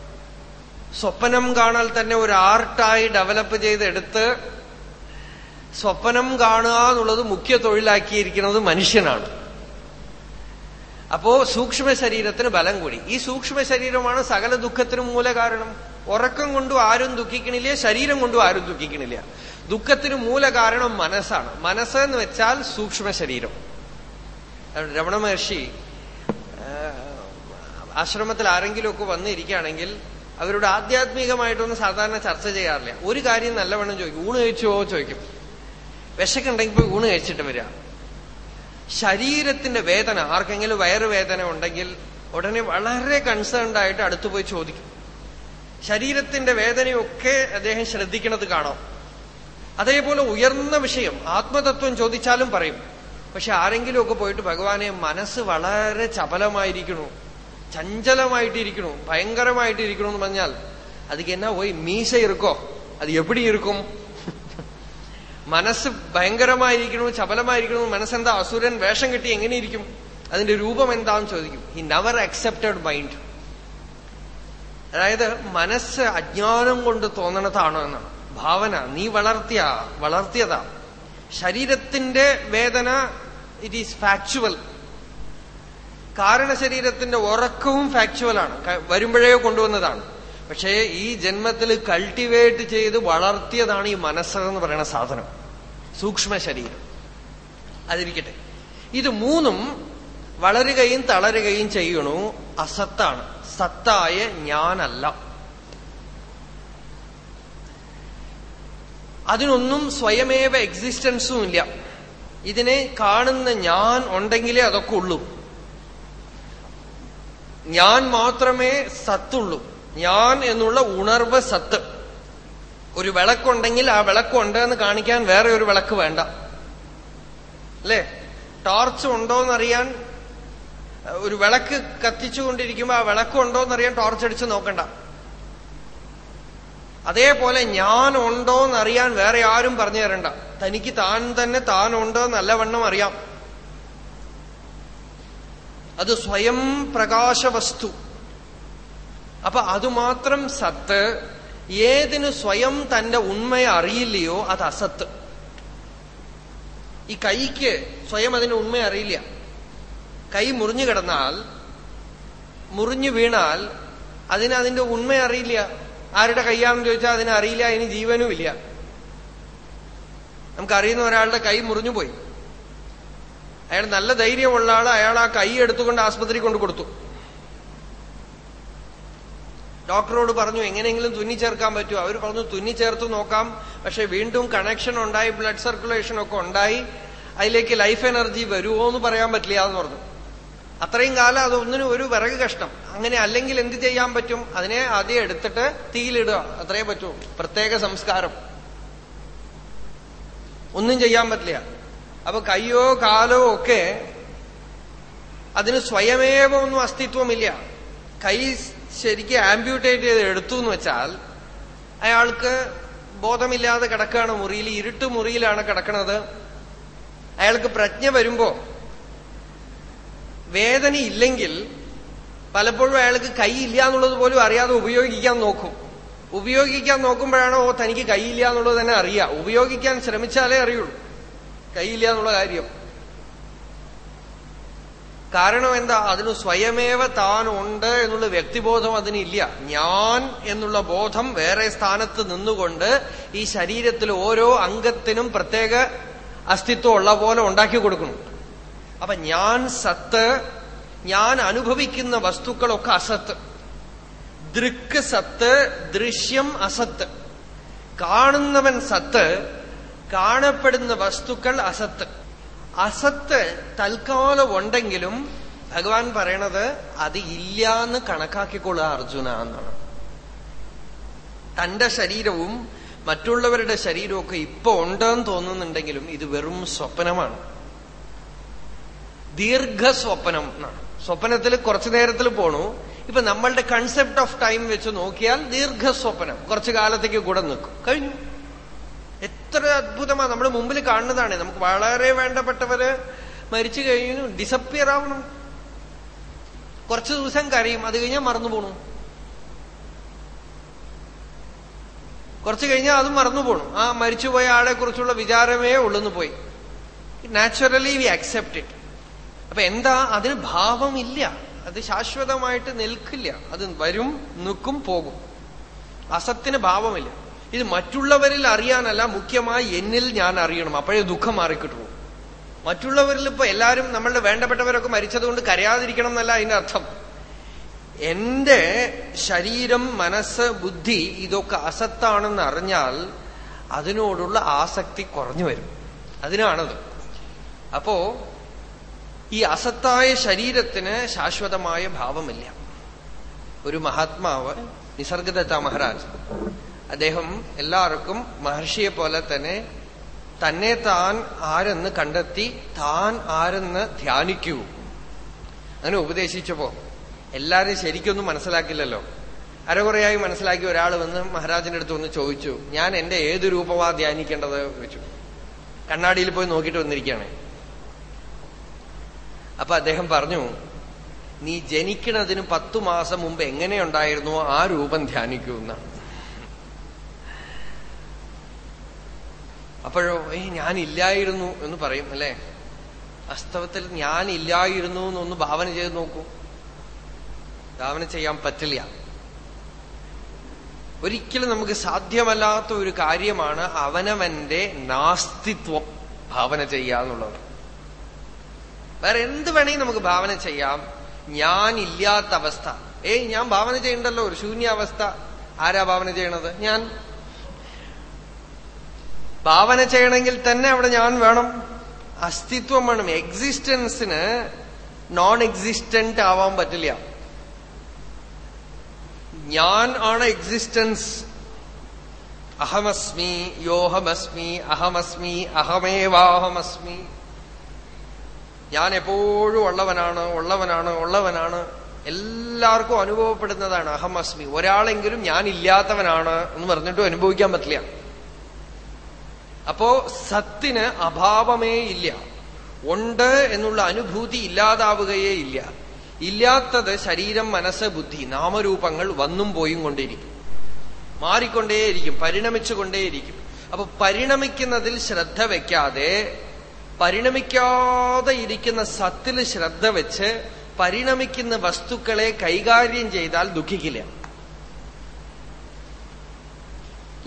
സ്വപ്നം കാണാൻ തന്നെ ഒരു ആർട്ടായി ഡെവലപ്പ് ചെയ്തെടുത്ത് സ്വപ്നം കാണുക എന്നുള്ളത് മുഖ്യ തൊഴിലാക്കിയിരിക്കുന്നത് മനുഷ്യനാണ്. അപ്പോ സൂക്ഷ്മ ശരീരത്തിന് ബലം കൂടി. ഈ സൂക്ഷ്മ ശരീരമാണ് സകല ദുഃഖത്തിനും മൂല കാരണം ഉറക്കം കൊണ്ടും ആരും ദുഃഖിക്കണില്ല ശരീരം കൊണ്ടും ആരും ദുഃഖിക്കണില്ല. ദുഃഖത്തിന് മൂല കാരണം മനസ്സാണ്. മനസ്സ് എന്ന് വെച്ചാൽ സൂക്ഷ്മ ശരീരം. രമണ മഹർഷി ആശ്രമത്തിൽ ആരെങ്കിലുമൊക്കെ വന്നിരിക്കുകയാണെങ്കിൽ അവരോട് ആധ്യാത്മികമായിട്ടൊന്നും സാധാരണ ചർച്ച ചെയ്യാറില്ല. ഒരു കാര്യം നല്ലവണ്ണം ചോദിക്കും. ഊണ് കഴിച്ചോ ചോദിക്കും. വിശക്കുണ്ടെങ്കിൽ പോയി ഊണ് കഴിച്ചിട്ട് വരിക. ശരീരത്തിന്റെ വേദന ആർക്കെങ്കിലും വയറുവേദന ഉണ്ടെങ്കിൽ ഉടനെ വളരെ കൺസേൺഡ് ആയിട്ട് അടുത്തു പോയി ചോദിക്കും. ശരീരത്തിന്റെ വേദനയൊക്കെ അദ്ദേഹം ശ്രദ്ധിക്കുന്നത് കാണാം. അതേപോലെ ഉയർന്ന വിഷയം ആത്മതത്വം ചോദിച്ചാലും പറയും പക്ഷെ ആരെങ്കിലുമൊക്കെ പോയിട്ട് ഭഗവാനെ മനസ്സ് വളരെ ചപലമായിരിക്കണു ചഞ്ചലമായിട്ടിരിക്കണു ഭയങ്കരമായിട്ടിരിക്കണു എന്ന് പറഞ്ഞാൽ அதுக்கு என்ன போய் மீசை இருக்கோ அது எப்படி இருக்கும் മനസ്സ് ഭയങ്കരമായിരിക്കണു ചപലമായിരിക്കണു മനസ്സെന്താ അസുരൻ വേഷം കെട്ടി എങ്ങനെയിരിക്കും അതിന്റെ രൂപം എന്താന്ന് ചോദിക്കും ഈ നവർ അക്സെപ്റ്റഡ് മൈൻഡ് അതായത് മനസ്സ് അജ്ഞാനം കൊണ്ട് തോന്നണതാണോ എന്നാണ് ഭാവന നീ വളർത്തിയ വളർത്തിയതാ. ശരീരത്തിന്റെ വേദന ഇറ്റ് ഈസ് ഫാക്ച്വൽ കാരണശരീരത്തിന്റെ ഉറക്കവും ഫാക്ച്വലാണ് വരുമ്പോഴേ കൊണ്ടുവന്നതാണ്. പക്ഷേ ഈ ജന്മത്തിൽ കൾട്ടിവേറ്റ് ചെയ്ത് വളർത്തിയതാണ് ഈ മനസ്സെന്ന് പറയുന്ന സാധനം. സൂക്ഷ്മ ശരീരം അതിരിക്കട്ടെ. ഇത് മൂന്നും വളരുകയും തളരുകയും ചെയ്യണു. അസത്താണ്. സത്തായ ഞാനല്ല അതിനൊന്നും സ്വയമേവ എക്സിസ്റ്റൻസും ഇല്ല. ഇതിനെ കാണുന്ന ഞാൻ ഉണ്ടെങ്കിലേ അതൊക്കെ ഉള്ളൂ. ഞാൻ മാത്രമേ സത്തുള്ളൂ. ഞാൻ എന്നുള്ള ഉണർവ് സത്ത്. ഒരു വിളക്കുണ്ടെങ്കിൽ ആ വിളക്കുണ്ട് എന്ന് കാണിക്കാൻ വേറെ ഒരു വിളക്ക് വേണ്ട. അല്ലേ? ടോർച്ച് ഉണ്ടോന്നറിയാൻ ഒരു വിളക്ക് കത്തിച്ചുകൊണ്ടിരിക്കുമ്പോ ആ വിളക്കുണ്ടോന്നറിയാൻ ടോർച്ച് അടിച്ച് നോക്കണ്ട. അതേപോലെ ഞാൻ ഉണ്ടോ എന്നറിയാൻ വേറെ ആരും പറഞ്ഞു തരണ്ട. തനിക്ക് താൻ തന്നെ താൻ ഉണ്ടോ നല്ലവണ്ണം അറിയാം. അത് സ്വയം പ്രകാശവസ്തു. അപ്പൊ അതുമാത്രം സത്ത് ഏതിന് സ്വയം തന്റെ ഉണ്മയെ അറിയില്ലയോ അത് അസത്ത്. ഈ കൈക്ക് സ്വയം അതിന്റെ ഉണ്മ അറിയില്ല. കൈ മുറിഞ്ഞു കിടന്നാൽ മുറിഞ്ഞു വീണാൽ അതിന് അതിന്റെ ഉണ്മ അറിയില്ല. ആരുടെ കൈയാണെന്ന് ചോദിച്ചാൽ അതിന് അറിയില്ല അതിന് ജീവനും ഇല്ല നമുക്കറിയുന്ന ഒരാളുടെ കൈ മുറിഞ്ഞു പോയി. അയാൾ നല്ല ധൈര്യമുള്ള ആൾ അയാൾ ആ കൈ എടുത്തുകൊണ്ട് ആസ്പത്രി കൊണ്ട് കൊടുത്തു. ഡോക്ടറോട് പറഞ്ഞു എങ്ങനെയെങ്കിലും തുന്നിച്ചേർക്കാൻ പറ്റുമോ? അവർ പറഞ്ഞു തുന്നിച്ചേർത്ത് നോക്കാം. പക്ഷെ വീണ്ടും കണക്ഷൻ ഉണ്ടായി ബ്ലഡ് സർക്കുലേഷൻ ഒക്കെ ഉണ്ടായി. അതിലേക്ക് ലൈഫ് എനർജി വരുമോ എന്ന് പറയാൻ പറ്റില്ല എന്ന് പറഞ്ഞു. അത്രയും കാലം അതൊന്നിനും ഒരു വിറക് കഷ്ടം അങ്ങനെ അല്ലെങ്കിൽ എന്ത് ചെയ്യാൻ പറ്റും? അതിനെ ആദ്യം എടുത്തിട്ട് തീയിലിടുക. അത്രേ പറ്റൂ. പ്രത്യേക സംസ്കാരം. ഒന്നും ചെയ്യാൻ പറ്റില്ല. അപ്പൊ കയ്യോ കാലോ ഒക്കെ അതിന് സ്വയമേവ ഒന്നും അസ്തിത്വമില്ല. കൈ ശരിക്കും ആംബ്യൂട്ടേറ്റ് ചെയ്ത് എടുത്തു എന്ന് വെച്ചാൽ അയാൾക്ക് ബോധമില്ലാതെ കിടക്കുകയാണ് മുറിയിൽ. ഇരുട്ട് മുറിയിലാണ് കിടക്കുന്നത് അയാൾക്ക് പ്രജ്ഞ വരുമ്പോ വേദന ഇല്ലെങ്കിൽ പലപ്പോഴും അയാൾക്ക് കൈ ഇല്ല എന്നുള്ളത് പോലും അറിയാതെ ഉപയോഗിക്കാൻ നോക്കും. ഉപയോഗിക്കാൻ നോക്കുമ്പോഴാണ് ഓ തനിക്ക് കൈയില്ല എന്നുള്ളത് തന്നെ അറിയാം. ഉപയോഗിക്കാൻ ശ്രമിച്ചാലേ അറിയുള്ളൂ. കൈയില്ല എന്നുള്ള കാര്യം. കാരണം എന്താ? അതിന് സ്വയമേവ താൻ ഉണ്ട് എന്നുള്ള വ്യക്തിബോധം അതിനില്ല. ഞാൻ എന്നുള്ള ബോധം വേറെ സ്ഥാനത്ത് നിന്നുകൊണ്ട് ഈ ശരീരത്തിൽ ഓരോ അംഗത്തിനും പ്രത്യേക അസ്തിത്വം ഉള്ള പോലെ ഉണ്ടാക്കി കൊടുക്കണം അപ്പൊ ഞാൻ സത്ത് ഞാൻ അനുഭവിക്കുന്ന വസ്തുക്കളൊക്കെ അസത്ത്. ദൃക്ക് സത്ത് ദൃശ്യം അസത്ത്. കാണുന്നവൻ സത്ത് കാണപ്പെടുന്ന വസ്തുക്കൾ അസത്ത്. അസത്ത് തൽക്കാലം ഉണ്ടെങ്കിലും ഭഗവാൻ പറയണത് അത് ഇല്ലാന്ന് കണക്കാക്കിക്കൊള്ളുക അർജുന എന്നാണ്. തന്റെ ശരീരവും മറ്റുള്ളവരുടെ ശരീരവും ഒക്കെ ഇപ്പൊ ഉണ്ടെന്ന് തോന്നുന്നുണ്ടെങ്കിലും ഇത് വെറും സ്വപ്നമാണ്. ദീർഘസ്വപ്നം എന്നാണ് സ്വപ്നത്തിൽ കുറച്ചു നേരത്തിൽ പോണു. ഇപ്പൊ നമ്മളുടെ കൺസെപ്റ്റ് ഓഫ് ടൈം വെച്ച് നോക്കിയാൽ ദീർഘസ്വപ്നം കുറച്ചു കാലത്തേക്ക് കൂടെ നിൽക്കും. കഴിഞ്ഞു. എത്ര അത്ഭുതമാണ് നമ്മൾ മുമ്പിൽ കാണുന്നതാണ്. നമുക്ക് വളരെ വേണ്ടപ്പെട്ടവര് മരിച്ചു കഴിഞ്ഞു ഡിസപ്പിയർ ആവണം. കുറച്ചു ദിവസം കരയും. അത് കഴിഞ്ഞാൽ മറന്നു പോണു. കുറച്ചു കഴിഞ്ഞാൽ അതും മറന്നു പോണു. ആ മരിച്ചുപോയ ആളെ കുറിച്ചുള്ള വിചാരമേ ഉള്ളെന്ന് പോയി. നാച്ചുറലി വി അക്സെപ്റ്റ് ഇറ്റ് അപ്പൊ എന്താ അതിന് ഭാവമില്ല. അത് ശാശ്വതമായിട്ട് നിൽക്കില്ല. അത് വരും നിൽക്കും പോകും. അസത്തിന് ഭാവമില്ല. ഇത് മറ്റുള്ളവരിൽ അറിയാനല്ല മുഖ്യമായി എന്നിൽ ഞാൻ അറിയണം. അപ്പോഴേ ദുഃഖം മാറിക്കിട്ടുള്ളൂ മറ്റുള്ളവരിൽ ഇപ്പൊ എല്ലാവരും നമ്മളുടെ വേണ്ടപ്പെട്ടവരൊക്കെ മരിച്ചതുകൊണ്ട് കരയാതിരിക്കണം എന്നല്ല അതിന്റെ അർത്ഥം. എന്റെ ശരീരം മനസ്സ് ബുദ്ധി ഇതൊക്കെ അസത്താണെന്ന് അറിഞ്ഞാൽ അതിനോടുള്ള ആസക്തി കുറഞ്ഞു വരും. അതിനാണത്. അപ്പോ ഈ അസത്തായ ശരീരത്തിന് ശാശ്വതമായ ഭാവമില്ല. ഒരു മഹാത്മാവ് നിസർഗദത്ത മഹാരാജ് അദ്ദേഹം എല്ലാവർക്കും മഹർഷിയെ പോലെ തന്നെ തന്നെ താൻ ആരെന്ന് കണ്ടെത്തി താൻ ആരെന്ന് ധ്യാനിക്കൂ. അങ്ങനെ ഉപദേശിച്ചപ്പോ എല്ലാരും ശരിക്കൊന്നും മനസ്സിലാക്കില്ലല്ലോ. അരകുറയായി മനസ്സിലാക്കി ഒരാൾ വന്ന് മഹാരാജിന്റെ അടുത്ത് ഒന്ന് ചോദിച്ചു ഞാൻ എന്റെ ഏത് രൂപമാ ധ്യാനിക്കേണ്ടത്? ചോദിച്ചു. കണ്ണാടിയിൽ പോയി നോക്കിയിട്ട് വന്നിരിക്കുകയാണ്. അപ്പൊ അദ്ദേഹം പറഞ്ഞു നീ ജനിക്കുന്നതിന് പത്തു മാസം മുമ്പ് എങ്ങനെയുണ്ടായിരുന്നു? ആ രൂപം ധ്യാനിക്കൂ എന്നാണ് അപ്പോഴോ ഏ ഞാനില്ലായിരുന്നു എന്ന് പറയും അല്ലെ? വാസ്തവത്തിൽ ഞാനില്ലായിരുന്നു എന്നൊന്ന് ഭാവന ചെയ്ത് നോക്കൂ. ഭാവന ചെയ്യാൻ പറ്റില്ല. ഒരിക്കലും നമുക്ക് സാധ്യമല്ലാത്ത ഒരു കാര്യമാണ് അവനവന്റെ നാസ്തിത്വം ഭാവന ചെയ്യാന്നുള്ളത് വേറെ എന്ത് വേണമെങ്കിൽ നമുക്ക് ഭാവന ചെയ്യാം. ഞാൻ ഇല്ലാത്ത അവസ്ഥ. ഏയ് ഞാൻ ഭാവന ചെയ്യണ്ടല്ലോ ഒരു ശൂന്യാവസ്ഥ. ആരാ ഭാവന ചെയ്യണത്? ഞാൻ. ഭാവന ചെയ്യണമെങ്കിൽ തന്നെ അവിടെ ഞാൻ വേണം. അസ്തിത്വം വേണം. എക്സിസ്റ്റൻസിന് നോൺ എക്സിസ്റ്റന്റ് ആവാൻ പറ്റില്ല. ഞാൻ ആണ് എക്സിസ്റ്റൻസ് അഹമസ്മി യോഹമസ്മി അഹമസ്മി അഹമേവാഹമസ്മി. ഞാൻ എപ്പോഴും ഉള്ളവനാണ് ഉള്ളവനാണ് ഉള്ളവനാണ്. എല്ലാവർക്കും അനുഭവപ്പെടുന്നതാണ്. അഹമസ്മി ഒരാളെങ്കിലും ഞാൻ ഇല്ലാത്തവനാണ് എന്ന് പറഞ്ഞിട്ടും അനുഭവിക്കാൻ പറ്റില്ല. അപ്പോ സത്തിന് അഭാവമേ ഇല്ല. ഉണ്ട് എന്നുള്ള അനുഭൂതി ഇല്ലാതാവുകയേ ഇല്ല. ഇല്ലാത്തത് ശരീരം മനസ്സ് ബുദ്ധി നാമരൂപങ്ങൾ വന്നും പോയും കൊണ്ടേയിരിക്കും. മാറിക്കൊണ്ടേയിരിക്കും പരിണമിച്ചുകൊണ്ടേയിരിക്കും. അപ്പൊ പരിണമിക്കുന്നതിൽ ശ്രദ്ധ വെക്കാതെ പരിണമിക്കാതെ ഇരിക്കുന്ന സത്തിൽ ശ്രദ്ധ വെച്ച് പരിണമിക്കുന്ന വസ്തുക്കളെ കൈകാര്യം ചെയ്താൽ ദുഃഖിക്കില്ല.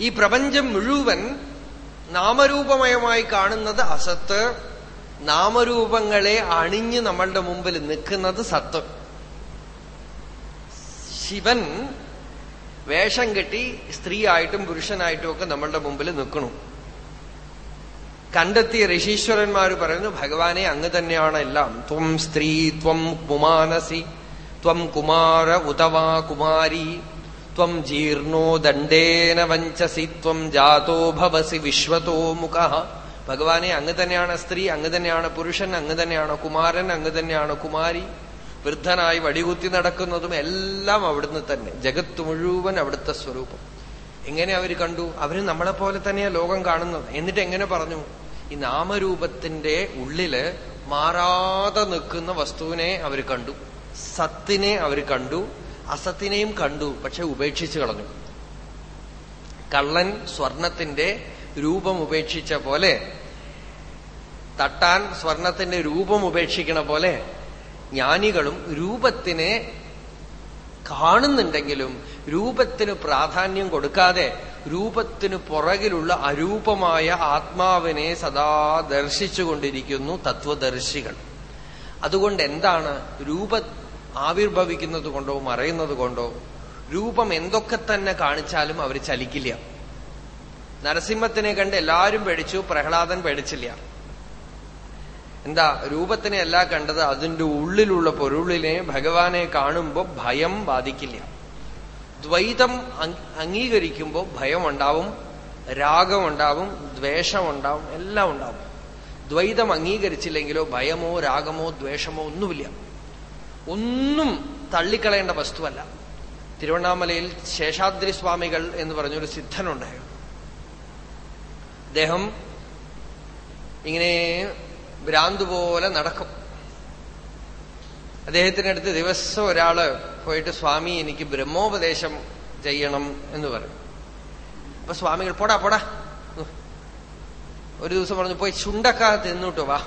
ഈ പ്രപഞ്ചം മുഴുവൻ നാമരൂപമയമായി കാണുന്നത് അസത്ത് നാമരൂപങ്ങളെ അണിഞ്ഞ് നമ്മളുടെ മുമ്പിൽ നിൽക്കുന്നത് സത്ത്. ശിവൻ വേഷം കെട്ടി സ്ത്രീയായിട്ടും പുരുഷനായിട്ടും ഒക്കെ നമ്മളുടെ മുമ്പിൽ നിൽക്കണു. കണ്ടെത്തിയ ഋഷീശ്വരന്മാർ പറയുന്നു ഭഗവാനെ അങ്ങ് തന്നെയാണ് എല്ലാം. ത്വം സ്ത്രീ ത്വം കുമാനസി ത്വം കുമാര ഉതവാ കുമാരി ത്വം ജീർണോ ദണ്ഡേന വഞ്ചസി ത്വം ജാതോ ഭവസി വിശ്വതോ മുഖ. ഭഗവാനെ അങ്ങ് തന്നെയാണ് സ്ത്രീ അങ്ങ് തന്നെയാണ് പുരുഷൻ അങ്ങ് തന്നെയാണ് കുമാരൻ അങ്ങ് തന്നെയാണ് കുമാരി. വൃദ്ധനായി വടികുത്തി നടക്കുന്നതും എല്ലാം അവിടുന്ന് തന്നെ. ജഗത്ത് മുഴുവൻ അവിടുത്തെ സ്വരൂപം. എങ്ങനെ അവർ കണ്ടു? അവർ നമ്മളെ പോലെ തന്നെയാ ലോകം കാണുന്നത്. എന്നിട്ട് എങ്ങനെ പറഞ്ഞു? ഈ നാമരൂപത്തിന്റെ ഉള്ളിൽ മാറാതെ നിൽക്കുന്ന വസ്തുവിനെ അവർ കണ്ടു. സത്തിനെ അവർ കണ്ടു. അസത്തിനെയും കണ്ടു പക്ഷെ ഉപേക്ഷിച്ചു കളഞ്ഞു. കള്ളൻ സ്വർണത്തിന്റെ രൂപം ഉപേക്ഷിച്ച പോലെ തട്ടാൻ സ്വർണത്തിന്റെ രൂപം ഉപേക്ഷിക്കണ പോലെ ജ്ഞാനികളും രൂപത്തിനെ കാണുന്നുണ്ടെങ്കിലും രൂപത്തിന് പ്രാധാന്യം കൊടുക്കാതെ രൂപത്തിന് പുറകിലുള്ള അരൂപമായ ആത്മാവിനെ സദാ ദർശിച്ചുകൊണ്ടിരിക്കുന്നു തത്വദർശികൾ. അതുകൊണ്ട് എന്താണ് രൂപ ആവിർഭവിക്കുന്നത് കൊണ്ടോ മറയുന്നത് കൊണ്ടോ രൂപം എന്തൊക്കെ തന്നെ കാണിച്ചാലും അവർ ചലിക്കില്ല. നരസിംഹത്തിനെ കണ്ട് എല്ലാവരും പേടിച്ചു പ്രഹ്ലാദൻ പേടിച്ചില്ല. എന്താ രൂപത്തിനെ അല്ല കണ്ടത്? അതിന്റെ ഉള്ളിലുള്ള പൊരുളിനെ ഭഗവാനെ കാണുമ്പോൾ ഭയം ബാധിക്കില്ല. ദ്വൈതം അംഗീകരിക്കുമ്പോൾ ഭയമുണ്ടാവും രാഗമുണ്ടാവും ദ്വേഷമുണ്ടാവും എല്ലാം ഉണ്ടാവും. ദ്വൈതം അംഗീകരിച്ചില്ലെങ്കിലോ ഭയമോ രാഗമോ ദ്വേഷമോ ഒന്നുമില്ല. ഒന്നും തള്ളിക്കളയേണ്ട വസ്തുവല്ല. തിരുവണ്ണാമലയിൽ ശേഷാദ്രി സ്വാമികൾ എന്ന് പറഞ്ഞൊരു സിദ്ധനുണ്ടായിരുന്നു. അദ്ദേഹം ഇങ്ങനെ ഭ്രാന്ത് പോലെ നടക്കും. അദ്ദേഹത്തിനടുത്ത് ദിവസം ഒരാൾ പോയിട്ട് സ്വാമി എനിക്ക് ബ്രഹ്മോപദേശം ചെയ്യണം എന്ന് പറയും അപ്പൊ സ്വാമികൾ പോടാ പോടാ. ഒരു ദിവസം പറഞ്ഞു പോയി ചുണ്ടക്ക തിന്നിട്ട് വാ.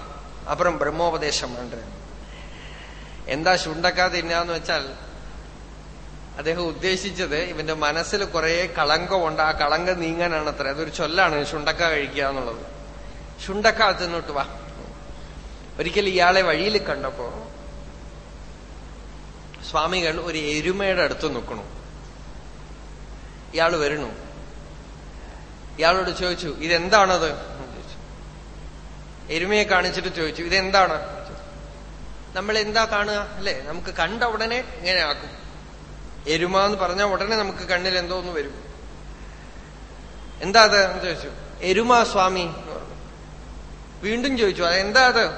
അപ്പുറം ബ്രഹ്മോപദേശം വേണ്ട. എന്താ ചുണ്ടക്ക തിന്നാന്ന് വെച്ചാൽ അദ്ദേഹം ഉദ്ദേശിച്ചത് ഇവന്റെ മനസ്സിൽ കുറെ കളങ്കമുണ്ട്. ആ കളങ്കം നീങ്ങാനാണ് അത്ര അതൊരു ചൊല്ലാണ് ചുണ്ടക്ക കഴിക്കുക എന്നുള്ളത്. ചുണ്ടക്ക തിന്നിട്ട് വാ. ഒരിക്കൽ ഇയാളെ വഴിയിൽ കണ്ടപ്പോ സ്വാമികൾ ഒരു എരുമയുടെ അടുത്ത് നിൽക്കണു. ഇയാൾ വരണു ഇയാളോട് ചോദിച്ചു ഇതെന്താണത്? എരുമയെ കാണിച്ചിട്ട് ചോദിച്ചു ഇതെന്താണ്? നമ്മൾ എന്താ കാണുക? അല്ലെ? നമുക്ക് കണ്ട ഉടനെ ഇങ്ങനെ ആക്കും. എരുമ എന്ന് പറഞ്ഞ ഉടനെ നമുക്ക് കണ്ണിൽ എന്തോ ഒന്ന് വരും. എന്താ അത്? എന്ന് ചോദിച്ചു. എരുമ സ്വാമി വീണ്ടും ചോദിച്ചു അതെന്താ അത്?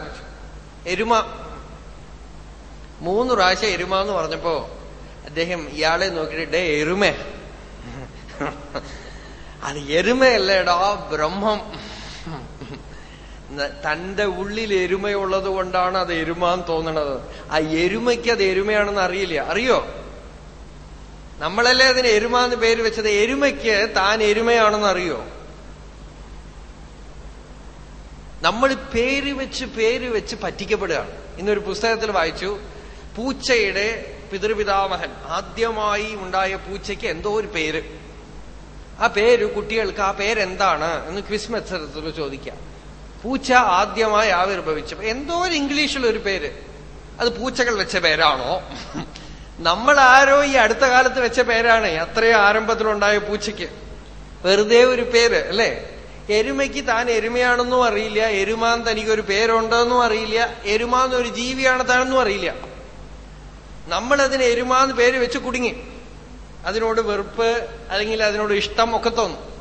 എരുമ. മൂന്ന് പ്രാവശ്യം എരുമ എന്ന് പറഞ്ഞപ്പോ അദ്ദേഹം ഇയാളെ നോക്കിയിട്ട് ഡേ എരുമ. അത് എരുമയല്ലേടാ ബ്രഹ്മം. തന്റെ ഉള്ളിൽ എരുമയുള്ളത് കൊണ്ടാണ് അത് എരുമ എന്ന് തോന്നണത്. ആ എരുമയ്ക്ക് അത് എരുമയാണെന്ന് അറിയില്ല? അറിയോ? നമ്മളല്ലേ അതിന് എരുമ എന്ന് പേര് വെച്ചത്? എരുമയ്ക്ക് താൻ എരുമയാണെന്ന് അറിയോ? നമ്മൾ പേര് വെച്ച് പേര് വെച്ച് പറ്റിക്കപ്പെടുകയാണ്. ഇന്നൊരു പുസ്തകത്തിൽ വായിച്ചു പൂച്ചയുടെ പിതൃപിതാമഹൻ. ആദ്യമായി ഉണ്ടായ പൂച്ചയ്ക്ക് എന്തോ ഒരു പേര്. ആ പേര് കുട്ടികൾക്ക് ആ പേരെന്താണ് എന്ന് ക്വിസ് മത്സരത്തിൽ ചോദിക്കാം പൂച്ച ആദ്യമായി ആവിർഭവിച്ചപ്പോ എന്തോ ഒരു ഇംഗ്ലീഷിൽ ഒരു പേര്. അത് പൂച്ചകൾ വെച്ച പേരാണോ? നമ്മൾ ആരോ ഈ അടുത്ത കാലത്ത് വെച്ച പേരാണ്. അത്രയും ആരംഭത്തിലുണ്ടായ പൂച്ചയ്ക്ക്. വെറുതെ ഒരു പേര് അല്ലേ? എരുമയ്ക്ക് താൻ എരുമയാണെന്നും അറിയില്ല. എരുമാൻ തനിക്കൊരു പേരുണ്ടെന്നും അറിയില്ല. എരുമാന്ന് ഒരു ജീവിയാണ് താനെന്നും അറിയില്ല. നമ്മൾ അതിന് എരുമാന്ന് പേര് വെച്ച് കുടുങ്ങി. അതിനോട് വെറുപ്പ് അല്ലെങ്കിൽ അതിനോട് ഇഷ്ടം ഒക്കെ തോന്നും.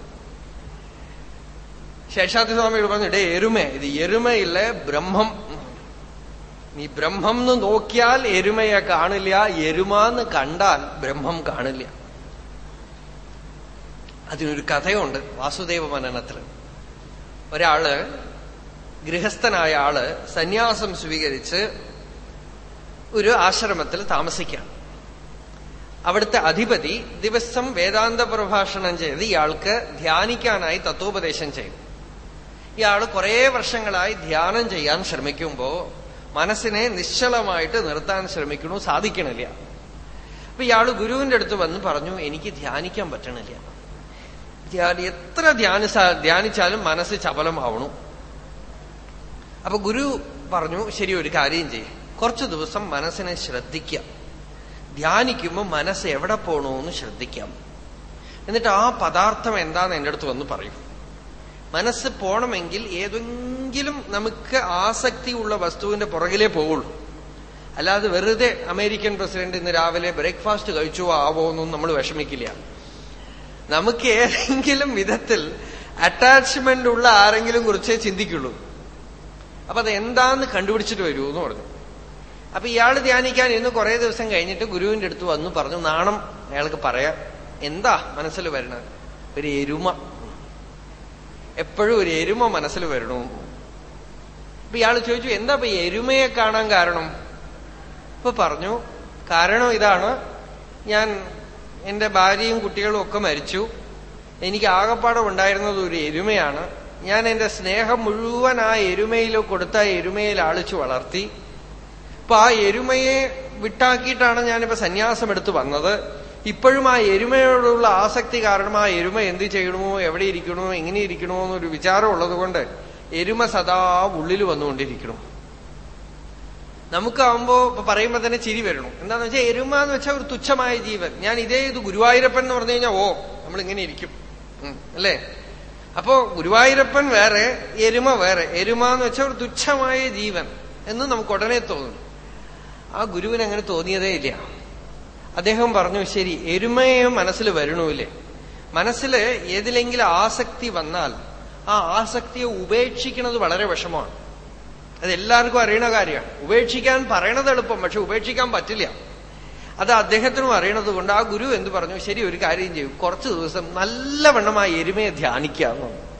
ശേഷാദ്രി സ്വാമികൾ പറഞ്ഞു ഇടേ എരുമ ഇത് എരുമയില്ല? ബ്രഹ്മം. നീ ബ്രഹ്മം നോക്കിയാൽ എരുമയെ കാണില്ല എരുമാന്ന് കണ്ടാൽ ബ്രഹ്മം കാണില്ല. അതിനൊരു കഥയുണ്ട് വാസുദേവ മനനത്തിൽ ഒരാൾ ഗൃഹസ്ഥനായ ആൾ സന്യാസം സ്വീകരിച്ച് ഒരു ആശ്രമത്തിൽ താമസിക്കാം. അവിടുത്തെ അധിപതി ദിവസം വേദാന്ത പ്രഭാഷണം ചെയ്ത് ഇയാൾക്ക് ധ്യാനിക്കാനായി തത്വോപദേശം ചെയ്യും ഇയാൾ കുറേ വർഷങ്ങളായി ധ്യാനം ചെയ്യാൻ ശ്രമിക്കുമ്പോൾ മനസ്സിനെ നിശ്ചലമായിട്ട് നിർത്താൻ ശ്രമിക്കണു സാധിക്കണില്ല. അപ്പൊ ഇയാൾ ഗുരുവിന്റെ അടുത്ത് വന്ന് പറഞ്ഞു എനിക്ക് ധ്യാനിക്കാൻ പറ്റണില്ല. എത്ര ധ്യാനിച്ച ധ്യാനിച്ചാലും മനസ്സ് ചപലമാവണു. അപ്പൊ ഗുരു പറഞ്ഞു ശരി ഒരു കാര്യം ചെയ്യും. കുറച്ചു ദിവസം മനസ്സിനെ ശ്രദ്ധിക്കാം ധ്യാനിക്കുമ്പോൾ മനസ്സ് എവിടെ പോണോന്ന് ശ്രദ്ധിക്കാം. എന്നിട്ട് ആ പദാർത്ഥം എന്താന്ന് എന്റെ അടുത്ത് വന്ന് പറയും. മനസ്സ് പോണമെങ്കിൽ ഏതെങ്കിലും നമുക്ക് ആസക്തിയുള്ള വസ്തുവിന്റെ പുറകിലേ പോവുള്ളൂ. അല്ലാതെ വെറുതെ അമേരിക്കൻ പ്രസിഡന്റ് ഇന്ന് രാവിലെ ബ്രേക്ക്ഫാസ്റ്റ് കഴിച്ചോ ആവോ എന്നും നമ്മൾ വിഷമിക്കില്ല. നമുക്ക് ഏതെങ്കിലും വിധത്തിൽ അറ്റാച്ച്മെന്റ് ഉള്ള ആരെങ്കിലും കുറിച്ചേ ചിന്തിക്കുള്ളൂ. അപ്പൊ അത് എന്താന്ന് കണ്ടുപിടിച്ചിട്ട് വരൂ എന്ന് പറഞ്ഞു. അപ്പൊ ഇയാൾ ധ്യാനിക്കാൻ ഇന്ന് കുറെ ദിവസം കഴിഞ്ഞിട്ട് ഗുരുവിന്റെ അടുത്ത് വന്നു പറഞ്ഞു നാണം അയാൾക്ക് പറയാം. എന്താ മനസ്സിൽ വരണത് ഒരു എരുമ. എപ്പോഴും ഒരു എരുമ മനസ്സിൽ വരണു? അപ്പൊ ഇയാൾ ചോദിച്ചു എന്താ ഇപ്പൊ എരുമയെ കാണാൻ കാരണം? ഇപ്പൊ പറഞ്ഞു കാരണം ഇതാണ്. ഞാൻ എന്റെ ഭാര്യയും കുട്ടികളും ഒക്കെ മരിച്ചു. എനിക്ക് ആകപ്പാടം ഉണ്ടായിരുന്നത് ഒരു എരുമയാണ്. ഞാൻ എന്റെ സ്നേഹം മുഴുവൻ ആ എരുമയിൽ കൊടുത്ത എരുമയിൽ ആളിച്ചു വളർത്തി. അപ്പൊ ആ എരുമയെ വിട്ടാക്കിയിട്ടാണ് ഞാനിപ്പോ സന്യാസം എടുത്തു വന്നത്. ഇപ്പോഴും ആ എരുമയോടുള്ള ആസക്തി കാരണം ആ എരുമ എന്ത് ചെയ്യണമോ എവിടെ ഇരിക്കണമോ എങ്ങനെ ഇരിക്കണമോ എന്നൊരു വിചാരം ഉള്ളത് കൊണ്ട് എരുമ സദാ ഉള്ളിൽ വന്നുകൊണ്ടിരിക്കണം. നമുക്കാവുമ്പോ ഇപ്പൊ പറയുമ്പോ തന്നെ ചിരി വരണം. എന്താന്ന് വെച്ചാൽ എരുമ എന്ന് വെച്ചാൽ ഒരു തുച്ഛമായ ജീവൻ. ഞാൻ ഇതേ ഇത് ഗുരുവായൂരപ്പൻ എന്ന് പറഞ്ഞു കഴിഞ്ഞാൽ ഓ നമ്മൾ ഇങ്ങനെ ഇരിക്കും അല്ലേ? അപ്പോ ഗുരുവായൂരപ്പൻ വേറെ എരുമ വേറെ. എരുമ എന്ന് വെച്ചാൽ ഒരു തുച്ഛമായ ജീവൻ എന്ന് നമുക്ക് ഉടനെ തോന്നും. ആ ഗുരുവിന് അങ്ങനെ തോന്നിയതേ ഇല്ല. അദ്ദേഹം പറഞ്ഞു ശരി എരുമയെ മനസ്സിൽ വരണൂലേ. മനസ്സിൽ ഏതിലെങ്കിലും ആസക്തി വന്നാൽ ആ ആസക്തിയെ ഉപേക്ഷിക്കുന്നത് വളരെ വിഷമമാണ്. അത് എല്ലാവർക്കും അറിയണ കാര്യമാണ്. ഉപേക്ഷിക്കാൻ പറയണത് എളുപ്പം പക്ഷെ ഉപേക്ഷിക്കാൻ പറ്റില്ല. അത് അദ്ദേഹത്തിനും അറിയണത് കൊണ്ട് ആ ഗുരു എന്ത് പറഞ്ഞു ശരി ഒരു കാര്യം ചെയ്യും. കുറച്ചു ദിവസം നല്ലവണ്ണം ആ എരുമയെ ധ്യാനിക്കാന്ന്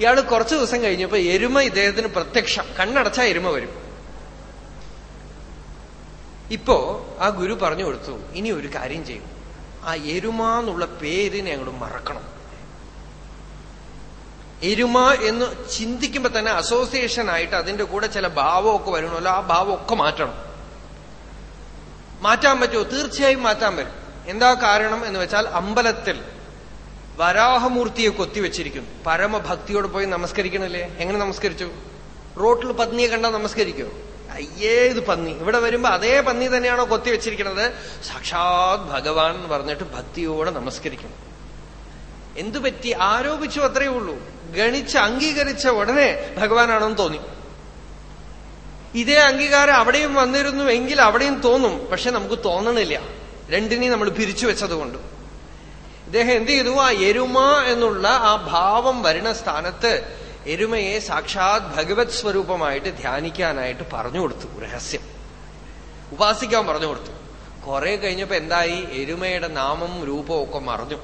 ഇയാൾ കുറച്ചു ദിവസം കഴിഞ്ഞപ്പോ എരുമ ഇദ്ദേഹത്തിന് പ്രത്യക്ഷം. കണ്ണടച്ചാ എരുമ വരും. ഇപ്പോ ആ ഗുരു പറഞ്ഞു കൊടുത്തു ഇനി ഒരു കാര്യം ചെയ്യും. ആ എരുമ എന്നുള്ള പേരിനെ അങ്ങോട്ട് മറക്കണം. എരുമ എന്ന് ചിന്തിക്കുമ്പോ തന്നെ അസോസിയേഷൻ ആയിട്ട് അതിന്റെ കൂടെ ചില ഭാവമൊക്കെ വരണമല്ലോ ആ ഭാവമൊക്കെ മാറ്റണം. മാറ്റാൻ പറ്റുമോ? തീർച്ചയായും മാറ്റാൻ പറ്റും. എന്താ കാരണം എന്ന് വെച്ചാൽ അമ്പലത്തിൽ വരാഹമൂർത്തിയെ കൊത്തിവെച്ചിരിക്കുന്നു പരമഭക്തിയോട് പോയി നമസ്കരിക്കണില്ലേ? എങ്ങനെ നമസ്കരിച്ചു? റോട്ടിൽ പത്നിയെ കണ്ടാൽ നമസ്കരിക്കോ അയ്യേ ഇത് പന്നി. ഇവിടെ വരുമ്പോ അതേ പന്നി തന്നെയാണോ കൊത്തി വെച്ചിരിക്കുന്നത്? സാക്ഷാത് ഭഗവാൻ എന്ന് പറഞ്ഞിട്ട് ഭക്തിയോടെ നമസ്കരിക്കണം എന്തു പറ്റി? ആരോപിച്ചു അത്രയേ ഉള്ളൂ. ഗണിച്ച് അംഗീകരിച്ച ഉടനെ ഭഗവാനാണെന്ന് തോന്നി. ഇതേ അംഗീകാരം അവിടെയും വന്നിരുന്നു എങ്കിൽ അവിടെയും തോന്നും. പക്ഷെ നമുക്ക് തോന്നണില്ല. രണ്ടിനെയും നമ്മൾ പിരിച്ചു വെച്ചതുകൊണ്ട്. ഇദ്ദേഹം എന്ത് ചെയ്തു? ആ എരുമ എന്നുള്ള ആ ഭാവം വരുന്ന സ്ഥാനത്ത് എരുമയെ സാക്ഷാത് ഭഗവത് സ്വരൂപമായിട്ട് ധ്യാനിക്കാനായിട്ട് പറഞ്ഞു കൊടുത്തു രഹസ്യം. ഉപാസിക്കാൻ പറഞ്ഞു കൊടുത്തു. കുറെ കഴിഞ്ഞപ്പോ എന്തായി? എരുമയുടെ നാമം രൂപവും ഒക്കെ മറഞ്ഞു.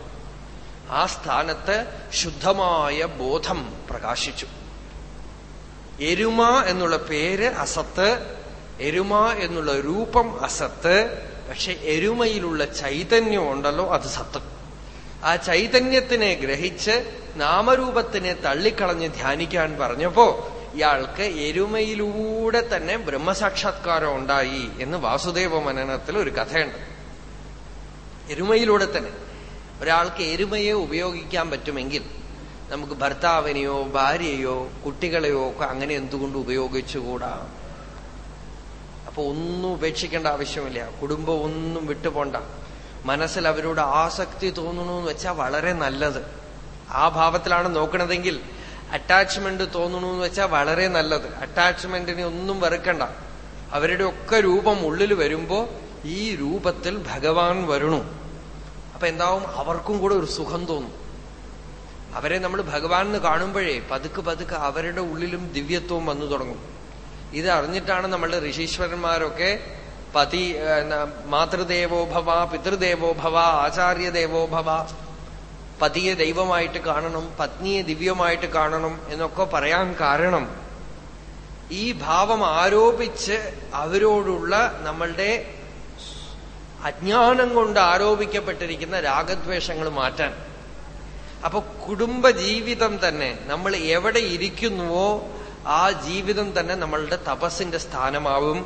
ആ സ്ഥാനത്ത് ശുദ്ധമായ ബോധം പ്രകാശിച്ചു. എരുമ എന്നുള്ള പേര് അസത്ത് എരുമ എന്നുള്ള രൂപം അസത്ത് പക്ഷെ എരുമയിലുള്ള ചൈതന്യം ഉണ്ടല്ലോ അത് സത്ത്. ആ ചൈതന്യത്തിനെ ഗ്രഹിച്ച് നാമരൂപത്തിനെ തള്ളിക്കളഞ്ഞ് ധ്യാനിക്കാൻ പറഞ്ഞപ്പോ ഇയാൾക്ക് എരുമയിലൂടെ തന്നെ ബ്രഹ്മസാക്ഷാത്കാരം ഉണ്ടായി എന്ന് വാസുദേവ മനനത്തിൽ ഒരു കഥയുണ്ട്. എരുമയിലൂടെ തന്നെ. ഒരാൾക്ക് എരുമയെ ഉപയോഗിക്കാൻ പറ്റുമെങ്കിൽ നമുക്ക് ഭർത്താവിനെയോ ഭാര്യയോ കുട്ടികളെയോ ഒക്കെ അങ്ങനെ എന്തുകൊണ്ട് ഉപയോഗിച്ചുകൂടാ? അപ്പൊ ഒന്നും ഉപേക്ഷിക്കേണ്ട ആവശ്യമില്ല. കുടുംബം ഒന്നും വിട്ടുപോണ്ട. മനസ്സിൽ അവരോട് ആസക്തി തോന്നണമെന്ന് വെച്ചാൽ വളരെ നല്ലത്. ആ ഭാവത്തിലാണ് നോക്കണതെങ്കിൽ അറ്റാച്ച്മെന്റ് തോന്നണമെന്ന് വെച്ചാൽ വളരെ നല്ലത്. അറ്റാച്ച്മെന്റിനെ ഒന്നും വെറുക്കണ്ട. അവരുടെ ഒക്കെ രൂപം ഉള്ളിൽ വരുമ്പോ ഈ രൂപത്തിൽ ഭഗവാൻ വരണു. അപ്പൊ എന്താവും? അവർക്കും കൂടെ ഒരു സുഖം തോന്നും. അവരെ നമ്മൾ ഭഗവാൻ കാണുമ്പോഴേ പതുക്കെ പതുക്കെ അവരുടെ ഉള്ളിലും ദിവ്യത്വം വന്നു തുടങ്ങും. ഇത് അറിഞ്ഞിട്ടാണ് നമ്മളുടെ ഋഷീശ്വരന്മാരൊക്കെ പതി മാതൃദേവോ ഭവ പിതൃദേവോ ഭവ ആചാര്യദേവോ ഭവ പതിയെ ദൈവമായിട്ട് കാണണം പത്നിയെ ദിവ്യമായിട്ട് കാണണം എന്നൊക്കെ പറയാൻ കാരണം ഈ ഭാവം ആരോപിച്ച് അവരോടുള്ള നമ്മളുടെ അജ്ഞാനം കൊണ്ട് ആരോപിക്കപ്പെട്ടിരിക്കുന്ന രാഗദ്വേഷങ്ങൾ മാറ്റാൻ. അപ്പൊ കുടുംബ ജീവിതം തന്നെ നമ്മൾ എവിടെ ഇരിക്കുന്നുവോ ആ ജീവിതം തന്നെ നമ്മളുടെ തപസ്സിന്റെ സ്ഥാനമാവും.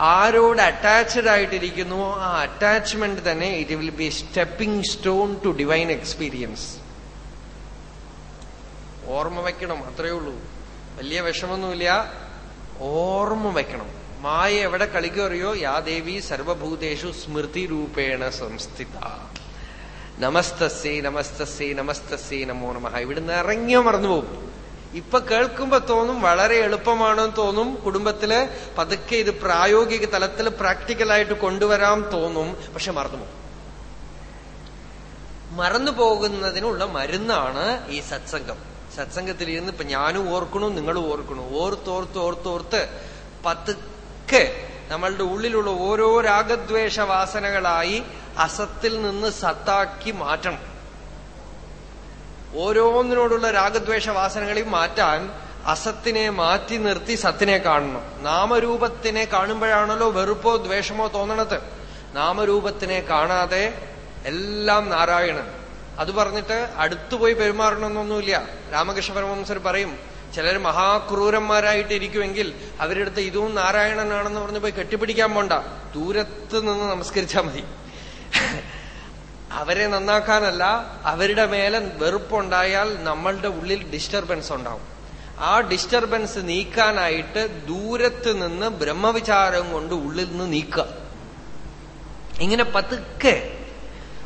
ആരോട് അറ്റാച്ച്ഡ് ആയിട്ടിരിക്കുന്നുവോ ആ അറ്റാച്ച്മെന്റ് തന്നെ it will be stepping stone to divine experience ഓർമ്മ വയ്ക്കണം അത്രയേ ഉള്ളൂ. വലിയ വിഷമൊന്നുമില്ല ഓർമ്മ വയ്ക്കണം മായ എവിടെ കളിക്കറിയോ യാ ദേവി സർവഭൂതേഷു സ്മൃതി രൂപേണ സംസ്ഥിത. നമസ്തസ്സേ നമസ്തസ്സേ നമസ്തസ്സേ നമോ നമ. ഇവിടുന്ന് ഇറങ്ങിയോ മറന്നുപോകും. ഇപ്പൊ കേൾക്കുമ്പോ തോന്നും വളരെ എളുപ്പമാണെന്ന് തോന്നും. കുടുംബത്തിൽ പതുക്കെ ഇത് പ്രായോഗിക തലത്തിൽ പ്രാക്ടിക്കലായിട്ട് കൊണ്ടുവരാൻ തോന്നും. പക്ഷെ മറന്നു മറന്നു പോകുന്നതിനുള്ള മരുന്നാണ് ഈ സത്സംഗം. സത്സംഗത്തിൽ ഇരുന്ന് ഇപ്പൊ ഞാനും ഓർക്കണു നിങ്ങളും ഓർക്കണു. ഓർത്തോർത്ത് ഓർത്തോർത്ത് പതുക്കെ നമ്മളുടെ ഉള്ളിലുള്ള ഓരോ രാഗദ്വേഷ വാസനകളായി അസത്തിൽ നിന്ന് സത്താക്കി മാറ്റണം. ഓരോന്നിനോടുള്ള രാഗദ്വേഷ വാസനകളെയും മാറ്റാൻ അസത്തിനെ മാറ്റി നിർത്തി സത്തിനെ കാണണം. നാമരൂപത്തിനെ കാണുമ്പോഴാണല്ലോ വെറുപ്പോ ദ്വേഷമോ തോന്നണത്. നാമരൂപത്തിനെ കാണാതെ എല്ലാം നാരായണൻ. അത് പറഞ്ഞിട്ട് അടുത്തുപോയി പെരുമാറണമെന്നൊന്നുമില്ല. രാമകൃഷ്ണ പരമഹംസർ പറയും ചിലർ മഹാക്രൂരന്മാരായിട്ട് ഇരിക്കുമെങ്കിൽ അവരുടെ അടുത്ത് ഇതും നാരായണനാണെന്ന് പറഞ്ഞ് പോയി കെട്ടിപ്പിടിക്കാൻ പോണ്ട. ദൂരത്ത് നിന്ന് നമസ്കരിച്ചാൽ മതി. അവരെ നന്നാക്കാനല്ല അവരുടെ മേലെ വെറുപ്പുണ്ടായാൽ നമ്മളുടെ ഉള്ളിൽ ഡിസ്റ്റർബൻസ് ഉണ്ടാവും. ആ ഡിസ്റ്റർബൻസ് നീക്കാനായിട്ട് ദൂരത്ത് നിന്ന് ബ്രഹ്മവിചാരം കൊണ്ട് ഉള്ളിൽ നിന്ന് നീക്കുക. ഇങ്ങനെ പതുക്കെ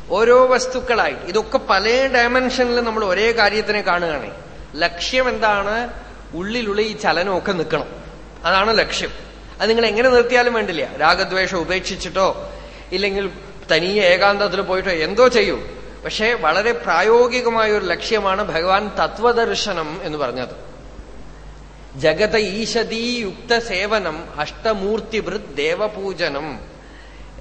ഓരോ വസ്തുക്കളായി. ഇതൊക്കെ പല ഡയമെൻഷനിൽ നമ്മൾ ഒരേ കാര്യത്തിനെ കാണുകയാണ്. ലക്ഷ്യം എന്താണ്? ഉള്ളിലുള്ള ഈ ചലനമൊക്കെ നിൽക്കണം. അതാണ് ലക്ഷ്യം. അത് നിങ്ങൾ എങ്ങനെ നിർത്തിയാലും വേണ്ടില്ല. രാഗദ്വേഷം ഉപേക്ഷിച്ചിട്ടോ ഇല്ലെങ്കിൽ തനിയെ ഏകാന്തത്തിൽ പോയിട്ടോ എന്തോ ചെയ്യൂ. പക്ഷേ വളരെ പ്രായോഗികമായ ഒരു ലക്ഷ്യമാണ് ഭഗവാൻ തത്വദർശനം എന്ന് പറഞ്ഞത്. ജഗത ഈശതീ യുക്ത സേവനം അഷ്ടമൂർത്തിവൃത് ദേവപൂജനം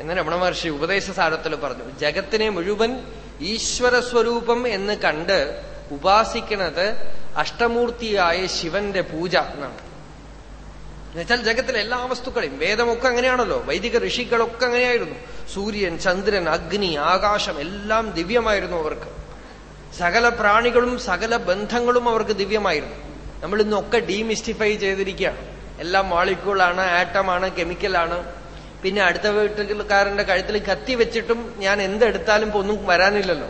എന്ന് രമണ മഹർഷി ഉപദേശസാരത്തിൽ പറഞ്ഞു. ജഗത്തിനെ മുഴുവൻ ഈശ്വര സ്വരൂപം എന്ന് കണ്ട് ഉപാസിക്കുന്നത് അഷ്ടമൂർത്തിയായ ശിവന്റെ പൂജ എന്നാണ്. എന്നുവെച്ചാൽ ജഗത്തിലെ എല്ലാ വസ്തുക്കളെയും വേദമൊക്കെ അങ്ങനെയാണല്ലോ വൈദിക ഋഷികളൊക്കെ അങ്ങനെയായിരുന്നു. സൂര്യൻ ചന്ദ്രൻ അഗ്നി ആകാശം എല്ലാം ദിവ്യമായിരുന്നു അവർക്ക്. സകല പ്രാണികളും സകല ബന്ധങ്ങളും അവർക്ക് ദിവ്യമായിരുന്നു. നമ്മൾ ഇന്നൊക്കെ ഡീമിസ്റ്റിഫൈ ചെയ്തിരിക്കുകയാണ്. എല്ലാം മാളിക്കൂളാണ് ആറ്റമാണ് കെമിക്കലാണ് പിന്നെ അടുത്ത വീട്ടുകാരന്റെ കഴുത്തിൽ കത്തി വെച്ചിട്ടും ഞാൻ എന്തെടുത്താലും ഇപ്പൊ ഒന്നും വരാനില്ലല്ലോ.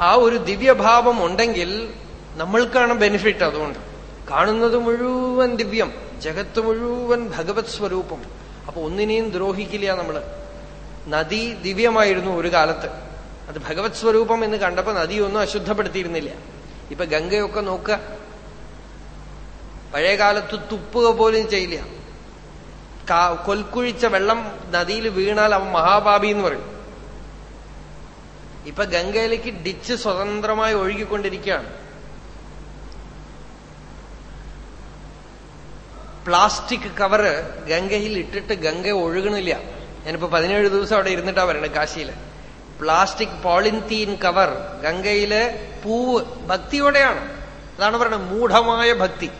ആ ഒരു ദിവ്യഭാവം ഉണ്ടെങ്കിൽ നമ്മൾക്കാണ് ബെനിഫിറ്റ് അതുകൊണ്ട്. കാണുന്നത് മുഴുവൻ ദിവ്യം ജഗത്ത് മുഴുവൻ ഭഗവത് സ്വരൂപം. അപ്പൊ ഒന്നിനെയും ദ്രോഹിക്കില്ല നമ്മൾ. നദി ദിവ്യമായിരുന്നു ഒരു കാലത്ത്. അത് ഭഗവത് സ്വരൂപം എന്ന് കണ്ടപ്പോ നദിയൊന്നും അശുദ്ധപ്പെടുത്തിയിരുന്നില്ല. ഇപ്പൊ ഗംഗയൊക്കെ നോക്കുക. പഴയ കാലത്ത് തുപ്പുക പോലും ചെയ്യില്ല. കൊൽക്കുഴിച്ച വെള്ളം നദിയിൽ വീണാൽ അവൻ മഹാപാപി എന്ന് പറയും. ഇപ്പൊ ഗംഗയിലേക്ക് ഡിച്ച് സ്വതന്ത്രമായി ഒഴുകിക്കൊണ്ടിരിക്കുകയാണ്. പ്ലാസ്റ്റിക് കവറ് ഗംഗയിൽ ഇട്ടിട്ട് ഗംഗ ഒഴുകണില്ല. ഞാനിപ്പോ പതിനേഴ് ദിവസം അവിടെ ഇരുന്നിട്ടാ പറയണേ കാശിയിൽ പ്ലാസ്റ്റിക് പോളിത്തീൻ കവർ ഗംഗയിൽ പൂവ് ഭക്തിയോടെയാണ്. അതാണ് പറയുന്നത് മൂഢമായ ഭക്തി.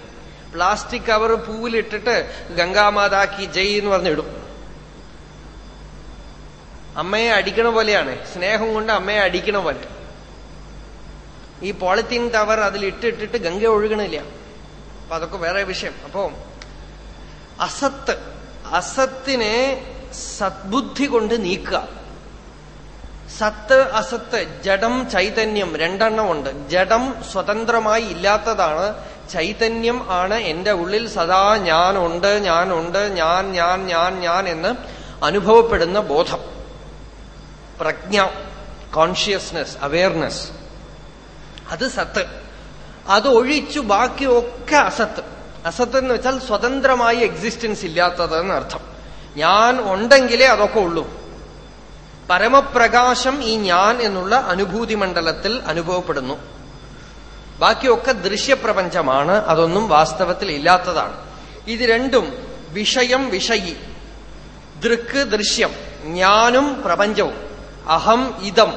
പ്ലാസ്റ്റിക് കവർ പൂവിലിട്ടിട്ട് ഗംഗാമാതാക്കി ജയ് എന്ന് പറഞ്ഞിടും. അമ്മയെ അടിക്കണ പോലെയാണ്. സ്നേഹം കൊണ്ട് അമ്മയെ അടിക്കണ പോലെ. ഈ പോളിത്തീൻ കവർ അതിൽ ഇട്ടിട്ടിട്ട് ഗംഗ ഒഴുകണില്ല. അപ്പൊ അതൊക്കെ വേറെ വിഷയം. അപ്പോ അസത്ത് അസത്തിനെ സദ്ബുദ്ധി കൊണ്ട് നീക്കുക. സത്ത് അസത്ത് ജഡം ചൈതന്യം രണ്ടെണ്ണം ഉണ്ട്. ജഡം സ്വതന്ത്രമായി ഇല്ലാത്തതാണ് ചൈതന്യം ആണ് എന്റെ ഉള്ളിൽ സദാ ഞാനുണ്ട് ഞാനുണ്ട് ഞാൻ ഞാൻ ഞാൻ ഞാൻ എന്ന് അനുഭവപ്പെടുന്ന ബോധം. പ്രജ്ഞ കോൺഷ്യസ്നെസ് അവയർനെസ് അത് സത്ത്. അത് ഒഴിച്ചു ബാക്കിയൊക്കെ അസത്ത്. അസത്ത് എന്ന് വെച്ചാൽ സ്വതന്ത്രമായി എക്സിസ്റ്റൻസ് ഇല്ലാത്തത് എന്നർത്ഥം ഞാൻ ഉണ്ടെങ്കിലേ അതൊക്കെ ഉള്ളൂ. പരമപ്രകാശം ഈ ഞാൻ എന്നുള്ള അനുഭൂതി മണ്ഡലത്തിൽ അനുഭവപ്പെടുന്നു. ബാക്കിയൊക്കെ ദൃശ്യപ്രപഞ്ചമാണ് അതൊന്നും വാസ്തവത്തിൽ ഇല്ലാത്തതാണ്. ഇത് രണ്ടും വിഷയം വിഷയി. ദൃക്ക് ദൃശ്യം ഞാനും പ്രപഞ്ചവും അഹം ഇതം.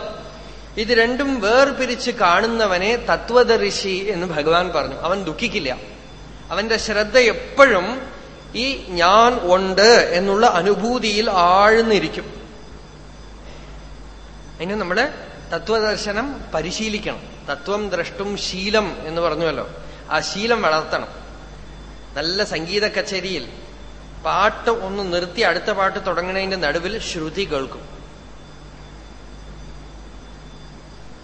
ഇത് രണ്ടും വേർപിരിച്ച് കാണുന്നവനെ തത്വദർശി എന്ന് ഭഗവാൻ പറഞ്ഞു. അവൻ ദുഃഖിക്കില്ല. അവന്റെ ശ്രദ്ധ എപ്പോഴും ഈ ഞാൻ ഉണ്ട് എന്നുള്ള അനുഭൂതിയിൽ ആഴ്ന്നിരിക്കും. അതിന് നമ്മൾ തത്വദർശനം പരിശീലിക്കണം. തത്വം ദ്രഷ്ടും ശീലം എന്ന് പറഞ്ഞുവല്ലോ. ആ ശീലം വളർത്തണം. നല്ല സംഗീത കച്ചേരിയിൽ പാട്ട് ഒന്ന് നിർത്തി അടുത്ത പാട്ട് തുടങ്ങുന്നതിന്റെ നടുവിൽ ശ്രുതി കേൾക്കും.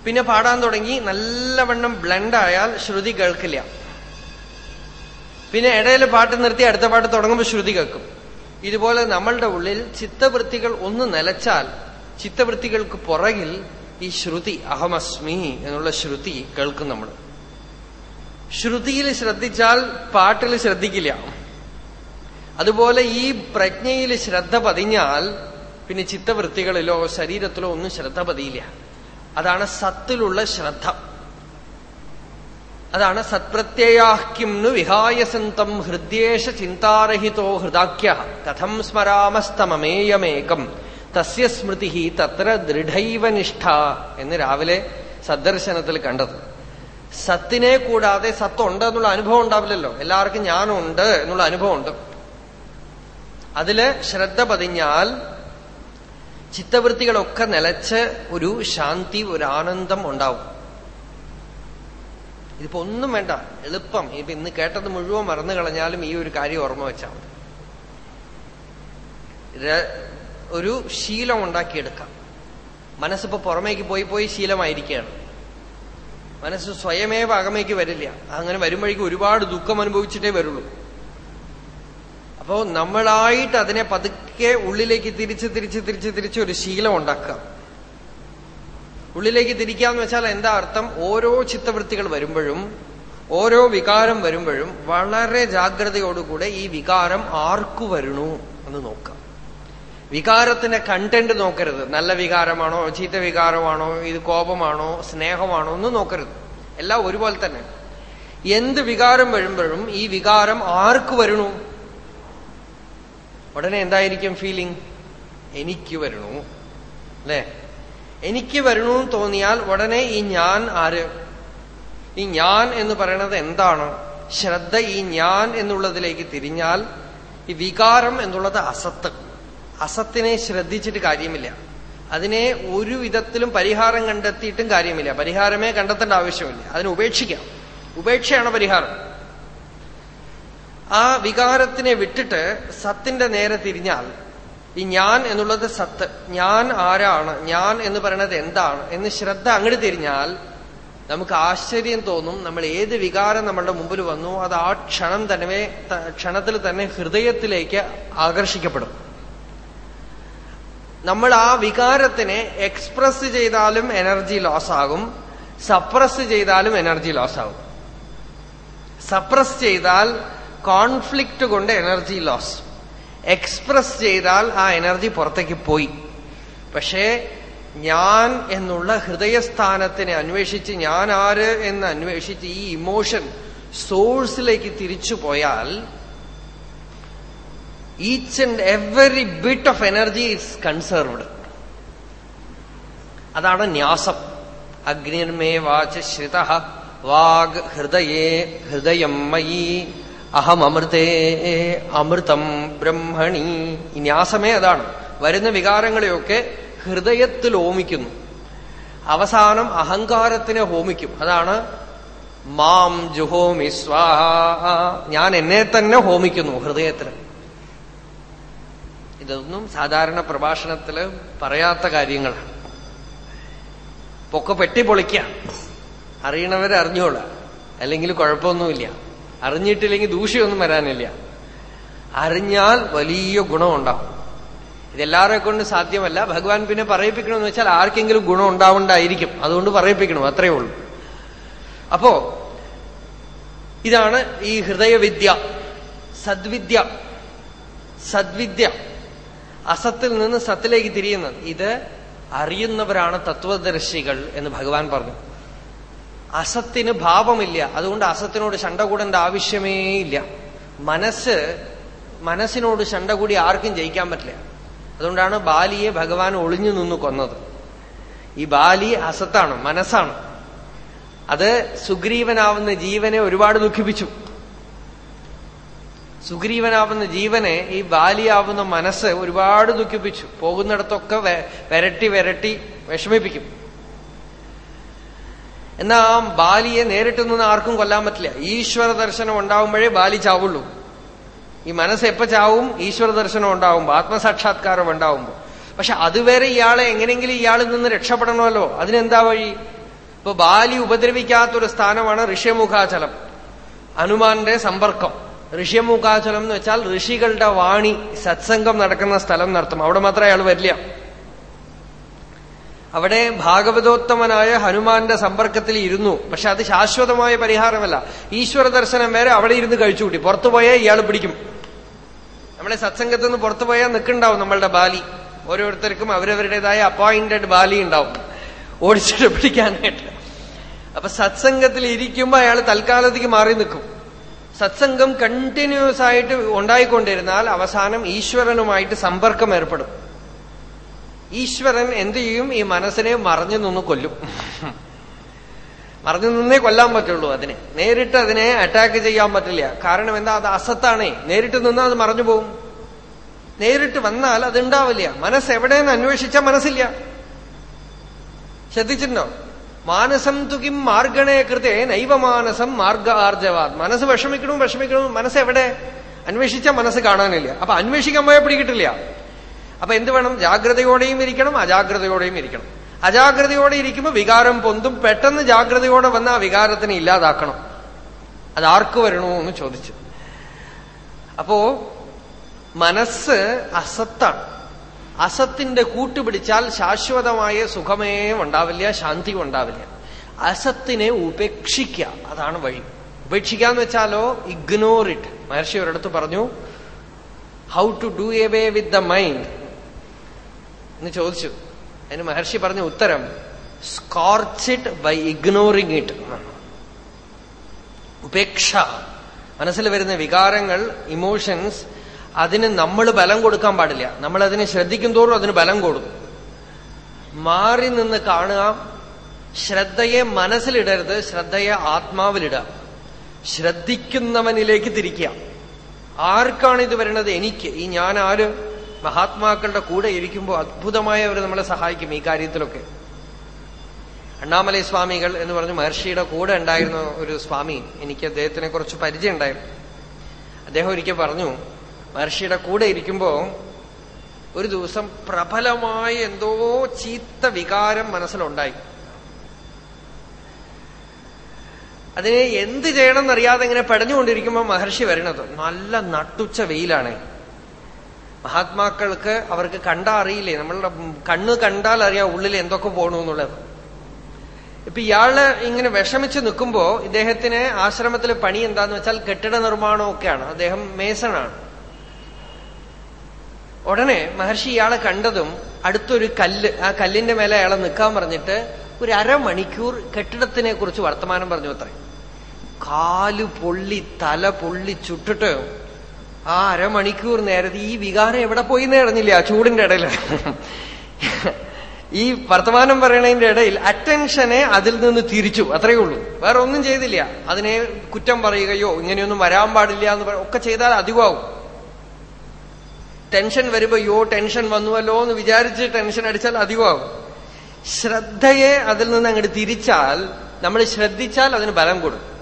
പിന്നെ പാടാൻ തുടങ്ങി നല്ലവണ്ണം ബ്ലണ്ടായാൽ ശ്രുതി കേൾക്കില്ല. പിന്നെ ഇടയിൽ പാട്ട് നിർത്തി അടുത്ത പാട്ട് തുടങ്ങുമ്പോൾ ശ്രുതി കേൾക്കും. ഇതുപോലെ നമ്മളുടെ ഉള്ളിൽ ചിത്തവൃത്തികൾ ഒന്ന് നിലച്ചാൽ ചിത്തവൃത്തികൾക്ക് പുറകിൽ ഈ ശ്രുതി അഹമസ്മി എന്നുള്ള ശ്രുതി കേൾക്കും നമ്മൾ. ശ്രുതിയിൽ ശ്രദ്ധിച്ചാൽ പാട്ടിൽ ശ്രദ്ധിക്കില്ല. അതുപോലെ ഈ പ്രജ്ഞയിൽ ശ്രദ്ധ പതിഞ്ഞാൽ പിന്നെ ചിത്തവൃത്തികളിലോ ശരീരത്തിലോ ഒന്നും ശ്രദ്ധ പതിയില്ല. അതാണ് സത്തിലുള്ള ശ്രദ്ധ. അതാണ് സത്പ്രത്യയാഹ്യംനു വിഹായസന്തം ഹൃദ്യേഷ ചിന്താരഹിതോ ഹൃദാഖ്യ. കഥം സ്മരാമസ്തമമേയമേകം. തസ്യ സ്മൃതി തത്ര ദൃഢൈവ നിഷ്ഠ എന്ന് രാവിലെ സദ്ദർശനത്തിൽ കണ്ടത്. സത്തിനെ കൂടാതെ സത്തുണ്ട് എന്നുള്ള അനുഭവം ഉണ്ടാവില്ലല്ലോ. എല്ലാവർക്കും ഞാനുണ്ട് എന്നുള്ള അനുഭവം ഉണ്ട് അതിൽ ശ്രദ്ധ പതിഞ്ഞാൽ ചിത്തവൃത്തികളൊക്കെ നിലച്ച് ഒരു ശാന്തി ഒരു ആനന്ദം ഉണ്ടാവും. ഇതിപ്പോ ഒന്നും വേണ്ട. എളുപ്പം. ഇപ്പൊ ഇന്ന് കേട്ടത് മുഴുവൻ മറന്നു കളഞ്ഞാലും ഈ ഒരു കാര്യം ഓർമ്മ വെച്ചാൽ ഒരു ശീലം ഉണ്ടാക്കിയെടുക്കാം. മനസ്സിപ്പോ പുറമേക്ക് പോയി പോയി ശീലമായിരിക്കുകയാണ്. മനസ്സ് സ്വയമേവ അകമേക്ക് വരില്ല. അങ്ങനെ വരുമ്പോഴേക്കും ഒരുപാട് ദുഃഖം അനുഭവിച്ചിട്ടേ വരുള്ളൂ. അപ്പോ നമ്മളായിട്ട് അതിനെ പതുക്കെ ഉള്ളിലേക്ക് തിരിച്ച് തിരിച്ച് തിരിച്ച് തിരിച്ച് ഒരു ശീലം ഉണ്ടാക്കുക. ഉള്ളിലേക്ക് തിരിക്കാന്ന് വെച്ചാൽ എന്താ അർത്ഥം? ഓരോ ചിത്തവൃത്തികൾ വരുമ്പോഴും ഓരോ വികാരം വരുമ്പോഴും വളരെ ജാഗ്രതയോടുകൂടെ ഈ വികാരം ആർക്കു വരണു എന്ന് നോക്കാം. വികാരത്തിന്റെ കണ്ടന്റ് നോക്കരുത്. നല്ല വികാരമാണോ ചീത്ത വികാരമാണോ ഇത് കോപമാണോ സ്നേഹമാണോ ഒന്നും നോക്കരുത്. എല്ലാം ഒരുപോലെ തന്നെ. എന്ത് വികാരം വരുമ്പോഴും ഈ വികാരം ആർക്ക് വരണു? ഉടനെ എന്തായിരിക്കും ഫീലിംഗ് എനിക്ക് വരണു. അല്ലേ? എനിക്ക് വരണമെന്ന് തോന്നിയാൽ ഉടനെ ഈ ഞാൻ ആര്? ഈ ഞാൻ എന്ന് പറയണത് എന്താണ്? ശ്രദ്ധ ഈ ഞാൻ എന്നുള്ളതിലേക്ക് തിരിഞ്ഞാൽ ഈ വികാരം എന്നുള്ളത് അസത്ത്. അസത്തിനെ ശ്രദ്ധിച്ചിട്ട് കാര്യമില്ല. അതിനെ ഒരു വിധത്തിലും പരിഹാരം കണ്ടെത്തിയിട്ടും കാര്യമില്ല. പരിഹാരമേ കണ്ടെത്തേണ്ട ആവശ്യമില്ല. അതിനെ ഉപേക്ഷിക്കാം. ഉപേക്ഷയാണ് പരിഹാരം. ആ വികാരത്തിനെ വിട്ടിട്ട് സത്തിന്റെ നേരെ തിരിഞ്ഞാൽ ഈ ഞാൻ എന്നുള്ളത് സത്ത്. ഞാൻ ആരാണ്? ഞാൻ എന്ന് പറയുന്നത് എന്താണ്? എന്ന് ശ്രദ്ധ അങ്ങോട്ട് തിരിഞ്ഞാൽ നമുക്ക് ആശ്ചര്യം തോന്നും. നമ്മൾ ഏത് വികാരം നമ്മളുടെ മുമ്പിൽ വന്നു അത് ആ ക്ഷണം തന്നെ ക്ഷണത്തിൽ തന്നെ ഹൃദയത്തിലേക്ക് ആകർഷിക്കപ്പെടും. നമ്മൾ ആ വികാരത്തിനെ എക്സ്പ്രസ് ചെയ്താലും എനർജി ലോസ് ആകും. സപ്രസ് ചെയ്താലും എനർജി ലോസ് ആകും. സപ്രസ് ചെയ്താൽ കോൺഫ്ലിക്റ്റ് കൊണ്ട് എനർജി ലോസ് എക്സ്പ്രസ് ചെയ്താൽ ആ എനർജി പുറത്തേക്ക് പോയി. പക്ഷേ ഞാൻ എന്നുള്ള ഹൃദയസ്ഥാനത്തിനെ അന്വേഷിച്ച് ഞാൻ ആര് എന്ന് അന്വേഷിച്ച് ഈ ഇമോഷൻ സോഴ്സിലേക്ക് തിരിച്ചു പോയാൽ each and every bit of energy is conserved അതാണ് ന്യാസം. അഗ്നിർമേ വാച ശ്രിത വാഗ് ഹൃദയേ ഹൃദയം മയി അഹമൃതേ അമൃതം ബ്രഹ്മണി. ഈ ന്യാസമേ അതാണ്. വരുന്ന വികാരങ്ങളെയൊക്കെ ഹൃദയത്തിൽ ഓമിക്കുന്നു. അവസാനം അഹങ്കാരത്തിനെ ഹോമിക്കും. അതാണ് മാം ജുഹോമി സ്വാഹ. ഞാൻ എന്നെ തന്നെ ഹോമിക്കുന്നു ഹൃദയത്തിന് ഇതൊന്നും സാധാരണ പ്രഭാഷണത്തിൽ പറയാത്ത കാര്യങ്ങളാണ്. പൊക്കെ പെട്ടി പൊളിക്കാം അറിയണവരെ അറിഞ്ഞോളാം അല്ലെങ്കിൽ കുഴപ്പമൊന്നുമില്ല. അറിഞ്ഞിട്ടില്ലെങ്കിൽ ദൂഷ്യമൊന്നും വരാനില്ല. അറിഞ്ഞാൽ വലിയ ഗുണമുണ്ടാവും. ഇതെല്ലാവരെ കൊണ്ട് സാധ്യമല്ല. ഭഗവാൻ പിന്നെ പറയിപ്പിക്കണമെന്ന് വെച്ചാൽ ആർക്കെങ്കിലും ഗുണം ഉണ്ടാവണ്ടായിരിക്കും അതുകൊണ്ട് പറയിപ്പിക്കണം അത്രയേ ഉള്ളൂ. അപ്പോ ഇതാണ് ഈ ഹൃദയവിദ്യ. സദ്വിദ്യ. സദ്വിദ്യ. അസത്തിൽ നിന്ന് സത്തിലേക്ക് തിരിയുന്നത്. ഇത് അറിയുന്നവരാണ് തത്വദർശികൾ എന്ന് ഭഗവാൻ പറഞ്ഞു. അസത്തിന് ഭാവമില്ല. അതുകൊണ്ട് അസത്തിനോട് ശണ്ട കൂടേണ്ട ആവശ്യമേ ഇല്ല. മനസ്സ് മനസ്സിനോട് ശണ്ട കൂടി ആർക്കും ജയിക്കാൻ പറ്റില്ല. അതുകൊണ്ടാണ് ബാലിയെ ഭഗവാൻ ഒളിഞ്ഞു നിന്ന് കൊന്നത്. ഈ ബാലി അസത്താണ് മനസ്സാണ്. അത് സുഗ്രീവനാവുന്ന ജീവനെ ഒരുപാട് ദുഃഖിപ്പിച്ചു. സുഗ്രീവനാവുന്ന ജീവനെ ഈ ബാലിയാവുന്ന മനസ്സ് ഒരുപാട് ദുഃഖിപ്പിച്ചു. പോകുന്നിടത്തൊക്കെ വരട്ടി വരട്ടി വിഷമിപ്പിക്കും. എന്നാ ആ ബാലിയെ നേരിട്ട് നിന്ന് ആർക്കും കൊല്ലാൻ പറ്റില്ല. ഈശ്വര ദർശനം ഉണ്ടാവുമ്പോഴേ ബാലി ചാവുള്ളൂ. ഈ മനസ്സ് എപ്പോ ചാവും? ഈശ്വര ദർശനം ഉണ്ടാവുമ്പോ ആത്മസാക്ഷാത്കാരം ഉണ്ടാവുമ്പോ. പക്ഷെ അതുവരെ ഇയാളെ എങ്ങനെയെങ്കിലും ഇയാളിൽ നിന്ന് രക്ഷപ്പെടണമല്ലോ. അതിനെന്താ വഴി? ഇപ്പൊ ബാലി ഉപദ്രവിക്കാത്തൊരു സ്ഥാനമാണ് ഋഷ്യമുഖാചലം. ഹനുമാന്റെ സമ്പർക്കം. ഋഷ്യമുഖാചലം എന്ന് വെച്ചാൽ ഋഷികളുടെ വാണി സത്സംഗം നടക്കുന്ന സ്ഥലം നടത്തും അവിടെ മാത്രമേ അയാൾ വരില്ല. അവിടെ ഭാഗവതോത്തമനായ ഹനുമാന്റെ സമ്പർക്കത്തിൽ ഇരുന്നു. പക്ഷെ അത് ശാശ്വതമായ പരിഹാരമല്ല. ഈശ്വര ദർശനം വരെ അവിടെ ഇരുന്ന് കഴിച്ചുകൂട്ടി പുറത്തു പോയാൽ ഇയാൾ പിടിക്കും. നമ്മളെ സത്സംഗത്തിൽ നിന്ന് പുറത്തു പോയാൽ നിൽക്കുന്നുണ്ടാവും നമ്മളുടെ ബാലി. ഓരോരുത്തർക്കും അവരവരുടേതായ അപ്പോയിന്റഡ് ബാലി ഉണ്ടാവും. ഓടിച്ചിട്ട് പിടിക്കാനായിട്ട്. അപ്പൊ സത്സംഗത്തിൽ ഇരിക്കുമ്പോ അയാൾ തൽക്കാലത്തേക്ക് മാറി നിൽക്കും. സത്സംഗം കണ്ടിന്യൂസ് ആയിട്ട് ഉണ്ടായിക്കൊണ്ടിരുന്നാൽ അവസാനം ഈശ്വരനുമായിട്ട് സമ്പർക്കം ഏർപ്പെടും. ഈശ്വരൻ എന്തു ചെയ്യും? ഈ മനസ്സിനെ മറഞ്ഞു നിന്ന് കൊല്ലും. മറഞ്ഞു നിന്നേ കൊല്ലാൻ പറ്റുള്ളൂ അതിനെ. നേരിട്ട് അതിനെ അറ്റാക്ക് ചെയ്യാൻ പറ്റില്ല. കാരണം എന്താ? അത് അസത്താണേ. നേരിട്ട് നിന്നാൽ അത് മറഞ്ഞു പോകും നേരിട്ട് വന്നാൽ അത് ഉണ്ടാവില്ല. മനസ്സ് എവിടെയെന്ന് അന്വേഷിച്ചാൽ മനസ്സില്ല. ശ്രദ്ധിച്ചിട്ടുണ്ടോ? മാനസം തുകിം മാർഗണേ കൃതേ നൈവമാനസം മാർഗ ആർജവാത് മനസ്സ് വിഷമിക്കണു വിഷമിക്കണു. മനസ്സ് എവിടെ? അന്വേഷിച്ചാൽ മനസ്സ് കാണാനില്ല. അപ്പൊ അന്വേഷിക്കാൻ പോയാൽ പിടികിട്ടില്ല. അപ്പൊ എന്ത് വേണം? ജാഗ്രതയോടെയും ഇരിക്കണം അജാഗ്രതയോടെയും ഇരിക്കണം. അജാഗ്രതയോടെ ഇരിക്കുമ്പോൾ വികാരം പൊന്തും പെട്ടെന്ന് ജാഗ്രതയോടെ വന്ന ആ വികാരത്തിനെ ഇല്ലാതാക്കണം. അത് ആർക്ക് വരണോ എന്ന് ചോദിച്ചു. അപ്പോ മനസ്സ് അസത്താണ്. അസത്തിന്റെ കൂട്ടുപിടിച്ചാൽ ശാശ്വതമായ സുഖമേ ഉണ്ടാവില്ല ശാന്തി ഉണ്ടാവില്ല. അസത്തിനെ ഉപേക്ഷിക്കുക അതാണ് വഴി. ഉപേക്ഷിക്കുക എന്ന് വെച്ചാലോ ഇഗ്നോർ ഇറ്റ് മഹർഷി ഒരിടത്ത് പറഞ്ഞു how to do away with the mind എന്ന് ചോദിച്ചു. അതിന് മഹർഷി പറഞ്ഞ ഉത്തരം scorch it by ignoring it ഉപേക്ഷ. മനസ്സിൽ വരുന്ന വികാരങ്ങൾ ഇമോഷൻസ് അതിന് നമ്മൾ ബലം കൊടുക്കാൻ പാടില്ല. നമ്മൾ അതിനെ ശ്രദ്ധിക്കും തോറും അതിന് ബലം കൊടുക്കും. മാറി നിന്ന് കാണുക ശ്രദ്ധയെ മനസ്സിലിടരുത് ശ്രദ്ധയെ ആത്മാവിലിടുക. ശ്രദ്ധിക്കുന്നവനിലേക്ക് തിരിക്കുക. ആർക്കാണ് ഇത് വരുന്നത് എനിക്ക്. ഈ ഞാൻ ആര്? മഹാത്മാക്കളുടെ കൂടെ ഇരിക്കുമ്പോൾ അത്ഭുതമായി അവർ നമ്മളെ സഹായിക്കും ഈ കാര്യത്തിലൊക്കെ. അണ്ണാമലൈ സ്വാമികൾ എന്ന് പറഞ്ഞ് മഹർഷിയുടെ കൂടെ ഉണ്ടായിരുന്ന ഒരു സ്വാമി എനിക്ക് അദ്ദേഹത്തിനെ കുറിച്ച് പരിചയം ഉണ്ടായിരുന്നു. അദ്ദേഹം ഒരിക്കൽ പറഞ്ഞു മഹർഷിയുടെ കൂടെ ഇരിക്കുമ്പോ ഒരു ദിവസം പ്രബലമായ എന്തോ ചീത്ത വികാരം മനസ്സിലുണ്ടായി. അതിനെ എന്ത് ചെയ്യണം എന്നറിയാതെ ഇങ്ങനെ പടഞ്ഞുകൊണ്ടിരിക്കുമ്പോൾ മഹർഷി വരണത് നല്ല നട്ടുച്ച വെയിലാണ്. മഹാത്മാക്കൾക്ക് അവർക്ക് കണ്ടാ അറിയില്ലേ? നമ്മളുടെ കണ്ണ് കണ്ടാൽ അറിയാം ഉള്ളിൽ എന്തൊക്കെ പോകണു എന്നുള്ളത്. ഇപ്പൊ ഇയാൾ ഇങ്ങനെ വിഷമിച്ച് നിൽക്കുമ്പോ ഇദ്ദേഹത്തിന് ആശ്രമത്തിലെ പണി എന്താന്ന് വെച്ചാൽ കെട്ടിട നിർമ്മാണമൊക്കെയാണ് അദ്ദേഹം മേസണാണ്. ഉടനെ മഹർഷി ഇയാളെ കണ്ടതും അടുത്തൊരു കല്ല് ആ കല്ലിന്റെ മേലെ അയാളെ നിൽക്കാൻ പറഞ്ഞിട്ട് ഒരു അരമണിക്കൂർ കെട്ടിടത്തിനെ കുറിച്ച് വർത്തമാനം പറഞ്ഞു അത്രേ. കാൽ പൊള്ളി തല പൊള്ളി ചുട്ടിട്ട് ആ അരമണിക്കൂർ നേരത്തെ ഈ വികാരം എവിടെ പോയി ആ ചൂടിന്റെ ഇടയിൽ ഈ വർത്തമാനം പറയണതിന്റെ ഇടയിൽ അറ്റൻഷനെ അതിൽ നിന്ന് തിരിച്ചു അത്രയേ ഉള്ളൂ. വേറെ ഒന്നും ചെയ്തില്ല. അതിനെ കുറ്റം പറയുകയോ ഇങ്ങനെയൊന്നും വരാൻ പാടില്ല എന്ന് ഒക്കെ ചെയ്താൽ അധികമാവും. ടെൻഷൻ വരുമ്പോ യോ ടെൻഷൻ വന്നുവല്ലോ എന്ന് വിചാരിച്ച് ടെൻഷൻ അടിച്ചാൽ അധികമാവും. ശ്രദ്ധയെ അതിൽ നിന്ന് അങ്ങോട്ട് തിരിച്ചാൽ നമ്മൾ ശ്രദ്ധിച്ചാൽ അതിന് ബലം കൊടുക്കും.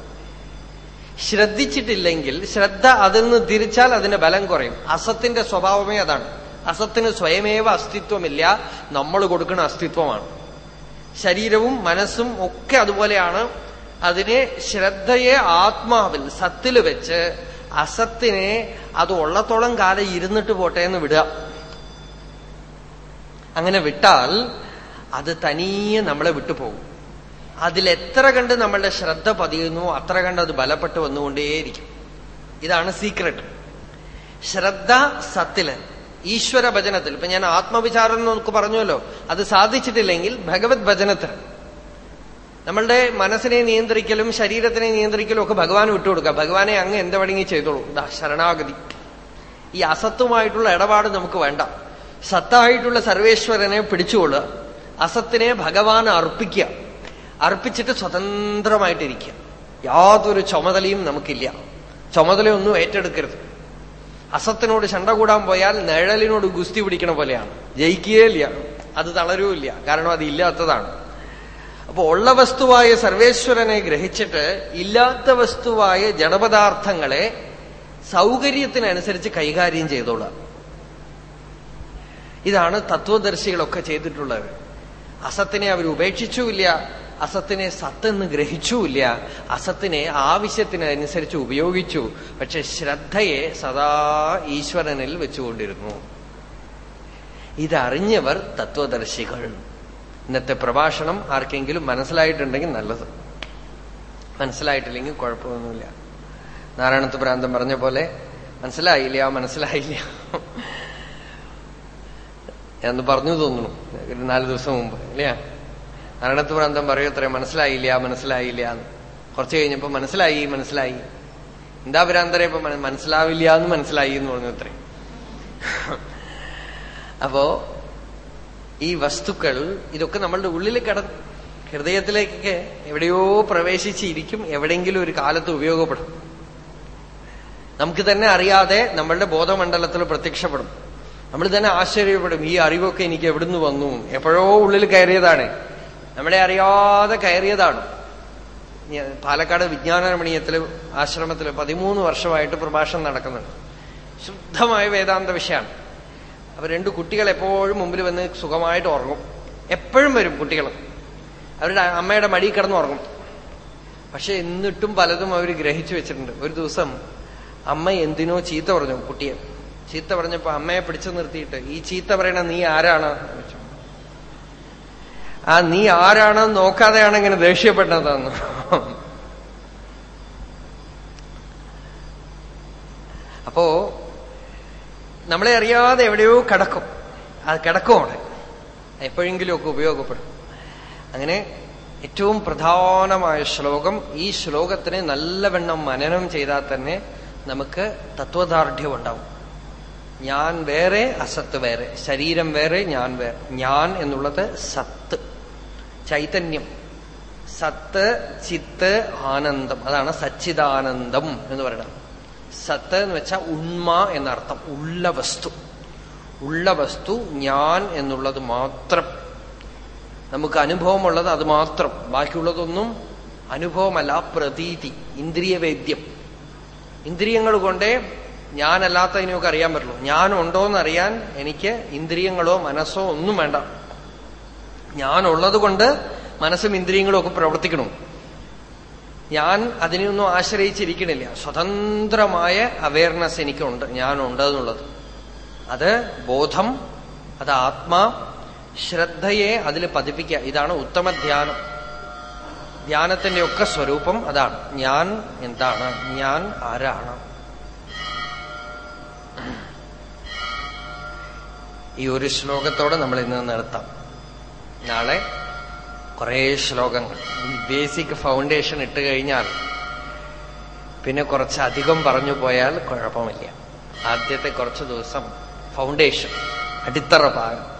ശ്രദ്ധിച്ചിട്ടില്ലെങ്കിൽ ശ്രദ്ധ അതിൽ നിന്ന് തിരിച്ചാൽ അതിന്റെ ബലം കുറയും. അസത്തിന്റെ സ്വഭാവമേ അതാണ്. അസത്തിന് സ്വയമേവ അസ്തിത്വമില്ല. നമ്മൾ കൊടുക്കുന്ന അസ്തിത്വമാണ്. ശരീരവും മനസ്സും ഒക്കെ അതുപോലെയാണ്. അതിനെ ശ്രദ്ധയെ ആത്മാവിൽ സത്തിൽ വെച്ച് അസത്തിനെ അത് ഉള്ളത്തോളം കാലം ഇരുന്നിട്ട് പോട്ടെ എന്ന് വിടുക. അങ്ങനെ വിട്ടാൽ അത് തനിയെ നമ്മളെ വിട്ടുപോകും. അതിലെത്ര കണ്ട് നമ്മളുടെ ശ്രദ്ധ പതിയുന്നു അത്ര കണ്ട് അത് ബലപ്പെട്ട് വന്നുകൊണ്ടേയിരിക്കും. ഇതാണ് സീക്രട്ട് ശ്രദ്ധ സത്തിൽ ഈശ്വര ഭജനത്തിൽ. ഇപ്പൊ ഞാൻ ആത്മവിചാരം എന്നൊക്കെ പറഞ്ഞല്ലോ അത് സാധിച്ചിട്ടില്ലെങ്കിൽ ഭഗവത് ഭജനത്തിൽ. നമ്മളുടെ മനസ്സിനെ നിയന്ത്രിക്കലും ശരീരത്തിനെ നിയന്ത്രിക്കലും ഒക്കെ ഭഗവാൻ വിട്ടുകൊടുക്കുക. ഭഗവാനെ അങ്ങ് എന്ത് വേണമെങ്കിൽ ചെയ്തോളൂ. ദാ ശരണാഗതി. ഈ അസത്തുമായിട്ടുള്ള ഇടപാട് നമുക്ക് വേണ്ട. സത്തായിട്ടുള്ള സർവേശ്വരനെ പിടിച്ചുകൊള്ളുക. അസത്തിനെ ഭഗവാൻ അർപ്പിക്കുക. അർപ്പിച്ചിട്ട് സ്വതന്ത്രമായിട്ടിരിക്കുക. യാതൊരു ചുമതലയും നമുക്കില്ല. ചുമതലയൊന്നും ഏറ്റെടുക്കരുത്. അസത്തിനോട് ശണ്ട കൂടാൻ പോയാൽ നിഴലിനോട് ഗുസ്തി പിടിക്കണ പോലെയാണ്. ജയിക്കുകയില്ല അത് തളരുമില്ല കാരണം അത് ഇല്ലാത്തതാണ്. അപ്പൊ ഉള്ള വസ്തുവായ സർവേശ്വരനെ ഗ്രഹിച്ചിട്ട് ഇല്ലാത്ത വസ്തുവായ ജഡപദാർത്ഥങ്ങളെ സൗകര്യത്തിനനുസരിച്ച് കൈകാര്യം ചെയ്തോളാം. ഇതാണ് തത്വദർശികളൊക്കെ ചെയ്തിട്ടുള്ളത്. അസത്തിനെ അവർ ഉപേക്ഷിച്ചുമില്ല. അസത്തിനെ സത്തെന്ന് ഗ്രഹിച്ചുമില്ല അസത്തിനെ ആവശ്യത്തിനനുസരിച്ച് ഉപയോഗിച്ചു. പക്ഷെ ശ്രദ്ധയെ സദാ ഈശ്വരനിൽ വെച്ചുകൊണ്ടിരുന്നു. ഇതറിഞ്ഞവർ തത്വദർശികൾ. ഇന്നത്തെ പ്രഭാഷണം ആർക്കെങ്കിലും മനസ്സിലായിട്ടുണ്ടെങ്കിൽ നല്ലത്. മനസ്സിലായിട്ടില്ലെങ്കിൽ കുഴപ്പമൊന്നുമില്ല. നാരായണത്ത് ഭ്രാന്തം പറഞ്ഞ പോലെ മനസ്സിലായില്ല മനസ്സിലായില്ല. ഞാൻ പറഞ്ഞു തോന്നുന്നു. നാല് ദിവസം മുമ്പ് ഇല്ലേ? ഭ്രാന്തം പറയത്രേ മനസ്സിലായില്ല മനസ്സിലായില്ല കുറച്ച് കഴിഞ്ഞപ്പോ മനസ്സിലായി മനസ്സിലായി. എന്താ ഭ്രാന്തരെ ഇപ്പൊ മനസ്സിലാവില്ല എന്ന് മനസ്സിലായി എന്ന് പറഞ്ഞു അത്രേ. അപ്പോ ഈ വസ്തുക്കൾ ഇതൊക്കെ നമ്മളുടെ ഉള്ളിൽ കട ഹൃദയത്തിലേക്കൊക്കെ എവിടെയോ പ്രവേശിച്ചിരിക്കും എവിടെയെങ്കിലും ഒരു കാലത്ത് ഉപയോഗപ്പെടും. നമുക്ക് തന്നെ അറിയാതെ നമ്മളുടെ ബോധമണ്ഡലത്തിൽ പ്രത്യക്ഷപ്പെടും. നമ്മൾ തന്നെ ആശ്ചര്യപ്പെടും ഈ അറിവൊക്കെ എനിക്ക് എവിടുന്ന് വന്നു? എപ്പോഴോ ഉള്ളിൽ കയറിയതാണ്. നമ്മളെ അറിയാതെ കയറിയതാണ്. പാലക്കാട് വിജ്ഞാനരമണീയത്തിൽ ആശ്രമത്തിൽ പതിമൂന്ന് വർഷമായിട്ട് പ്രഭാഷണം നടക്കുന്നുണ്ട്. ശുദ്ധമായ വേദാന്ത വിഷയമാണ് അപ്പൊ രണ്ട് കുട്ടികൾ എപ്പോഴും മുമ്പിൽ വന്ന് സുഖമായിട്ട് ഉറങ്ങും. എപ്പോഴും വരും കുട്ടികൾ. അവരുടെ അമ്മയുടെ മടി കിടന്ന് ഉറങ്ങും. പക്ഷെ എന്നിട്ടും പലതും അവർ ഗ്രഹിച്ചു വെച്ചിട്ടുണ്ട്. ഒരു ദിവസം അമ്മ എന്തിനോ ചീത്ത പറഞ്ഞു കുട്ടിയെ. ചീത്ത പറഞ്ഞപ്പോ അമ്മയെ പിടിച്ചു നിർത്തിയിട്ട് ഈ ചീത്ത പറയണ നീ ആരാണ്? ചോദിച്ചു. ആ നീ ആരാണെന്ന് നോക്കാതെയാണ് ഇങ്ങനെ ദേഷ്യപ്പെട്ടതെന്ന്. അപ്പോ നമ്മളെ അറിയാതെ എവിടെയോ കിടക്കും. അത് കിടക്കും അവിടെ. എപ്പോഴെങ്കിലുമൊക്കെ ഉപയോഗപ്പെടും. അങ്ങനെ ഏറ്റവും പ്രധാനമായ ശ്ലോകം ഈ ശ്ലോകത്തിനെ നല്ലവണ്ണം മനനം ചെയ്താൽ തന്നെ നമുക്ക് തത്വദാർഢ്യം ഉണ്ടാവും. ഞാൻ വേറെ അസത്ത് വേറെ. ശരീരം വേറെ ഞാൻ വേറെ. ഞാൻ എന്നുള്ളത് സത്ത്. ചൈതന്യം. സത്ത് ചിത്ത് ആനന്ദം. അതാണ് സച്ചിദാനന്ദം എന്ന് പറയുന്നത്. സത്ത് എന്ന് വെച്ചാൽ ഉണ്മ എന്നർത്ഥം. ഉള്ള വസ്തു. ഉള്ള വസ്തു ഞാൻ എന്നുള്ളത് മാത്രം. നമുക്ക് അനുഭവമുള്ളത് അത് മാത്രം. ബാക്കിയുള്ളതൊന്നും അനുഭവമല്ല പ്രതീതി ഇന്ദ്രിയവേദ്യം. ഇന്ദ്രിയങ്ങൾ കൊണ്ടേ ഞാനല്ലാത്തതിനെയൊക്കെ അറിയാൻ പറ്റുള്ളൂ. ഞാൻ ഉണ്ടോന്ന് അറിയാൻ എനിക്ക് ഇന്ദ്രിയങ്ങളോ മനസ്സോ ഒന്നും വേണ്ട. ഞാനുള്ളത് കൊണ്ട് മനസ്സും ഇന്ദ്രിയങ്ങളും ഒക്കെ പ്രവർത്തിക്കണു. ഞാൻ അതിനെയൊന്നും ആശ്രയിച്ചിരിക്കണില്ല. സ്വതന്ത്രമായ അവയർനെസ് എനിക്കുണ്ട്. ഞാനുണ്ട് എന്നുള്ളത്. അത് ബോധം അത് ആത്മാ ശ്രദ്ധയെ അതിൽ പതിപ്പിക്കുക. ഇതാണ് ഉത്തമ ധ്യാനം. ധ്യാനത്തിന്റെ ഒക്കെ സ്വരൂപം അതാണ്. ഞാൻ എന്താണ്? ഞാൻ ആരാണ്? ഈ ഒരു ശ്ലോകത്തോടെ നമ്മൾ ഇന്ന് നിർത്താം. നാളെ കുറേ ശ്ലോകങ്ങൾ. ഈ ബേസിക് ഫൗണ്ടേഷൻ ഇട്ട് കഴിഞ്ഞാൽ പിന്നെ കുറച്ച് അധികം പറഞ്ഞു പോയാൽ കുഴപ്പമില്ല. ആദ്യത്തെ കുറച്ച് ദിവസം ഫൗണ്ടേഷൻ അടിത്തറ ഭാഗം.